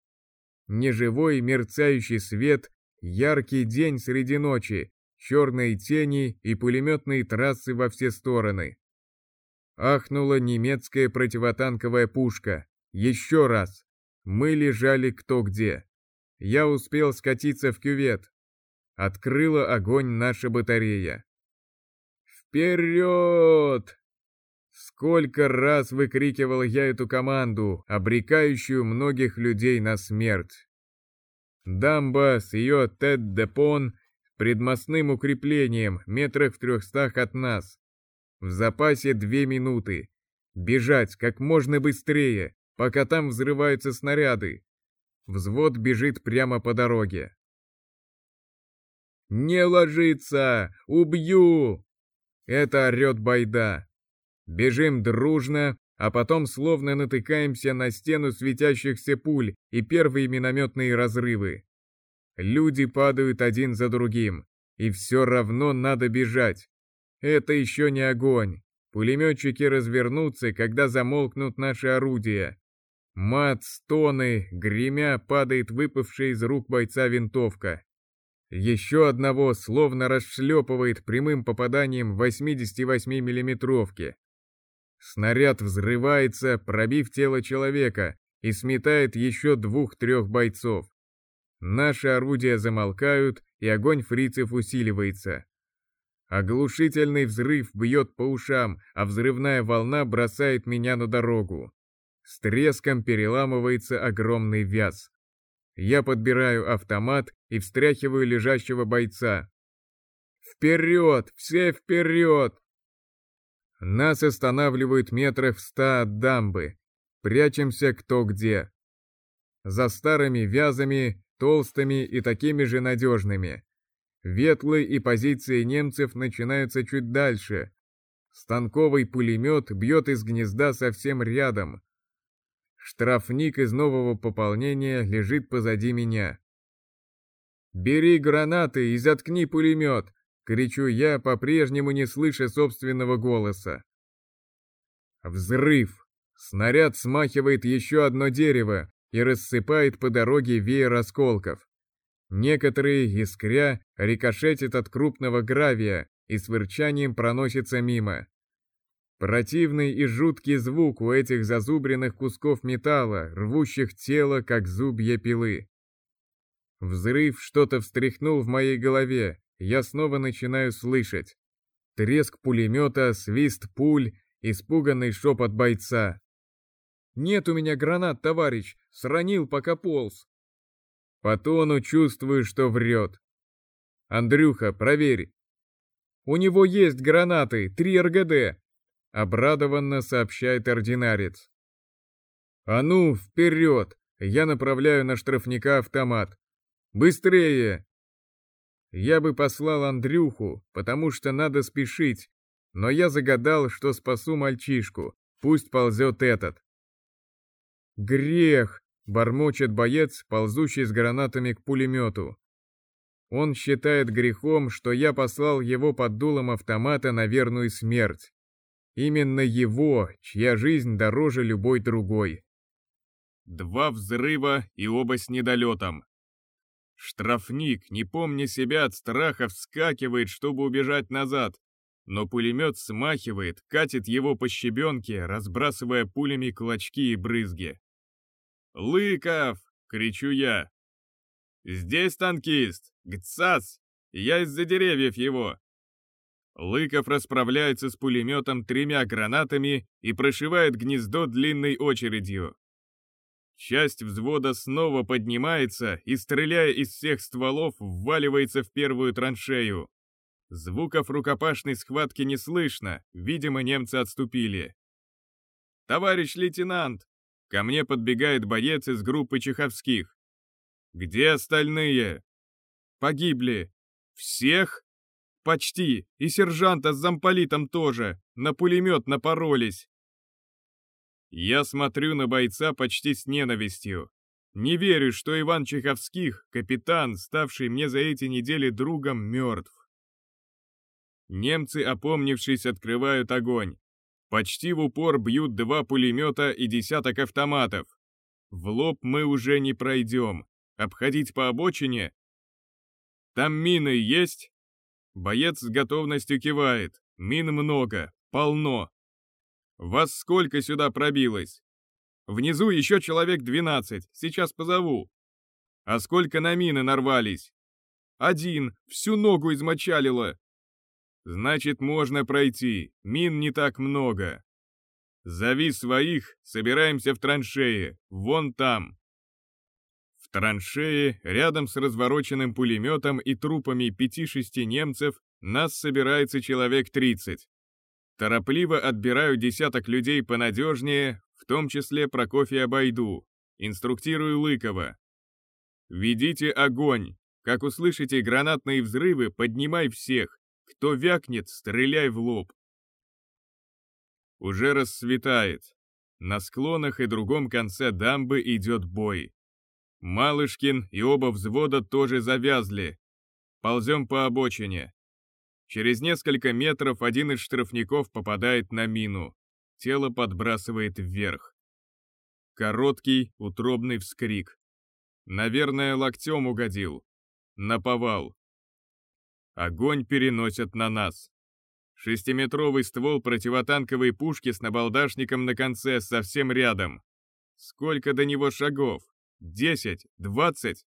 Неживой мерцающий свет, яркий день среди ночи, черные тени и пулеметные трассы во все стороны. Ахнула немецкая противотанковая пушка. Еще раз. Мы лежали кто где. Я успел скатиться в кювет. Открыла огонь наша батарея. «Вперед!» Сколько раз выкрикивал я эту команду, обрекающую многих людей на смерть. Дамба с ее Тед-Депон предмостным укреплением метрах в трехстах от нас. В запасе две минуты. Бежать как можно быстрее, пока там взрываются снаряды. Взвод бежит прямо по дороге. «Не ложиться! Убью!» Это орет Байда. Бежим дружно, а потом словно натыкаемся на стену светящихся пуль и первые минометные разрывы. Люди падают один за другим, и все равно надо бежать. Это еще не огонь. Пулеметчики развернутся, когда замолкнут наши орудия. Мат, стоны, гремя падает выпавшая из рук бойца винтовка. Еще одного словно расшлепывает прямым попаданием 88 миллиметровки. Снаряд взрывается, пробив тело человека, и сметает еще двух-трех бойцов. Наши орудия замолкают, и огонь фрицев усиливается. Оглушительный взрыв бьет по ушам, а взрывная волна бросает меня на дорогу. С треском переламывается огромный вяз. Я подбираю автомат и встряхиваю лежащего бойца. «Вперед! Все вперед!» Нас останавливают метрах в ста от дамбы. Прячемся кто где. За старыми вязами, толстыми и такими же надежными. Ветлы и позиции немцев начинаются чуть дальше. Станковый пулемет бьет из гнезда совсем рядом. Штрафник из нового пополнения лежит позади меня. «Бери гранаты и заткни пулемет!» Кричу я, по-прежнему не слыша собственного голоса. Взрыв! Снаряд смахивает еще одно дерево и рассыпает по дороге веер осколков. Некоторые, искря, рикошетят от крупного гравия и с вырчанием проносятся мимо. Противный и жуткий звук у этих зазубренных кусков металла, рвущих тело, как зубья пилы. Взрыв что-то встряхнул в моей голове, я снова начинаю слышать. Треск пулемета, свист пуль, испуганный шепот бойца. «Нет у меня гранат, товарищ! Сранил, пока полз!» По тону чувствую, что врет. «Андрюха, проверь!» «У него есть гранаты, три РГД!» Обрадованно сообщает ординарец. «А ну, вперед!» Я направляю на штрафника автомат. «Быстрее!» Я бы послал Андрюху, потому что надо спешить, но я загадал, что спасу мальчишку, пусть ползет этот. «Грех!» — бормочет боец, ползущий с гранатами к пулемету. Он считает грехом, что я послал его под дулом автомата на верную смерть. Именно его, чья жизнь дороже любой другой. Два взрыва и оба с недолетом. Штрафник, не помня себя от страха, вскакивает, чтобы убежать назад, но пулемет смахивает, катит его по щебенке, разбрасывая пулями клочки и брызги. «Лыков!» — кричу я. «Здесь танкист! Гцац! Я из-за деревьев его!» Лыков расправляется с пулеметом тремя гранатами и прошивает гнездо длинной очередью. Часть взвода снова поднимается и, стреляя из всех стволов, вваливается в первую траншею. Звуков рукопашной схватки не слышно, видимо, немцы отступили. «Товарищ лейтенант!» Ко мне подбегает боец из группы чеховских. «Где остальные?» «Погибли». «Всех?» «Почти. И сержанта с замполитом тоже. На пулемет напоролись». Я смотрю на бойца почти с ненавистью. Не верю, что Иван Чеховских, капитан, ставший мне за эти недели другом, мертв. Немцы, опомнившись, открывают огонь. Почти в упор бьют два пулемета и десяток автоматов. В лоб мы уже не пройдем. Обходить по обочине? Там мины есть? Боец с готовностью кивает. Мин много, полно. Вас сколько сюда пробилось? Внизу еще человек 12, сейчас позову. А сколько на мины нарвались? Один, всю ногу измочалило. Значит, можно пройти, мин не так много. Зови своих, собираемся в траншее, вон там. В траншее, рядом с развороченным пулеметом и трупами пяти-шести немцев, нас собирается человек 30. Торопливо отбираю десяток людей понадежнее, в том числе Прокофия Байду. Инструктирую Лыкова. Ведите огонь. Как услышите гранатные взрывы, поднимай всех. Кто вякнет, стреляй в лоб. Уже рассветает. На склонах и другом конце дамбы идет бой. Малышкин и оба взвода тоже завязли. Ползем по обочине. Через несколько метров один из штрафников попадает на мину. Тело подбрасывает вверх. Короткий, утробный вскрик. Наверное, локтем угодил. Наповал. Огонь переносят на нас. Шестиметровый ствол противотанковой пушки с набалдашником на конце совсем рядом. Сколько до него шагов? Десять? Двадцать?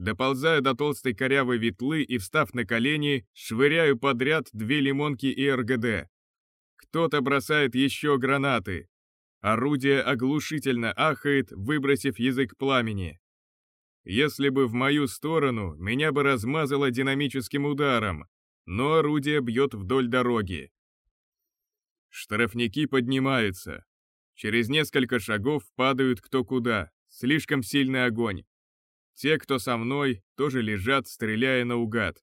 Доползаю до толстой корявой ветлы и, встав на колени, швыряю подряд две лимонки и РГД. Кто-то бросает еще гранаты. Орудие оглушительно ахает, выбросив язык пламени. Если бы в мою сторону, меня бы размазало динамическим ударом, но орудие бьет вдоль дороги. Штрафники поднимаются. Через несколько шагов падают кто куда, слишком сильный огонь. Те, кто со мной, тоже лежат, стреляя наугад.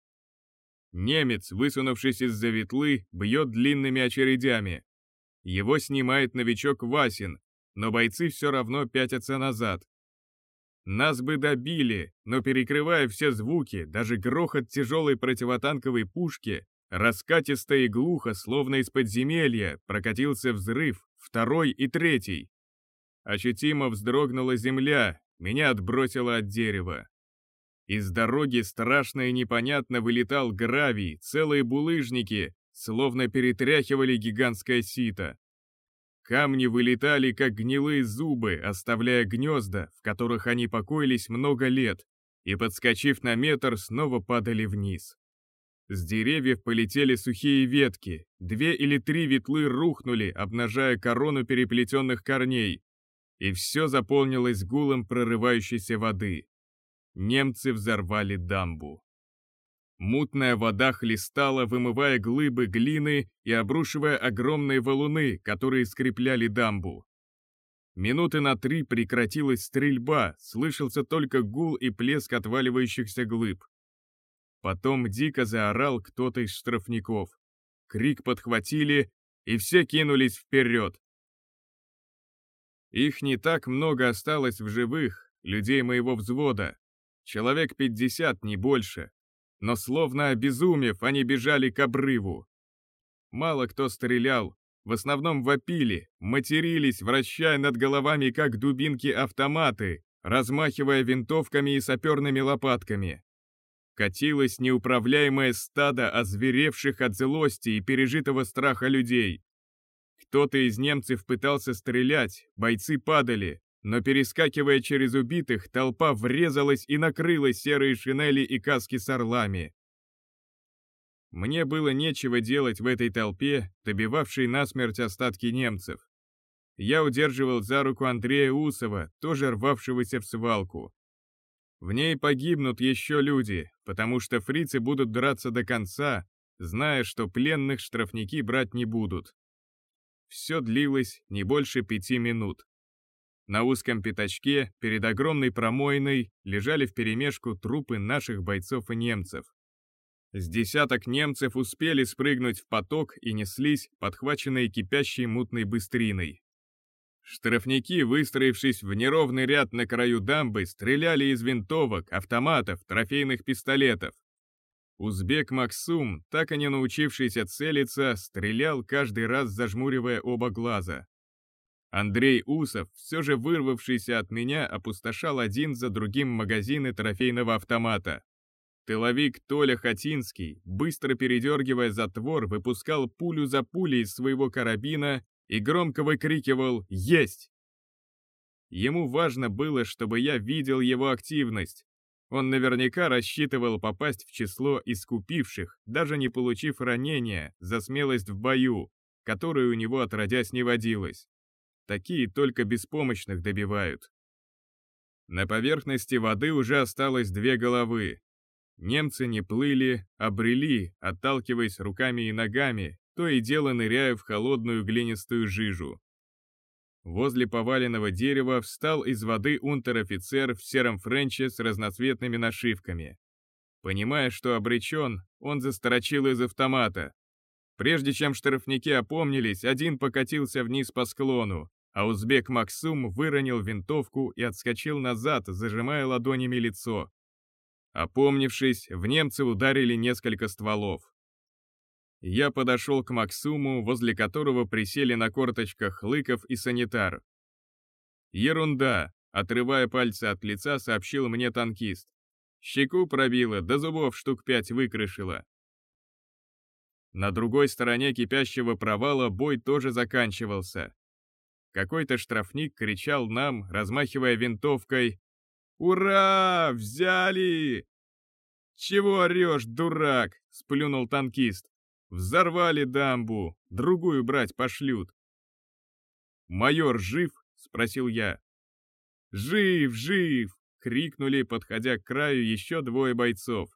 Немец, высунувшись из-за ветлы, бьет длинными очередями. Его снимает новичок Васин, но бойцы все равно пятятся назад. Нас бы добили, но перекрывая все звуки, даже грохот тяжелой противотанковой пушки, раскатисто и глухо, словно из подземелья, прокатился взрыв, второй и третий. Ощутимо вздрогнула земля, меня отбросило от дерева. Из дороги страшно и непонятно вылетал гравий, целые булыжники, словно перетряхивали гигантское сито. Камни вылетали, как гнилые зубы, оставляя гнезда, в которых они покоились много лет, и, подскочив на метр, снова падали вниз. С деревьев полетели сухие ветки, две или три ветлы рухнули, обнажая корону переплетенных корней, и все заполнилось гулом прорывающейся воды. Немцы взорвали дамбу. Мутная вода хлестала, вымывая глыбы глины и обрушивая огромные валуны, которые скрепляли дамбу. Минуты на три прекратилась стрельба, слышался только гул и плеск отваливающихся глыб. Потом дико заорал кто-то из штрафников. Крик подхватили, и все кинулись вперед. Их не так много осталось в живых, людей моего взвода. Человек пятьдесят, не больше но словно обезумев, они бежали к обрыву. Мало кто стрелял, в основном вопили, матерились, вращая над головами как дубинки автоматы, размахивая винтовками и саперными лопатками. Катилось неуправляемое стадо озверевших от злости и пережитого страха людей. Кто-то из немцев пытался стрелять, бойцы падали, но перескакивая через убитых, толпа врезалась и накрыла серые шинели и каски с орлами. Мне было нечего делать в этой толпе, добивавшей насмерть остатки немцев. Я удерживал за руку Андрея Усова, тоже рвавшегося в свалку. В ней погибнут еще люди, потому что фрицы будут драться до конца, зная, что пленных штрафники брать не будут. Все длилось не больше пяти минут. На узком пятачке, перед огромной промойной, лежали вперемешку трупы наших бойцов и немцев. С десяток немцев успели спрыгнуть в поток и неслись, подхваченные кипящей мутной быстриной. Штрафники, выстроившись в неровный ряд на краю дамбы, стреляли из винтовок, автоматов, трофейных пистолетов. Узбек Максум, так и не научившийся целиться, стрелял каждый раз, зажмуривая оба глаза. Андрей Усов, все же вырвавшийся от меня, опустошал один за другим магазины трофейного автомата. Тыловик Толя Хатинский, быстро передергивая затвор, выпускал пулю за пулей из своего карабина и громко выкрикивал «Есть!». Ему важно было, чтобы я видел его активность. Он наверняка рассчитывал попасть в число искупивших, даже не получив ранения, за смелость в бою, которой у него отродясь не водилось. Такие только беспомощных добивают. На поверхности воды уже осталось две головы. Немцы не плыли, а брели, отталкиваясь руками и ногами, то и дело ныряя в холодную глинистую жижу. Возле поваленного дерева встал из воды унтер-офицер в сером френче с разноцветными нашивками. Понимая, что обречен, он застрочил из автомата. Прежде чем штрафники опомнились, один покатился вниз по склону, а узбек Максум выронил винтовку и отскочил назад, зажимая ладонями лицо. Опомнившись, в немцы ударили несколько стволов. Я подошел к Максуму, возле которого присели на корточках Лыков и санитар. «Ерунда», — отрывая пальцы от лица, сообщил мне танкист. «Щеку пробило, до зубов штук пять выкрышило». На другой стороне кипящего провала бой тоже заканчивался. Какой-то штрафник кричал нам, размахивая винтовкой. «Ура! Взяли!» «Чего орешь, дурак?» — сплюнул танкист. «Взорвали дамбу, другую брать пошлют». «Майор жив?» — спросил я. «Жив, жив!» — крикнули, подходя к краю еще двое бойцов.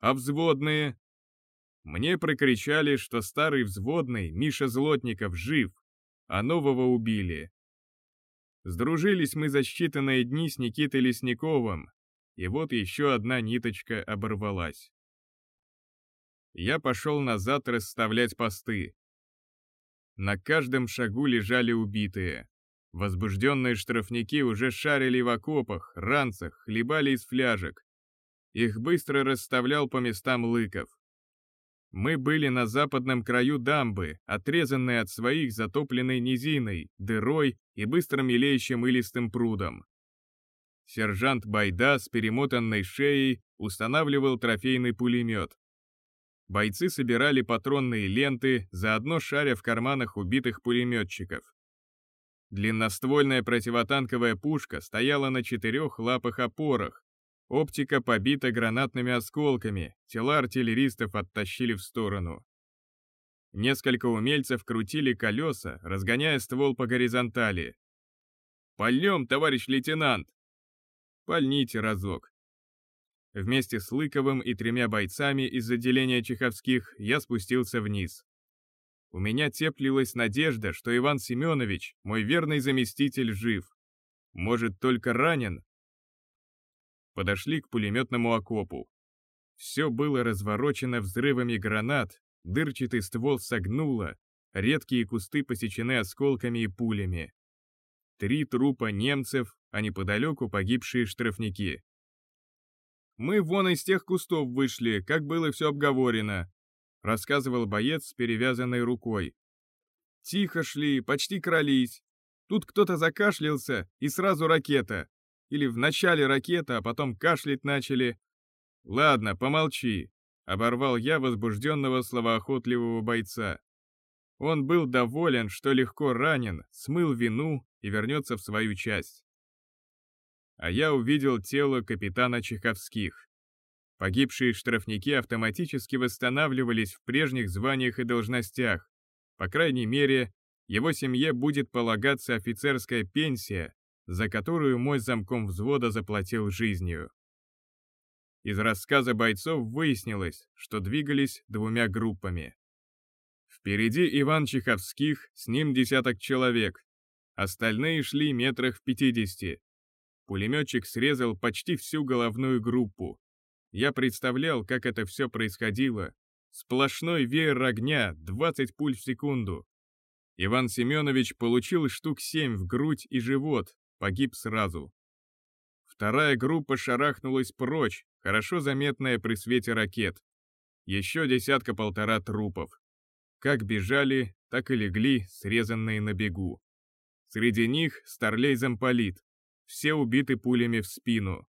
«А взводные?» Мне прокричали, что старый взводный, Миша Злотников, жив, а нового убили. Сдружились мы за считанные дни с Никитой Лесниковым, и вот еще одна ниточка оборвалась. Я пошел назад расставлять посты. На каждом шагу лежали убитые. Возбужденные штрафники уже шарили в окопах, ранцах, хлебали из фляжек. Их быстро расставлял по местам лыков. Мы были на западном краю дамбы, отрезанной от своих затопленной низиной, дырой и быстро мелеющим илистым прудом. Сержант Байда с перемотанной шеей устанавливал трофейный пулемет. Бойцы собирали патронные ленты, заодно шаря в карманах убитых пулеметчиков. Длинноствольная противотанковая пушка стояла на четырех лапах-опорах. Оптика побита гранатными осколками, тела артиллеристов оттащили в сторону. Несколько умельцев крутили колеса, разгоняя ствол по горизонтали. «Пальнем, товарищ лейтенант!» «Пальните разок». Вместе с Лыковым и тремя бойцами из отделения Чеховских я спустился вниз. У меня теплилась надежда, что Иван Семенович, мой верный заместитель, жив. Может, только ранен? Подошли к пулеметному окопу. Все было разворочено взрывами гранат, дырчатый ствол согнуло, редкие кусты посечены осколками и пулями. Три трупа немцев, а неподалеку погибшие штрафники. «Мы вон из тех кустов вышли, как было все обговорено», рассказывал боец с перевязанной рукой. Тихо шли, почти крались. Тут кто-то закашлялся, и сразу ракета. Или вначале ракета, а потом кашлять начали. Ладно, помолчи, оборвал я возбужденного словоохотливого бойца. Он был доволен, что легко ранен, смыл вину и вернется в свою часть. А я увидел тело капитана Чеховских. Погибшие штрафники автоматически восстанавливались в прежних званиях и должностях. По крайней мере, его семье будет полагаться офицерская пенсия, за которую мой замком взвода заплатил жизнью. Из рассказа бойцов выяснилось, что двигались двумя группами. Впереди Иван Чеховских, с ним десяток человек. Остальные шли метрах в пятидесяти. Пулеметчик срезал почти всю головную группу, я представлял, как это все происходило. Сплошной веер огня, 20 пуль в секунду. Иван Семенович получил штук 7 в грудь и живот, погиб сразу. Вторая группа шарахнулась прочь, хорошо заметная при свете ракет. Еще десятка-полтора трупов. Как бежали, так и легли, срезанные на бегу. Среди них старлей замполит. Все убиты пулями в спину.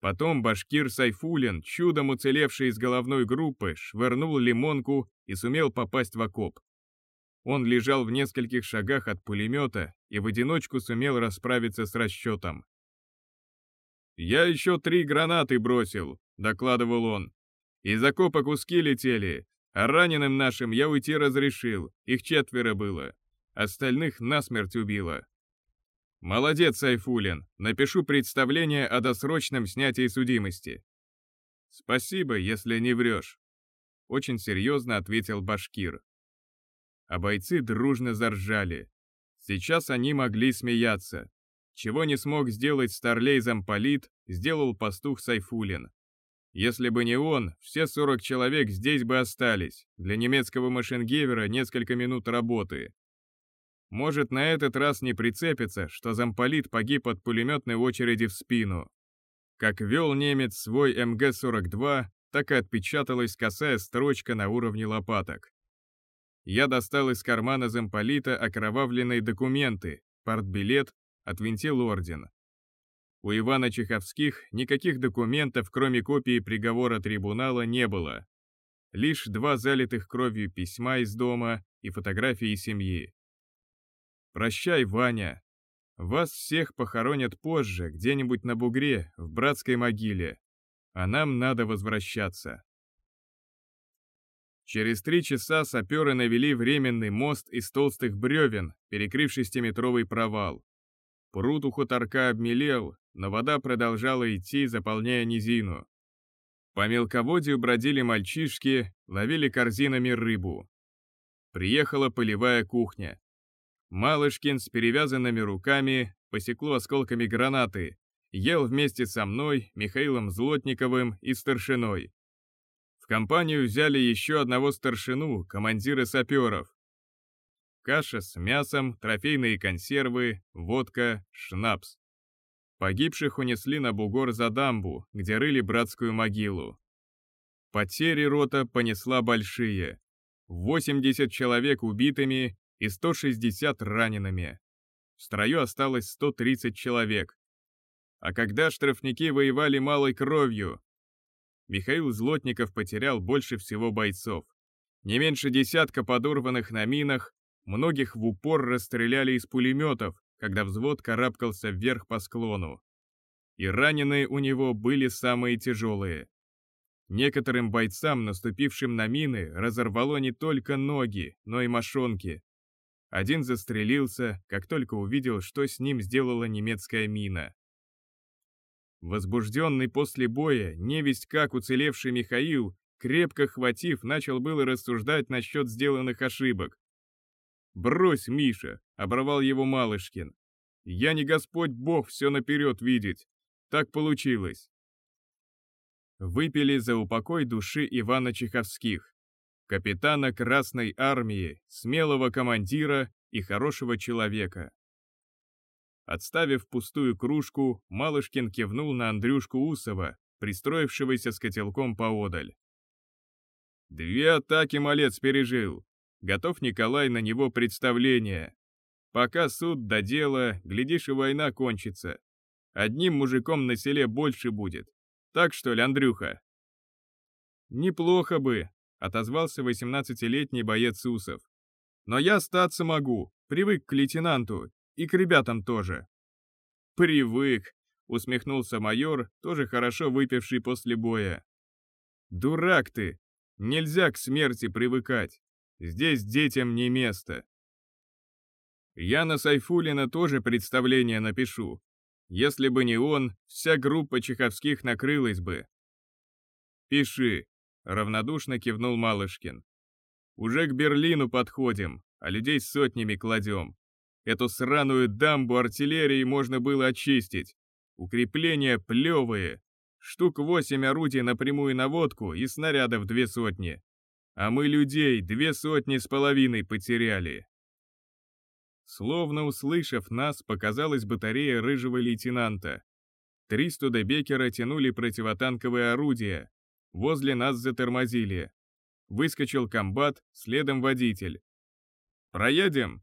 Потом башкир Сайфулин, чудом уцелевший из головной группы, швырнул лимонку и сумел попасть в окоп. Он лежал в нескольких шагах от пулемета и в одиночку сумел расправиться с расчетом. «Я еще три гранаты бросил», — докладывал он. «Из окопа куски летели, а раненым нашим я уйти разрешил, их четверо было. Остальных насмерть убило. Молодец, Сайфулин. Напишу представление о досрочном снятии судимости. Спасибо, если не врешь. Очень серьезно ответил Башкир. А бойцы дружно заржали. Сейчас они могли смеяться. Чего не смог сделать старлей замполит, сделал пастух Сайфулин. Если бы не он, все 40 человек здесь бы остались. Для немецкого машингевера несколько минут работы. Может, на этот раз не прицепится, что замполит погиб от пулеметной очереди в спину. Как вел немец свой МГ-42, так и отпечаталась косая строчка на уровне лопаток. Я достал из кармана замполита окровавленные документы, партбилет, отвинтил орден. У Ивана Чеховских никаких документов, кроме копии приговора трибунала, не было. Лишь два залитых кровью письма из дома и фотографии семьи. Прощай, Ваня. Вас всех похоронят позже, где-нибудь на бугре, в братской могиле. А нам надо возвращаться. Через три часа саперы навели временный мост из толстых бревен, перекрыв шестиметровый провал. Пруд у хуторка обмелел, но вода продолжала идти, заполняя низину. По мелководью бродили мальчишки, ловили корзинами рыбу. Приехала полевая кухня. Малышкин с перевязанными руками посекло осколками гранаты, ел вместе со мной, Михаилом Злотниковым и старшиной. В компанию взяли еще одного старшину, командира саперов. Каша с мясом, трофейные консервы, водка, шнапс. Погибших унесли на бугор за дамбу, где рыли братскую могилу. Потери рота понесла большие. 80 человек убитыми и 160 ранеными. В строю осталось 130 человек. А когда штрафники воевали малой кровью? Михаил Злотников потерял больше всего бойцов. Не меньше десятка подорванных на минах, многих в упор расстреляли из пулеметов, когда взвод карабкался вверх по склону. И раненые у него были самые тяжелые. Некоторым бойцам, наступившим на мины, разорвало не только ноги, но и мошонки. Один застрелился, как только увидел, что с ним сделала немецкая мина. Возбужденный после боя, невесть как уцелевший Михаил, крепко хватив, начал было рассуждать насчет сделанных ошибок. «Брось, Миша!» — оборвал его Малышкин. «Я не Господь Бог все наперед видеть. Так получилось. Выпили за упокой души Ивана Чеховских, капитана Красной Армии, смелого командира и хорошего человека. Отставив пустую кружку, Малышкин кивнул на Андрюшку Усова, пристроившегося с котелком поодаль. Две атаки малец пережил. Готов Николай на него представление. Пока суд до дела, глядишь, и война кончится. Одним мужиком на селе больше будет. Так что ли, Андрюха?» «Неплохо бы», — отозвался восемнадцатилетний боец Усов. «Но я остаться могу, привык к лейтенанту, и к ребятам тоже». «Привык», — усмехнулся майор, тоже хорошо выпивший после боя. «Дурак ты! Нельзя к смерти привыкать. Здесь детям не место». «Я на Сайфулина тоже представление напишу. Если бы не он, вся группа чеховских накрылась бы. «Пиши», — равнодушно кивнул Малышкин. «Уже к Берлину подходим, а людей сотнями кладем. Эту сраную дамбу артиллерии можно было очистить. Укрепления плевые. Штук восемь орудий на прямую наводку и снарядов две сотни. А мы людей две сотни с половиной потеряли. Словно услышав нас, показалась батарея рыжего лейтенанта. Три студебекера тянули противотанковые орудия. Возле нас затормозили. Выскочил комбат, следом водитель. «Проедем?»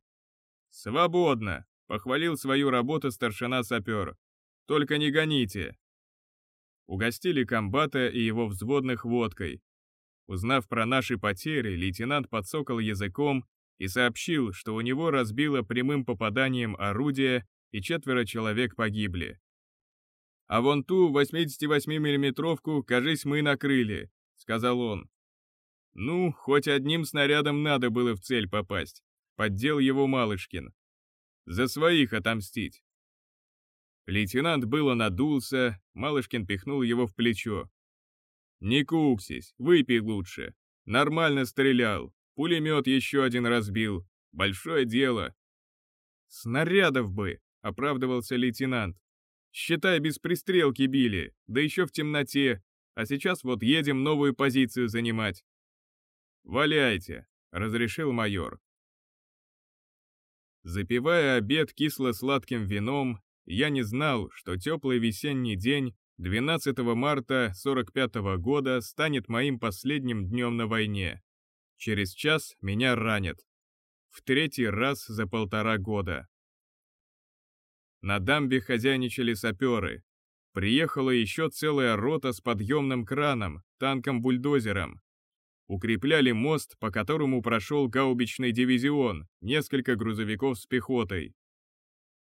«Свободно!» — похвалил свою работу старшина-сапер. «Только не гоните!» Угостили комбата и его взводных водкой. Узнав про наши потери, лейтенант подсокал языком и сообщил, что у него разбило прямым попаданием орудие и четверо человек погибли. «А вон ту 88-миллиметровку, кажись, мы накрыли», — сказал он. «Ну, хоть одним снарядом надо было в цель попасть», — поддел его Малышкин. «За своих отомстить». Лейтенант было надулся, Малышкин пихнул его в плечо. «Не куксись, выпей лучше. Нормально стрелял, Пулемет еще один разбил. Большое дело. Снарядов бы, оправдывался лейтенант. Считай, без пристрелки били, да еще в темноте. А сейчас вот едем новую позицию занимать. «Валяйте», — разрешил майор. Запивая обед кисло-сладким вином, я не знал, что теплый весенний день 12 марта 45 -го года станет моим последним днем на войне. Через час меня ранят. В третий раз за полтора года. На дамбе хозяйничали саперы. Приехала еще целая рота с подъемным краном, танком-бульдозером. Укрепляли мост, по которому прошел гаубичный дивизион, несколько грузовиков с пехотой.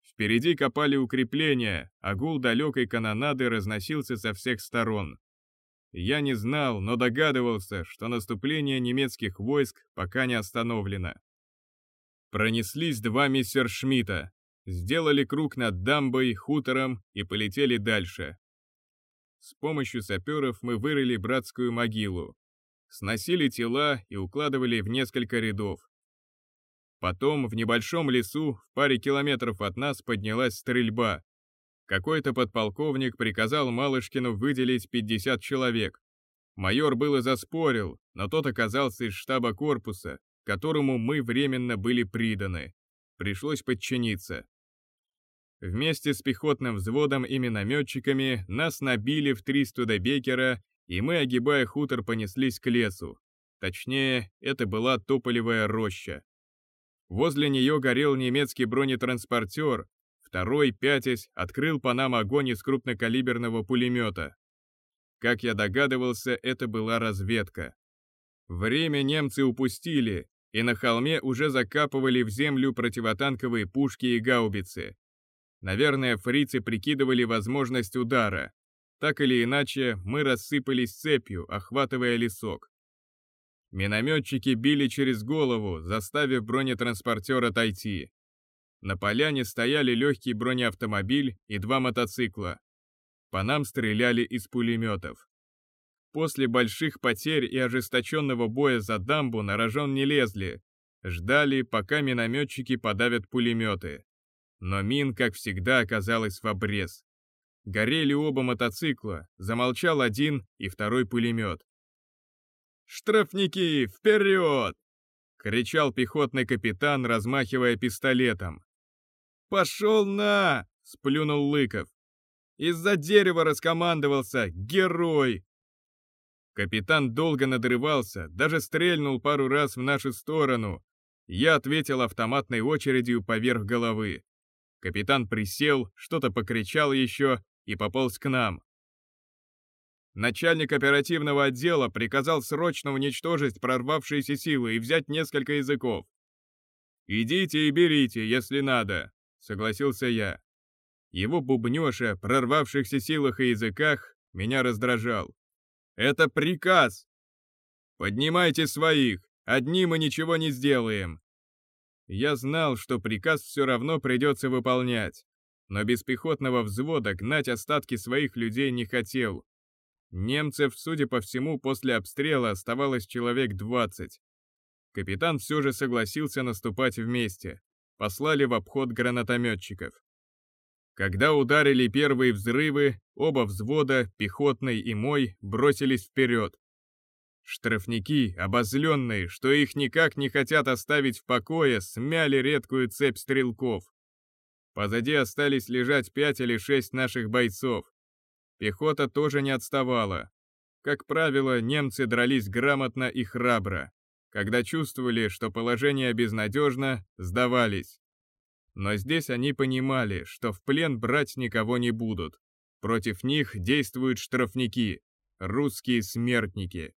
Впереди копали укрепления, а гул далекой канонады разносился со всех сторон. Я не знал, но догадывался, что наступление немецких войск пока не остановлено. Пронеслись два мессершмитта, сделали круг над дамбой, хутором и полетели дальше. С помощью саперов мы вырыли братскую могилу, сносили тела и укладывали в несколько рядов. Потом в небольшом лесу в паре километров от нас поднялась стрельба, какой-то подполковник приказал Малышкину выделить 50 человек. Майор было заспорил, но тот оказался из штаба корпуса, которому мы временно были приданы. Пришлось подчиниться. Вместе с пехотным взводом и минометчиками нас набили в три студебекера, и мы, огибая хутор, понеслись к лесу. Точнее, это была тополевая роща. Возле нее горел немецкий бронетранспортер, Второй, пятясь, открыл по нам огонь из крупнокалиберного пулемета. Как я догадывался, это была разведка. Время немцы упустили, и на холме уже закапывали в землю противотанковые пушки и гаубицы. Наверное, фрицы прикидывали возможность удара. Так или иначе, мы рассыпались цепью, охватывая лесок. Минометчики били через голову, заставив бронетранспортер отойти. На поляне стояли легкий бронеавтомобиль и два мотоцикла. По нам стреляли из пулеметов. После больших потерь и ожесточенного боя за дамбу на рожон не лезли. Ждали, пока минометчики подавят пулеметы. Но мин, как всегда, оказалась в обрез. Горели оба мотоцикла, замолчал один и второй пулемет. «Штрафники, вперед!» — кричал пехотный капитан, размахивая пистолетом. «Пошел на!» — сплюнул Лыков. «Из-за дерева раскомандовался! Герой!» Капитан долго надрывался, даже стрельнул пару раз в нашу сторону. Я ответил автоматной очередью поверх головы. Капитан присел, что-то покричал еще и пополз к нам. Начальник оперативного отдела приказал срочно уничтожить прорвавшиеся силы и взять несколько языков. «Идите и берите, если надо», — согласился я. Его бубнёж прорвавшихся силах и языках меня раздражал. «Это приказ! Поднимайте своих, одни мы ничего не сделаем!» Я знал, что приказ все равно придется выполнять, но без пехотного взвода гнать остатки своих людей не хотел. Немцев, судя по всему, после обстрела оставалось человек 20. Капитан все же согласился наступать вместе. Послали в обход гранатометчиков. Когда ударили первые взрывы, оба взвода, пехотный и мой, бросились вперед. Штрафники, обозленные, что их никак не хотят оставить в покое, смяли редкую цепь стрелков. Позади остались лежать пять или шесть наших бойцов. Пехота тоже не отставала. Как правило, немцы дрались грамотно и храбро. Когда чувствовали, что положение безнадежно, сдавались. Но здесь они понимали, что в плен брать никого не будут. Против них действуют штрафники, русские смертники.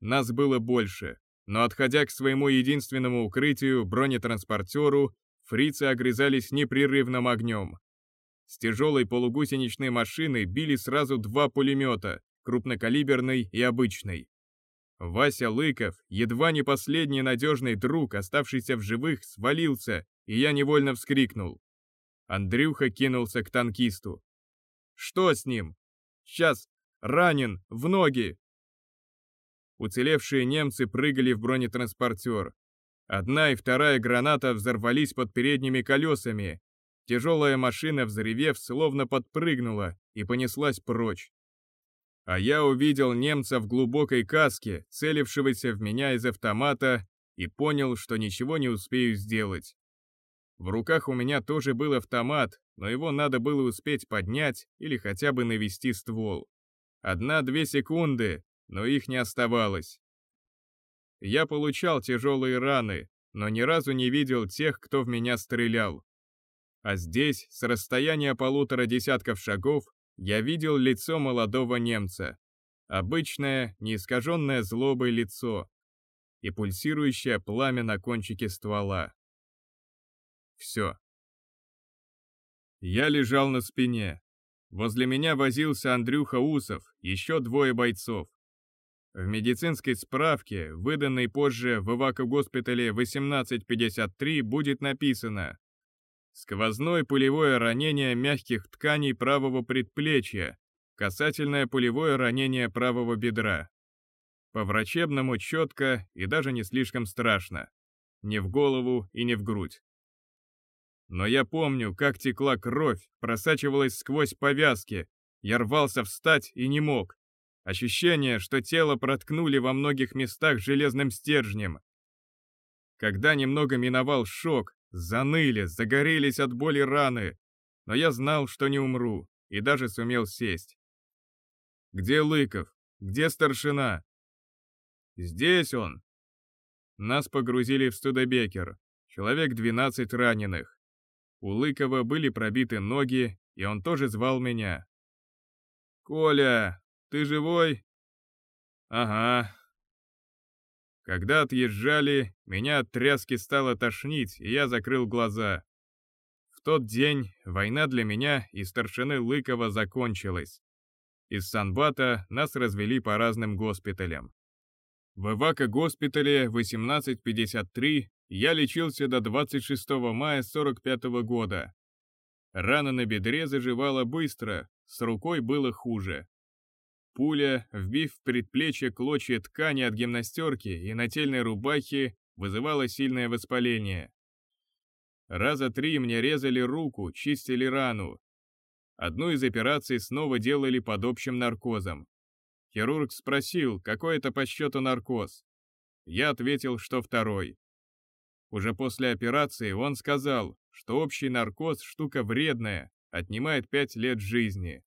Нас было больше, но отходя к своему единственному укрытию, бронетранспортеру, фрицы огрызались непрерывным огнем. С тяжелой полугусеничной машины били сразу два пулемета, крупнокалиберный и обычный. Вася Лыков, едва не последний надежный друг, оставшийся в живых, свалился, и я невольно вскрикнул. Андрюха кинулся к танкисту. «Что с ним?» «Сейчас! Ранен! В ноги!» Уцелевшие немцы прыгали в бронетранспортер. Одна и вторая граната взорвались под передними колесами. Тяжелая машина, взревев, словно подпрыгнула и понеслась прочь. А я увидел немца в глубокой каске, целившегося в меня из автомата, и понял, что ничего не успею сделать. В руках у меня тоже был автомат, но его надо было успеть поднять или хотя бы навести ствол. Одна-две секунды, но их не оставалось. Я получал тяжелые раны, но ни разу не видел тех, кто в меня стрелял. А здесь, с расстояния полутора десятков шагов, я видел лицо молодого немца. Обычное, неискаженное злобой лицо и пульсирующее пламя на кончике ствола. Все. Я лежал на спине. Возле меня возился Андрюха Усов, еще двое бойцов. В медицинской справке, выданной позже в эвакогоспитале 1853, будет написано «Сквозное пулевое ранение мягких тканей правого предплечья, касательное пулевое ранение правого бедра». По-врачебному четко и даже не слишком страшно. Не в голову и не в грудь. Но я помню, как текла кровь, просачивалась сквозь повязки. Я рвался встать и не мог. Ощущение, что тело проткнули во многих местах железным стержнем. Когда немного миновал шок, заныли, загорелись от боли раны, но я знал, что не умру, и даже сумел сесть. «Где Лыков? Где старшина?» «Здесь он!» Нас погрузили в Студебекер, человек 12 раненых. У Лыкова были пробиты ноги, и он тоже звал меня. «Коля, ты живой?» «Ага». Когда отъезжали, меня от тряски стало тошнить, и я закрыл глаза. В тот день война для меня и старшины Лыкова закончилась. Из Санбата нас развели по разным госпиталям. В Ивако-госпитале 1853 я лечился до 26 мая 45 года. Рана на бедре заживала быстро, с рукой было хуже. Пуля, вбив в предплечье клочья ткани от гимнастерки и нательной рубахи, вызывала сильное воспаление. Раза три мне резали руку, чистили рану. Одну из операций снова делали под общим наркозом. Хирург спросил, какой это по счету наркоз. Я ответил, что второй. Уже после операции он сказал, что общий наркоз – штука вредная, отнимает пять лет жизни.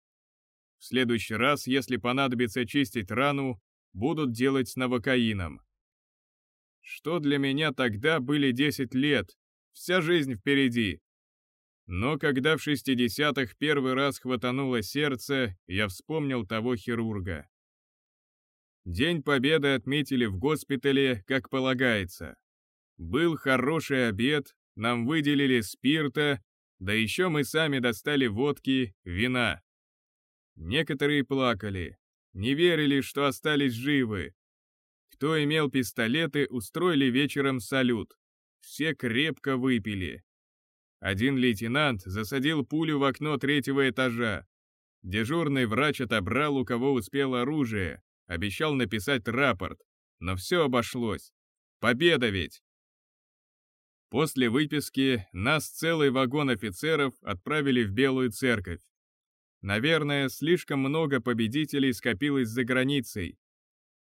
В следующий раз, если понадобится чистить рану, будут делать с новокаином. Что для меня тогда были 10 лет, вся жизнь впереди. Но когда в 60-х первый раз хватануло сердце, я вспомнил того хирурга. День Победы отметили в госпитале, как полагается. Был хороший обед, нам выделили спирта, да еще мы сами достали водки, вина. Некоторые плакали, не верили, что остались живы. Кто имел пистолеты, устроили вечером салют. Все крепко выпили. Один лейтенант засадил пулю в окно третьего этажа. Дежурный врач отобрал, у кого успел оружие, Обещал написать рапорт, но все обошлось. Победа ведь! После выписки нас целый вагон офицеров отправили в Белую церковь. Наверное, слишком много победителей скопилось за границей.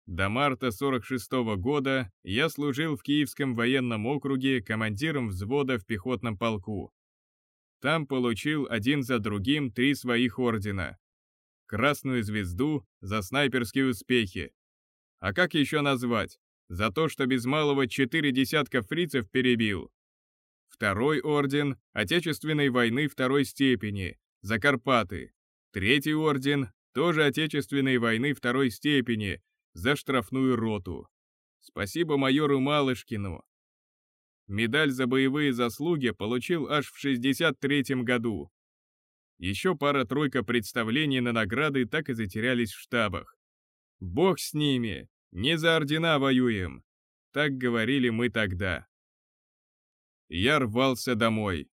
До марта 46 -го года я служил в Киевском военном округе командиром взвода в пехотном полку. Там получил один за другим три своих ордена. Красную звезду за снайперские успехи. А как еще назвать? За то, что без малого четыре десятка фрицев перебил. Второй орден Отечественной войны второй степени, за Карпаты. Третий орден, тоже Отечественной войны второй степени, за штрафную роту. Спасибо майору Малышкину. Медаль за боевые заслуги получил аж в 63 году. Еще пара-тройка представлений на награды так и затерялись в штабах. Бог с ними, не за ордена воюем. Так говорили мы тогда. Я рвался домой.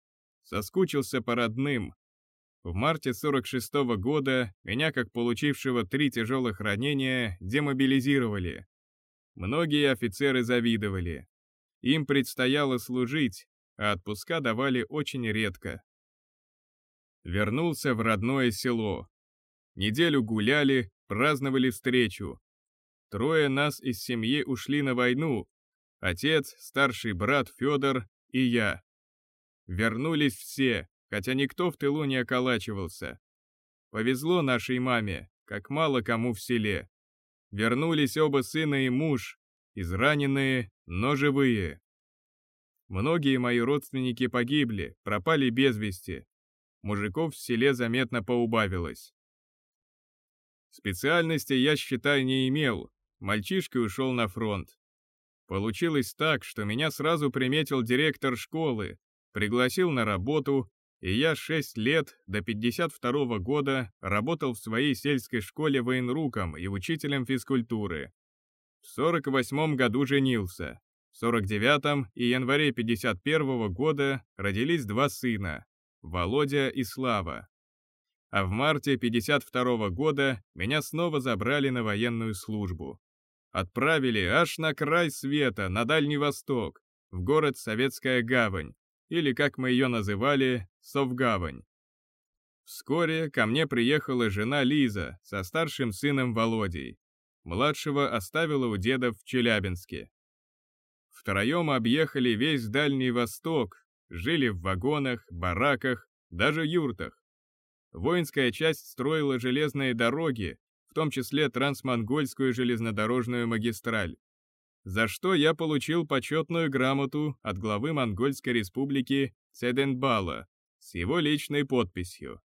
Соскучился по родным. В марте 46 -го года меня, как получившего три тяжелых ранения, демобилизировали. Многие офицеры завидовали. Им предстояло служить, а отпуска давали очень редко. Вернулся в родное село. Неделю гуляли, праздновали встречу. Трое нас из семьи ушли на войну. Отец, старший брат Федор и я. Вернулись все, хотя никто в тылу не околачивался. Повезло нашей маме, как мало кому в селе. Вернулись оба сына и муж, израненные, но живые. Многие мои родственники погибли, пропали без вести мужиков в селе заметно поубавилось. Специальности я, считай, не имел, мальчишкой ушел на фронт. Получилось так, что меня сразу приметил директор школы, пригласил на работу, и я 6 лет до 52 -го года работал в своей сельской школе военруком и учителем физкультуры. В 48 году женился. В 49 и январе 51 -го года родились два сына, Володя и Слава. А в марте 52 -го года меня снова забрали на военную службу. Отправили аж на край света, на Дальний Восток, в город Советская Гавань, или, как мы ее называли, Совгавань. Вскоре ко мне приехала жена Лиза со старшим сыном Володей. Младшего оставила у деда в Челябинске. Втроем объехали весь Дальний Восток, жили в вагонах, бараках, даже юртах. Воинская часть строила железные дороги, в том числе трансмонгольскую железнодорожную магистраль, за что я получил почетную грамоту от главы Монгольской республики Цеденбала с его личной подписью.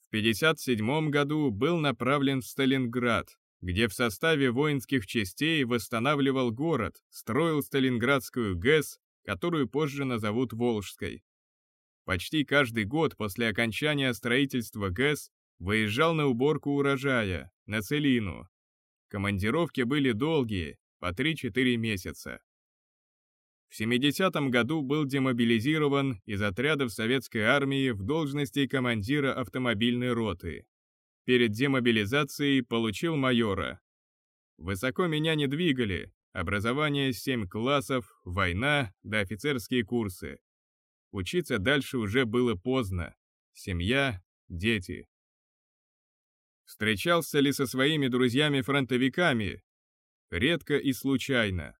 В 1957 году был направлен в Сталинград, где в составе воинских частей восстанавливал город, строил Сталинградскую ГЭС, которую позже назовут Волжской. Почти каждый год после окончания строительства ГЭС выезжал на уборку урожая, на Целину. Командировки были долгие, по 3-4 месяца. В 70-м году был демобилизирован из отрядов советской армии в должности командира автомобильной роты. Перед демобилизацией получил майора. Высоко меня не двигали, образование 7 классов, война да офицерские курсы. Учиться дальше уже было поздно. Семья, дети. Встречался ли со своими друзьями-фронтовиками? Редко и случайно.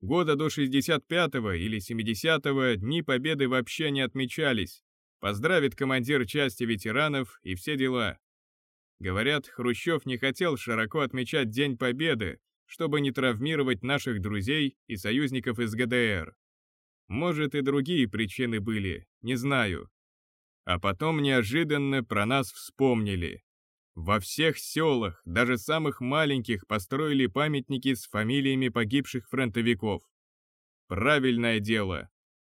Года до 65-го или 70-го Дни Победы вообще не отмечались. Поздравит командир части ветеранов и все дела. Говорят, Хрущев не хотел широко отмечать День Победы, чтобы не травмировать наших друзей и союзников из ГДР. Может и другие причины были, не знаю. А потом неожиданно про нас вспомнили. Во всех селах, даже самых маленьких, построили памятники с фамилиями погибших фронтовиков. Правильное дело.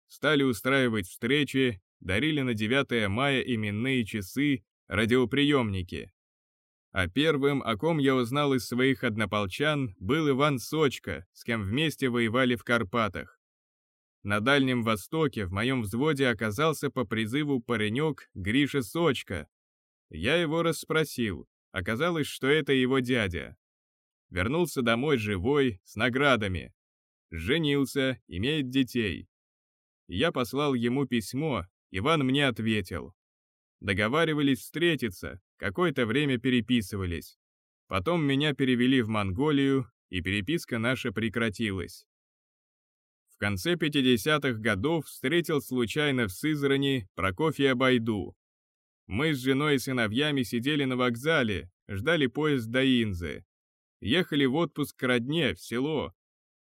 Стали устраивать встречи, дарили на 9 мая именные часы, радиоприемники. А первым, о ком я узнал из своих однополчан, был Иван Сочка, с кем вместе воевали в Карпатах. На Дальнем Востоке в моем взводе оказался по призыву паренек Гриша Сочка, я его расспросил. Оказалось, что это его дядя. Вернулся домой живой, с наградами. Женился, имеет детей. Я послал ему письмо, Иван мне ответил. Договаривались встретиться, какое-то время переписывались. Потом меня перевели в Монголию, и переписка наша прекратилась. В конце 50-х годов встретил случайно в Сызрани Прокофья Байду, мы с женой и сыновьями сидели на вокзале, ждали поезд до Инзы. Ехали в отпуск к родне, в село.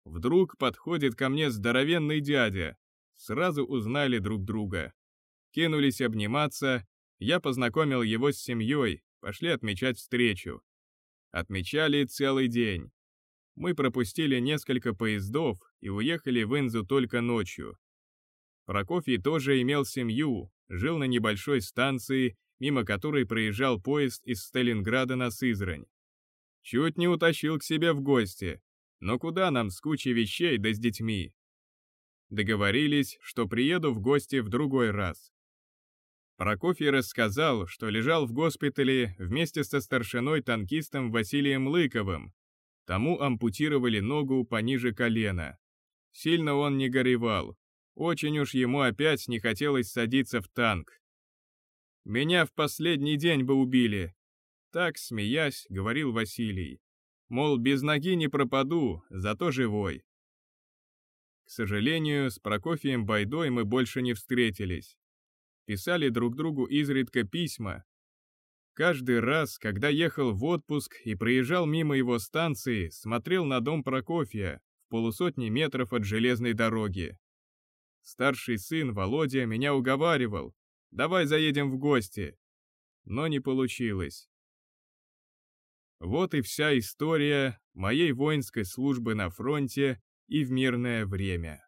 Вдруг подходит ко мне здоровенный дядя. Сразу узнали друг друга. Кинулись обниматься, я познакомил его с семьей, пошли отмечать встречу. Отмечали целый день. Мы пропустили несколько поездов и уехали в Инзу только ночью. Прокофий тоже имел семью, жил на небольшой станции, мимо которой проезжал поезд из Сталинграда на Сызрань. Чуть не утащил к себе в гости, но куда нам с кучей вещей да с детьми? Договорились, что приеду в гости в другой раз. Прокофий рассказал, что лежал в госпитале вместе со старшиной-танкистом Василием Лыковым. Тому ампутировали ногу пониже колена. Сильно он не горевал, очень уж ему опять не хотелось садиться в танк. «Меня в последний день бы убили!» Так, смеясь, говорил Василий. Мол, без ноги не пропаду, зато живой. К сожалению, с Прокофием Байдой мы больше не встретились. Писали друг другу изредка письма. Каждый раз, когда ехал в отпуск и проезжал мимо его станции, смотрел на дом Прокофия в полусотни метров от железной дороги. Старший сын, Володя, меня уговаривал. Давай заедем в гости. Но не получилось. Вот и вся история моей воинской службы на фронте и в мирное время.